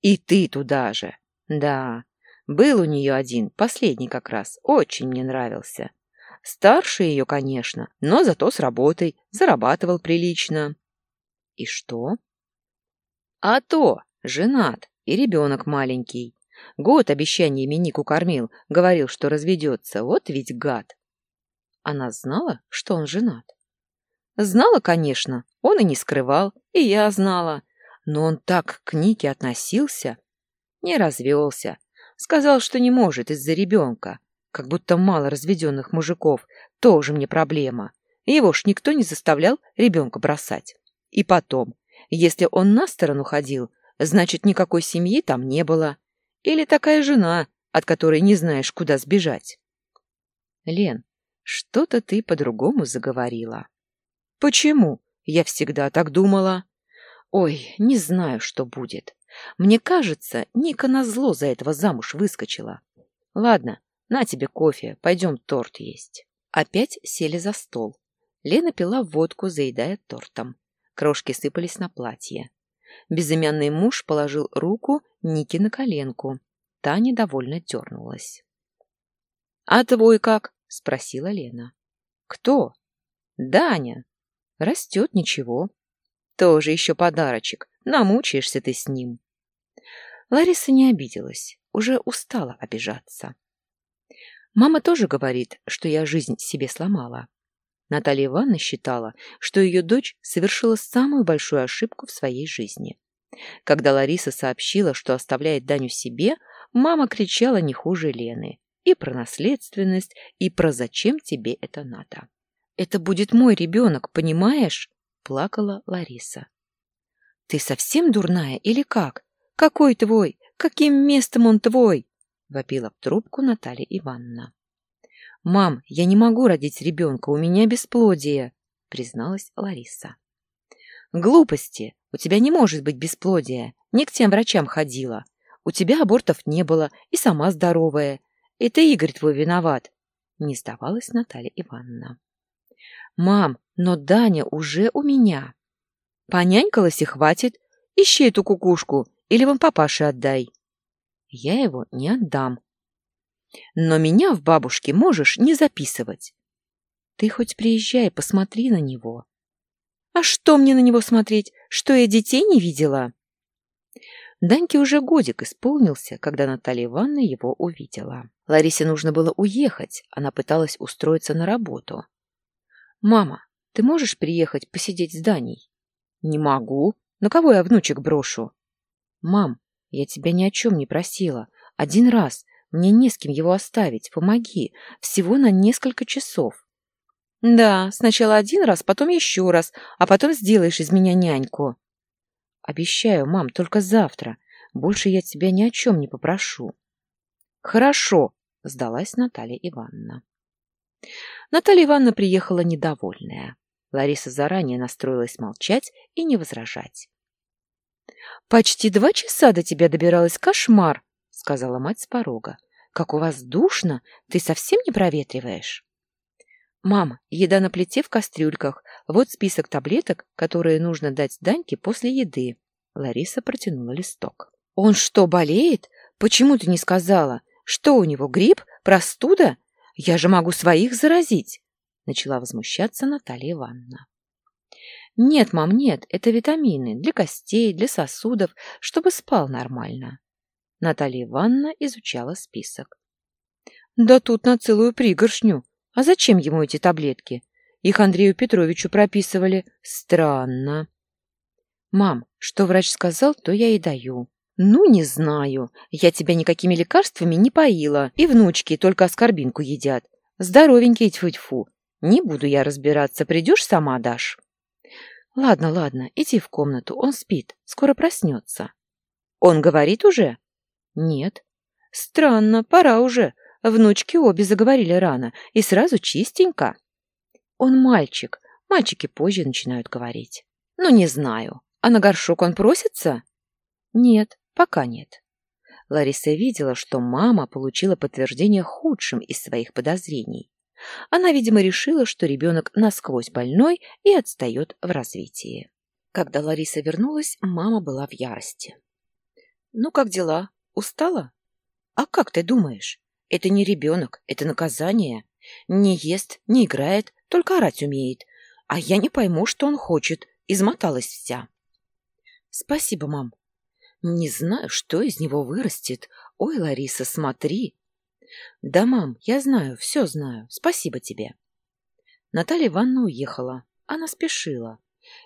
И ты туда же. Да, был у нее один, последний как раз, очень мне нравился. Старше ее, конечно, но зато с работой, зарабатывал прилично. И что? А то, женат, и ребенок маленький. Год обещаниями Нику кормил, говорил, что разведется, вот ведь гад. Она знала, что он женат? Знала, конечно, он и не скрывал, и я знала. Но он так к Нике относился. Не развелся. Сказал, что не может из-за ребенка. Как будто мало разведенных мужиков. Тоже мне проблема. Его ж никто не заставлял ребенка бросать. И потом, если он на сторону ходил, значит, никакой семьи там не было. Или такая жена, от которой не знаешь, куда сбежать. Лен, что-то ты по-другому заговорила. Почему? Я всегда так думала. Ой, не знаю, что будет. Мне кажется, Ника назло за этого замуж выскочила. Ладно, на тебе кофе, пойдем торт есть. Опять сели за стол. Лена пила водку, заедая тортом. Крошки сыпались на платье. Безымянный муж положил руку Нике на коленку. Та недовольно дернулась. — А твой как? — спросила Лена. — Кто? — Даня. Растет ничего. Тоже еще подарочек. Намучаешься ты с ним. Лариса не обиделась, уже устала обижаться. Мама тоже говорит, что я жизнь себе сломала. Наталья Ивановна считала, что ее дочь совершила самую большую ошибку в своей жизни. Когда Лариса сообщила, что оставляет Даню себе, мама кричала не хуже Лены. И про наследственность, и про зачем тебе это надо. «Это будет мой ребенок, понимаешь?» – плакала Лариса. «Ты совсем дурная или как? Какой твой? Каким местом он твой?» – вопила в трубку Наталья Ивановна. «Мам, я не могу родить ребенка, у меня бесплодие», — призналась Лариса. «Глупости! У тебя не может быть бесплодия. Не к тем врачам ходила. У тебя абортов не было, и сама здоровая. Это Игорь твой виноват», — не сдавалась Наталья Ивановна. «Мам, но Даня уже у меня. Понянькалась и хватит. Ищи эту кукушку или вам папаше отдай». «Я его не отдам», но меня в бабушке можешь не записывать. Ты хоть приезжай, посмотри на него. А что мне на него смотреть? Что я детей не видела? Даньке уже годик исполнился, когда Наталья Ивановна его увидела. Ларисе нужно было уехать, она пыталась устроиться на работу. «Мама, ты можешь приехать посидеть с Даней?» «Не могу. На кого я внучек брошу?» «Мам, я тебя ни о чем не просила. Один раз. Мне не с кем его оставить. Помоги. Всего на несколько часов. Да, сначала один раз, потом еще раз, а потом сделаешь из меня няньку. Обещаю, мам, только завтра. Больше я тебя ни о чем не попрошу. Хорошо, сдалась Наталья Ивановна. Наталья Ивановна приехала недовольная. Лариса заранее настроилась молчать и не возражать. «Почти два часа до тебя добиралась кошмар», — сказала мать с порога. Как у вас душно, ты совсем не проветриваешь? Мама, еда на плите в кастрюльках. Вот список таблеток, которые нужно дать Даньке после еды. Лариса протянула листок. Он что, болеет? Почему ты не сказала? Что у него, грипп? Простуда? Я же могу своих заразить. Начала возмущаться Наталья Ивановна. Нет, мам, нет, это витамины для костей, для сосудов, чтобы спал нормально. Наталья Ивановна изучала список. Да тут на целую пригоршню. А зачем ему эти таблетки? Их Андрею Петровичу прописывали. Странно. Мам, что врач сказал, то я и даю. Ну, не знаю. Я тебя никакими лекарствами не поила. И внучки только оскорбинку едят. Здоровенькие тьфу-тьфу. Не буду я разбираться. Придешь, сама дашь. Ладно, ладно, иди в комнату. Он спит. Скоро проснется. Он говорит уже? Нет. Странно, пора уже. Внучки обе заговорили рано и сразу чистенько. Он мальчик. Мальчики позже начинают говорить. Ну, не знаю. А на горшок он просится? Нет, пока нет. Лариса видела, что мама получила подтверждение худшим из своих подозрений. Она, видимо, решила, что ребенок насквозь больной и отстает в развитии. Когда Лариса вернулась, мама была в ярости. «Ну, как дела? Устала? А как ты думаешь? Это не ребенок, это наказание. Не ест, не играет, только орать умеет. А я не пойму, что он хочет. Измоталась вся». «Спасибо, мам». «Не знаю, что из него вырастет. Ой, Лариса, смотри, «Да, мам, я знаю, все знаю. Спасибо тебе». Наталья Ивановна уехала. Она спешила.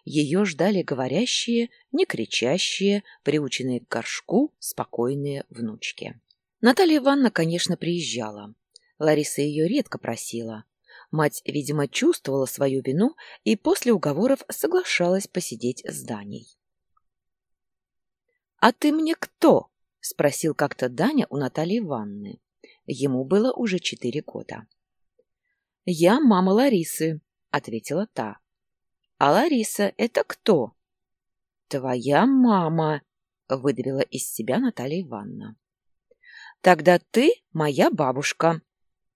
Ее ждали говорящие, не кричащие, приученные к горшку, спокойные внучки. Наталья Ивановна, конечно, приезжала. Лариса ее редко просила. Мать, видимо, чувствовала свою вину и после уговоров соглашалась посидеть с Даней. «А ты мне кто?» — спросил как-то Даня у Натальи Ивановны. Ему было уже четыре года. «Я мама Ларисы», — ответила та. «А Лариса — это кто?» «Твоя мама», — выдавила из себя Наталья Ивановна. «Тогда ты моя бабушка».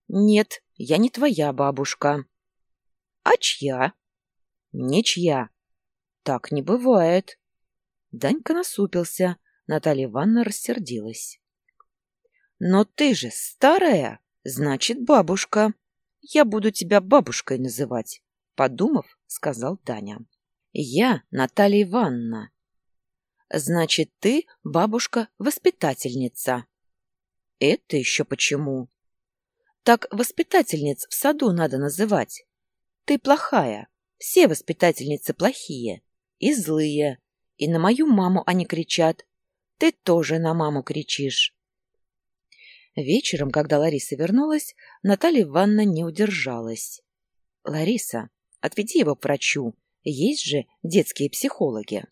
«Нет, я не твоя бабушка». «А чья?» «Ничья». «Так не бывает». Данька насупился. Наталья Ивановна рассердилась. Но ты же старая, значит, бабушка. Я буду тебя бабушкой называть, подумав, сказал Таня. Я Наталья Ивановна. Значит, ты бабушка-воспитательница. Это еще почему? Так воспитательниц в саду надо называть. Ты плохая. Все воспитательницы плохие и злые. И на мою маму они кричат. Ты тоже на маму кричишь. Вечером, когда Лариса вернулась, Наталья Ивановна не удержалась. — Лариса, отведи его к врачу. Есть же детские психологи.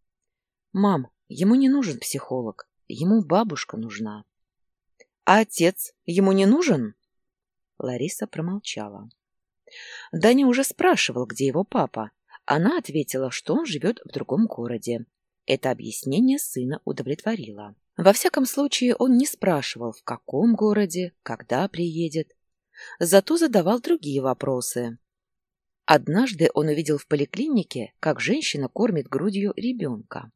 — Мам, ему не нужен психолог. Ему бабушка нужна. — А отец ему не нужен? Лариса промолчала. Даня уже спрашивал, где его папа. Она ответила, что он живет в другом городе. Это объяснение сына удовлетворило. Во всяком случае, он не спрашивал, в каком городе, когда приедет. Зато задавал другие вопросы. Однажды он увидел в поликлинике, как женщина кормит грудью ребенка.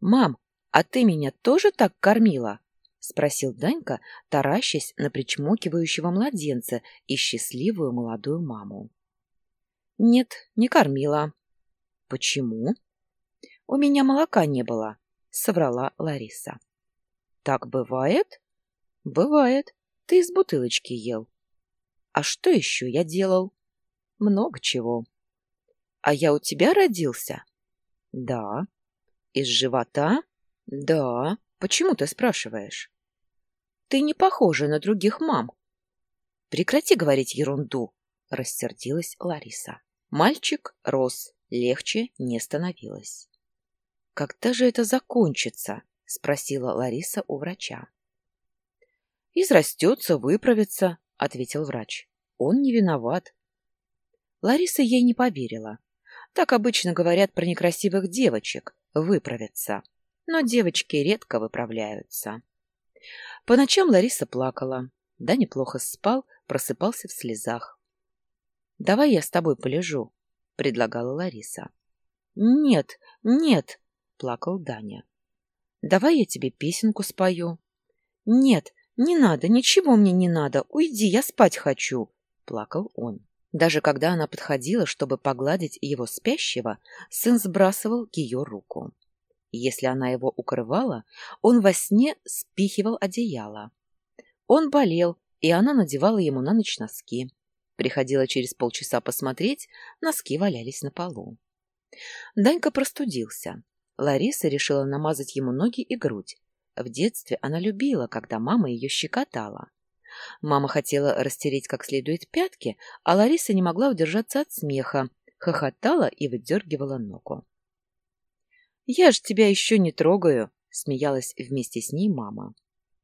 «Мам, а ты меня тоже так кормила?» — спросил Данька, таращась на причмокивающего младенца и счастливую молодую маму. «Нет, не кормила». «Почему?» «У меня молока не было», соврала Лариса. Так бывает? Бывает. Ты из бутылочки ел. А что еще я делал? Много чего. А я у тебя родился? Да. Из живота? Да. Почему ты спрашиваешь? Ты не похожа на других мам. Прекрати говорить ерунду, рассердилась Лариса. Мальчик рос, легче не становилось. «Когда же это закончится?» — спросила Лариса у врача. «Израстется, выправится», — ответил врач. «Он не виноват». Лариса ей не поверила. Так обычно говорят про некрасивых девочек — выправиться. Но девочки редко выправляются. По ночам Лариса плакала. Да неплохо спал, просыпался в слезах. «Давай я с тобой полежу», — предлагала Лариса. «Нет, нет», плакал Даня. «Давай я тебе песенку спою». «Нет, не надо, ничего мне не надо. Уйди, я спать хочу», — плакал он. Даже когда она подходила, чтобы погладить его спящего, сын сбрасывал ее руку. Если она его укрывала, он во сне спихивал одеяло. Он болел, и она надевала ему на ночь носки. Приходила через полчаса посмотреть, носки валялись на полу. Данька простудился. Лариса решила намазать ему ноги и грудь. В детстве она любила, когда мама ее щекотала. Мама хотела растереть как следует пятки, а Лариса не могла удержаться от смеха, хохотала и выдергивала ногу. «Я ж тебя еще не трогаю», — смеялась вместе с ней мама.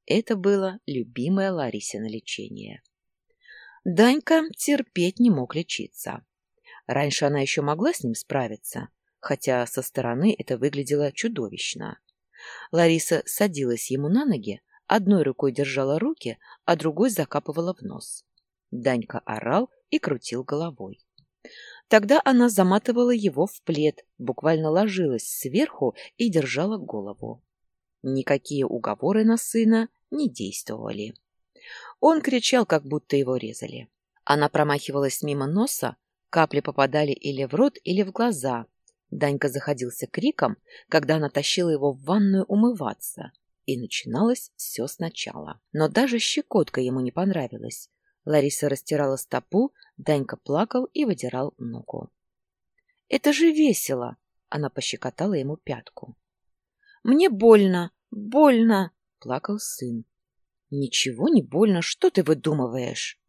Это было любимое Ларисино лечение. Данька терпеть не мог лечиться. Раньше она еще могла с ним справиться, хотя со стороны это выглядело чудовищно. Лариса садилась ему на ноги, одной рукой держала руки, а другой закапывала в нос. Данька орал и крутил головой. Тогда она заматывала его в плед, буквально ложилась сверху и держала голову. Никакие уговоры на сына не действовали. Он кричал, как будто его резали. Она промахивалась мимо носа, капли попадали или в рот, или в глаза. Данька заходился криком, когда она тащила его в ванную умываться. И начиналось все сначала. Но даже щекотка ему не понравилась. Лариса растирала стопу, Данька плакал и выдирал ногу. «Это же весело!» — она пощекотала ему пятку. «Мне больно! Больно!» — плакал сын. Ничего не больно, что ты выдумываешь?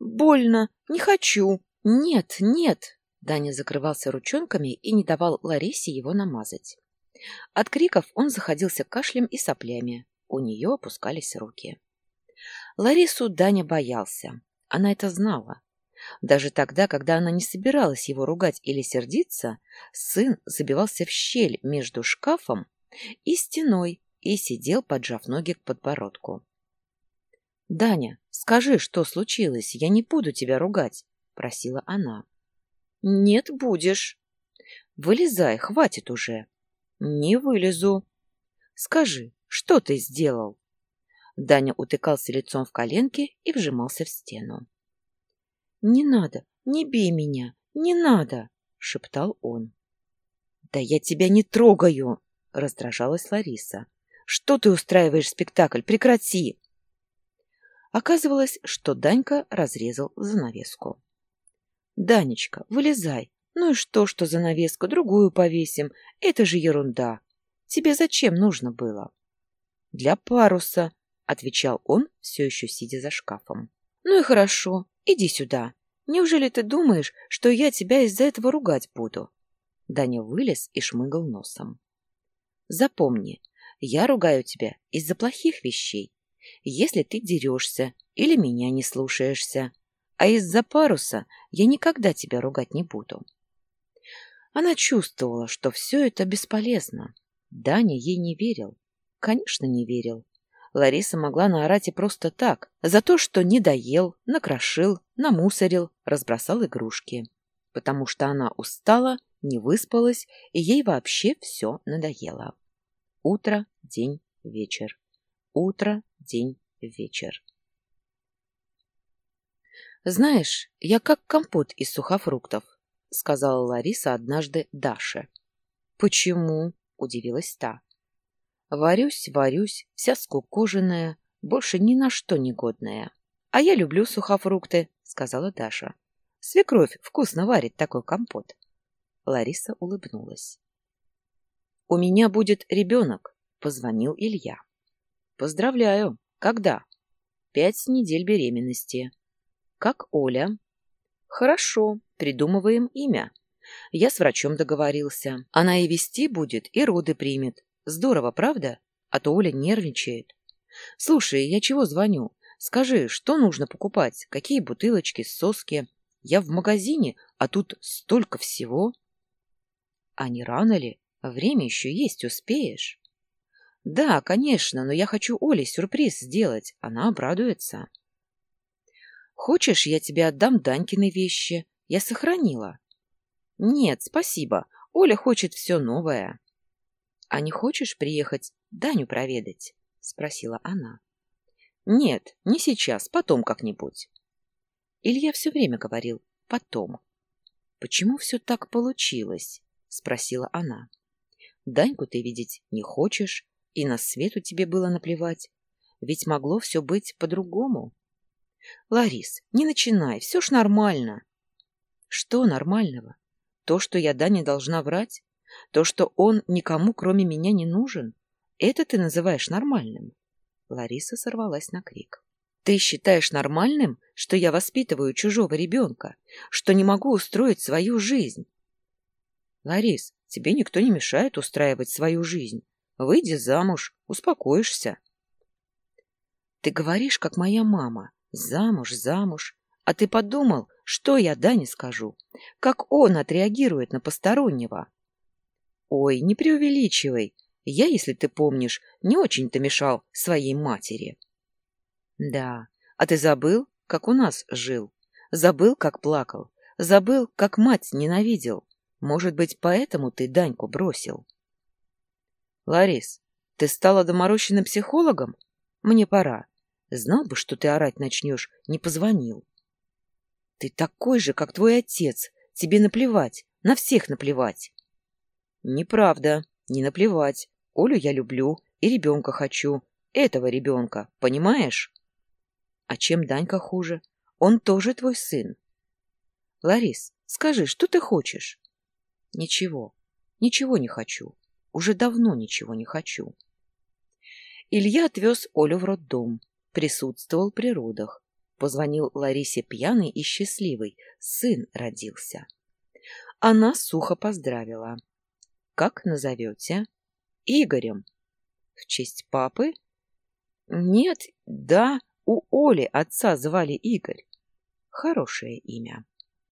Больно, не хочу. Нет, нет. Даня закрывался ручонками и не давал Ларисе его намазать. От криков он заходился кашлем и соплями. У нее опускались руки. Ларису Даня боялся. Она это знала. Даже тогда, когда она не собиралась его ругать или сердиться, сын забивался в щель между шкафом и стеной и сидел, поджав ноги к подбородку. — Даня, скажи, что случилось, я не буду тебя ругать, — просила она. — Нет, будешь. — Вылезай, хватит уже. — Не вылезу. — Скажи, что ты сделал? Даня утыкался лицом в коленки и вжимался в стену. — Не надо, не бей меня, не надо, — шептал он. — Да я тебя не трогаю, — раздражалась Лариса. — Что ты устраиваешь спектакль? Прекрати! Оказывалось, что Данька разрезал занавеску. «Данечка, вылезай. Ну и что, что занавеску, другую повесим? Это же ерунда. Тебе зачем нужно было?» «Для паруса», — отвечал он, все еще сидя за шкафом. «Ну и хорошо. Иди сюда. Неужели ты думаешь, что я тебя из-за этого ругать буду?» Даня вылез и шмыгал носом. «Запомни, я ругаю тебя из-за плохих вещей, если ты дерешься или меня не слушаешься. А из-за паруса я никогда тебя ругать не буду. Она чувствовала, что все это бесполезно. Даня ей не верил. Конечно, не верил. Лариса могла наорать и просто так, за то, что не доел, накрошил, намусорил, разбросал игрушки. Потому что она устала, не выспалась, и ей вообще все надоело. Утро, день, вечер. Утро, день, вечер. «Знаешь, я как компот из сухофруктов», — сказала Лариса однажды Даше. «Почему?» — удивилась та. «Варюсь, варюсь, вся скукоженная, больше ни на что не годная. А я люблю сухофрукты», — сказала Даша. «Свекровь вкусно варит такой компот». Лариса улыбнулась. «У меня будет ребенок», — позвонил Илья. Поздравляю. Когда? Пять недель беременности. Как Оля? Хорошо, придумываем имя. Я с врачом договорился. Она и вести будет, и роды примет. Здорово, правда? А то Оля нервничает. Слушай, я чего звоню? Скажи, что нужно покупать? Какие бутылочки, соски? Я в магазине, а тут столько всего. А не рано ли? Время еще есть, успеешь. Да, конечно, но я хочу Оле сюрприз сделать. Она обрадуется. Хочешь, я тебе отдам Данькины вещи? Я сохранила. Нет, спасибо. Оля хочет все новое. А не хочешь приехать Даню проведать? Спросила она. Нет, не сейчас, потом как-нибудь. Илья все время говорил потом. «Почему все так получилось?» — спросила она. «Даньку ты видеть не хочешь, и на свету тебе было наплевать. Ведь могло все быть по-другому». «Ларис, не начинай, все ж нормально». «Что нормального? То, что я Дане должна врать? То, что он никому, кроме меня, не нужен? Это ты называешь нормальным?» Лариса сорвалась на крик. Ты считаешь нормальным, что я воспитываю чужого ребенка, что не могу устроить свою жизнь? Ларис, тебе никто не мешает устраивать свою жизнь. Выйди замуж, успокоишься. Ты говоришь, как моя мама. Замуж, замуж. А ты подумал, что я Дане скажу? Как он отреагирует на постороннего? Ой, не преувеличивай. Я, если ты помнишь, не очень-то мешал своей матери. Да, а ты забыл, как у нас жил? Забыл, как плакал? Забыл, как мать ненавидел? Может быть, поэтому ты Даньку бросил? Ларис, ты стала доморощенным психологом? Мне пора. Знал бы, что ты орать начнешь, не позвонил. Ты такой же, как твой отец. Тебе наплевать, на всех наплевать. Неправда, не наплевать. Олю я люблю и ребенка хочу. Этого ребенка, понимаешь? А чем Данька хуже? Он тоже твой сын. Ларис, скажи, что ты хочешь? Ничего, ничего не хочу. Уже давно ничего не хочу. Илья отвез Олю в роддом, присутствовал при родах. Позвонил Ларисе пьяный и счастливый. Сын родился. Она сухо поздравила. «Как назовете?» «Игорем». «В честь папы?» «Нет, да, у Оли отца звали Игорь. Хорошее имя.